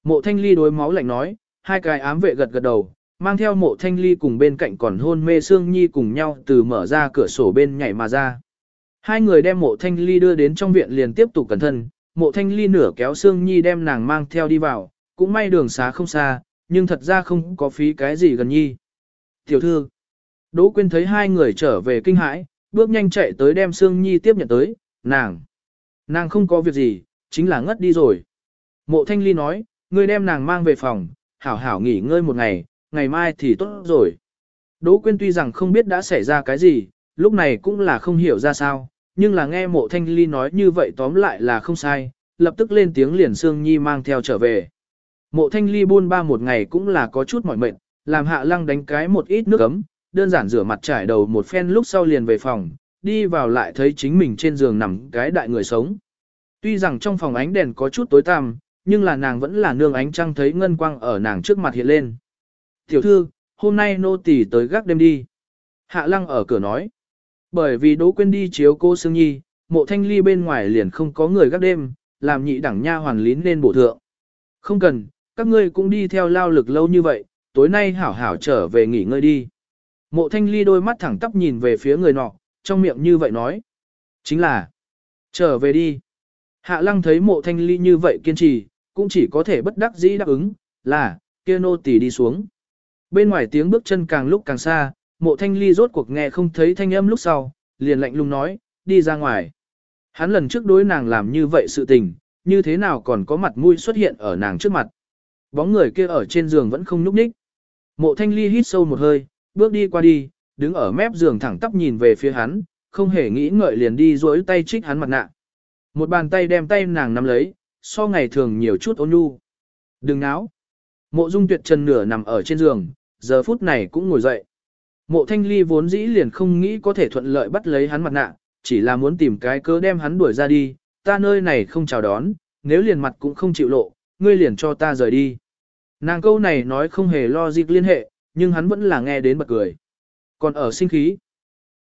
Mộ thanh ly đối máu lạnh nói, hai cái ám vệ gật gật đầu, mang theo mộ thanh ly cùng bên cạnh còn hôn mê Sương Nhi cùng nhau từ mở ra cửa sổ bên nhảy mà ra. Hai người đem mộ thanh ly đưa đến trong viện liền tiếp tục cẩn thân, mộ thanh ly nửa kéo Sương Nhi đem nàng mang theo đi vào, cũng may đường xá không xa, nhưng thật ra không có phí cái gì gần nhi. Tiểu thư, Đỗ Quyên thấy hai người trở về kinh hãi, bước nhanh chạy tới đem Sương Nhi tiếp nhận tới, nàng. Nàng không có việc gì, chính là ngất đi rồi. Mộ thanh ly nói, ngươi đem nàng mang về phòng, hảo hảo nghỉ ngơi một ngày, ngày mai thì tốt rồi. Đỗ Quyên tuy rằng không biết đã xảy ra cái gì, lúc này cũng là không hiểu ra sao, nhưng là nghe mộ thanh ly nói như vậy tóm lại là không sai, lập tức lên tiếng liền Sương Nhi mang theo trở về. Mộ thanh ly buôn ba một ngày cũng là có chút mỏi mệt, làm hạ lăng đánh cái một ít nước ấm, đơn giản rửa mặt trải đầu một phen lúc sau liền về phòng, đi vào lại thấy chính mình trên giường nằm cái đại người sống. Tuy rằng trong phòng ánh đèn có chút tối tăm, nhưng là nàng vẫn là nương ánh trăng thấy ngân quang ở nàng trước mặt hiện lên. Tiểu thư, hôm nay nô tỳ tới gác đêm đi. Hạ lăng ở cửa nói. Bởi vì Đỗ Quyên đi chiếu cô Sương Nhi, mộ thanh ly bên ngoài liền không có người gác đêm, làm nhị đẳng nha hoàn lín lên bổ thượng. Không cần, các ngươi cũng đi theo lao lực lâu như vậy, tối nay hảo hảo trở về nghỉ ngơi đi. Mộ thanh ly đôi mắt thẳng tắp nhìn về phía người nọ, trong miệng như vậy nói. Chính là, trở về đi. Hạ lăng thấy mộ thanh ly như vậy kiên trì, cũng chỉ có thể bất đắc dĩ đáp ứng, là, kia nô tỳ đi xuống. Bên ngoài tiếng bước chân càng lúc càng xa, mộ thanh ly rốt cuộc nghe không thấy thanh âm lúc sau, liền lạnh lùng nói, đi ra ngoài. Hắn lần trước đối nàng làm như vậy sự tình, như thế nào còn có mặt mũi xuất hiện ở nàng trước mặt. Bóng người kia ở trên giường vẫn không núp ních. Mộ thanh ly hít sâu một hơi, bước đi qua đi, đứng ở mép giường thẳng tắp nhìn về phía hắn, không hề nghĩ ngợi liền đi duỗi tay trích hắn mặt nạ. Một bàn tay đem tay nàng nắm lấy, so ngày thường nhiều chút ôn nhu. Đừng náo. Mộ dung tuyệt trần nửa nằm ở trên giường, giờ phút này cũng ngồi dậy. Mộ thanh ly vốn dĩ liền không nghĩ có thể thuận lợi bắt lấy hắn mặt nạ, chỉ là muốn tìm cái cớ đem hắn đuổi ra đi, ta nơi này không chào đón, nếu liền mặt cũng không chịu lộ, ngươi liền cho ta rời đi. Nàng câu này nói không hề lo dịp liên hệ, nhưng hắn vẫn là nghe đến bật cười. Còn ở sinh khí.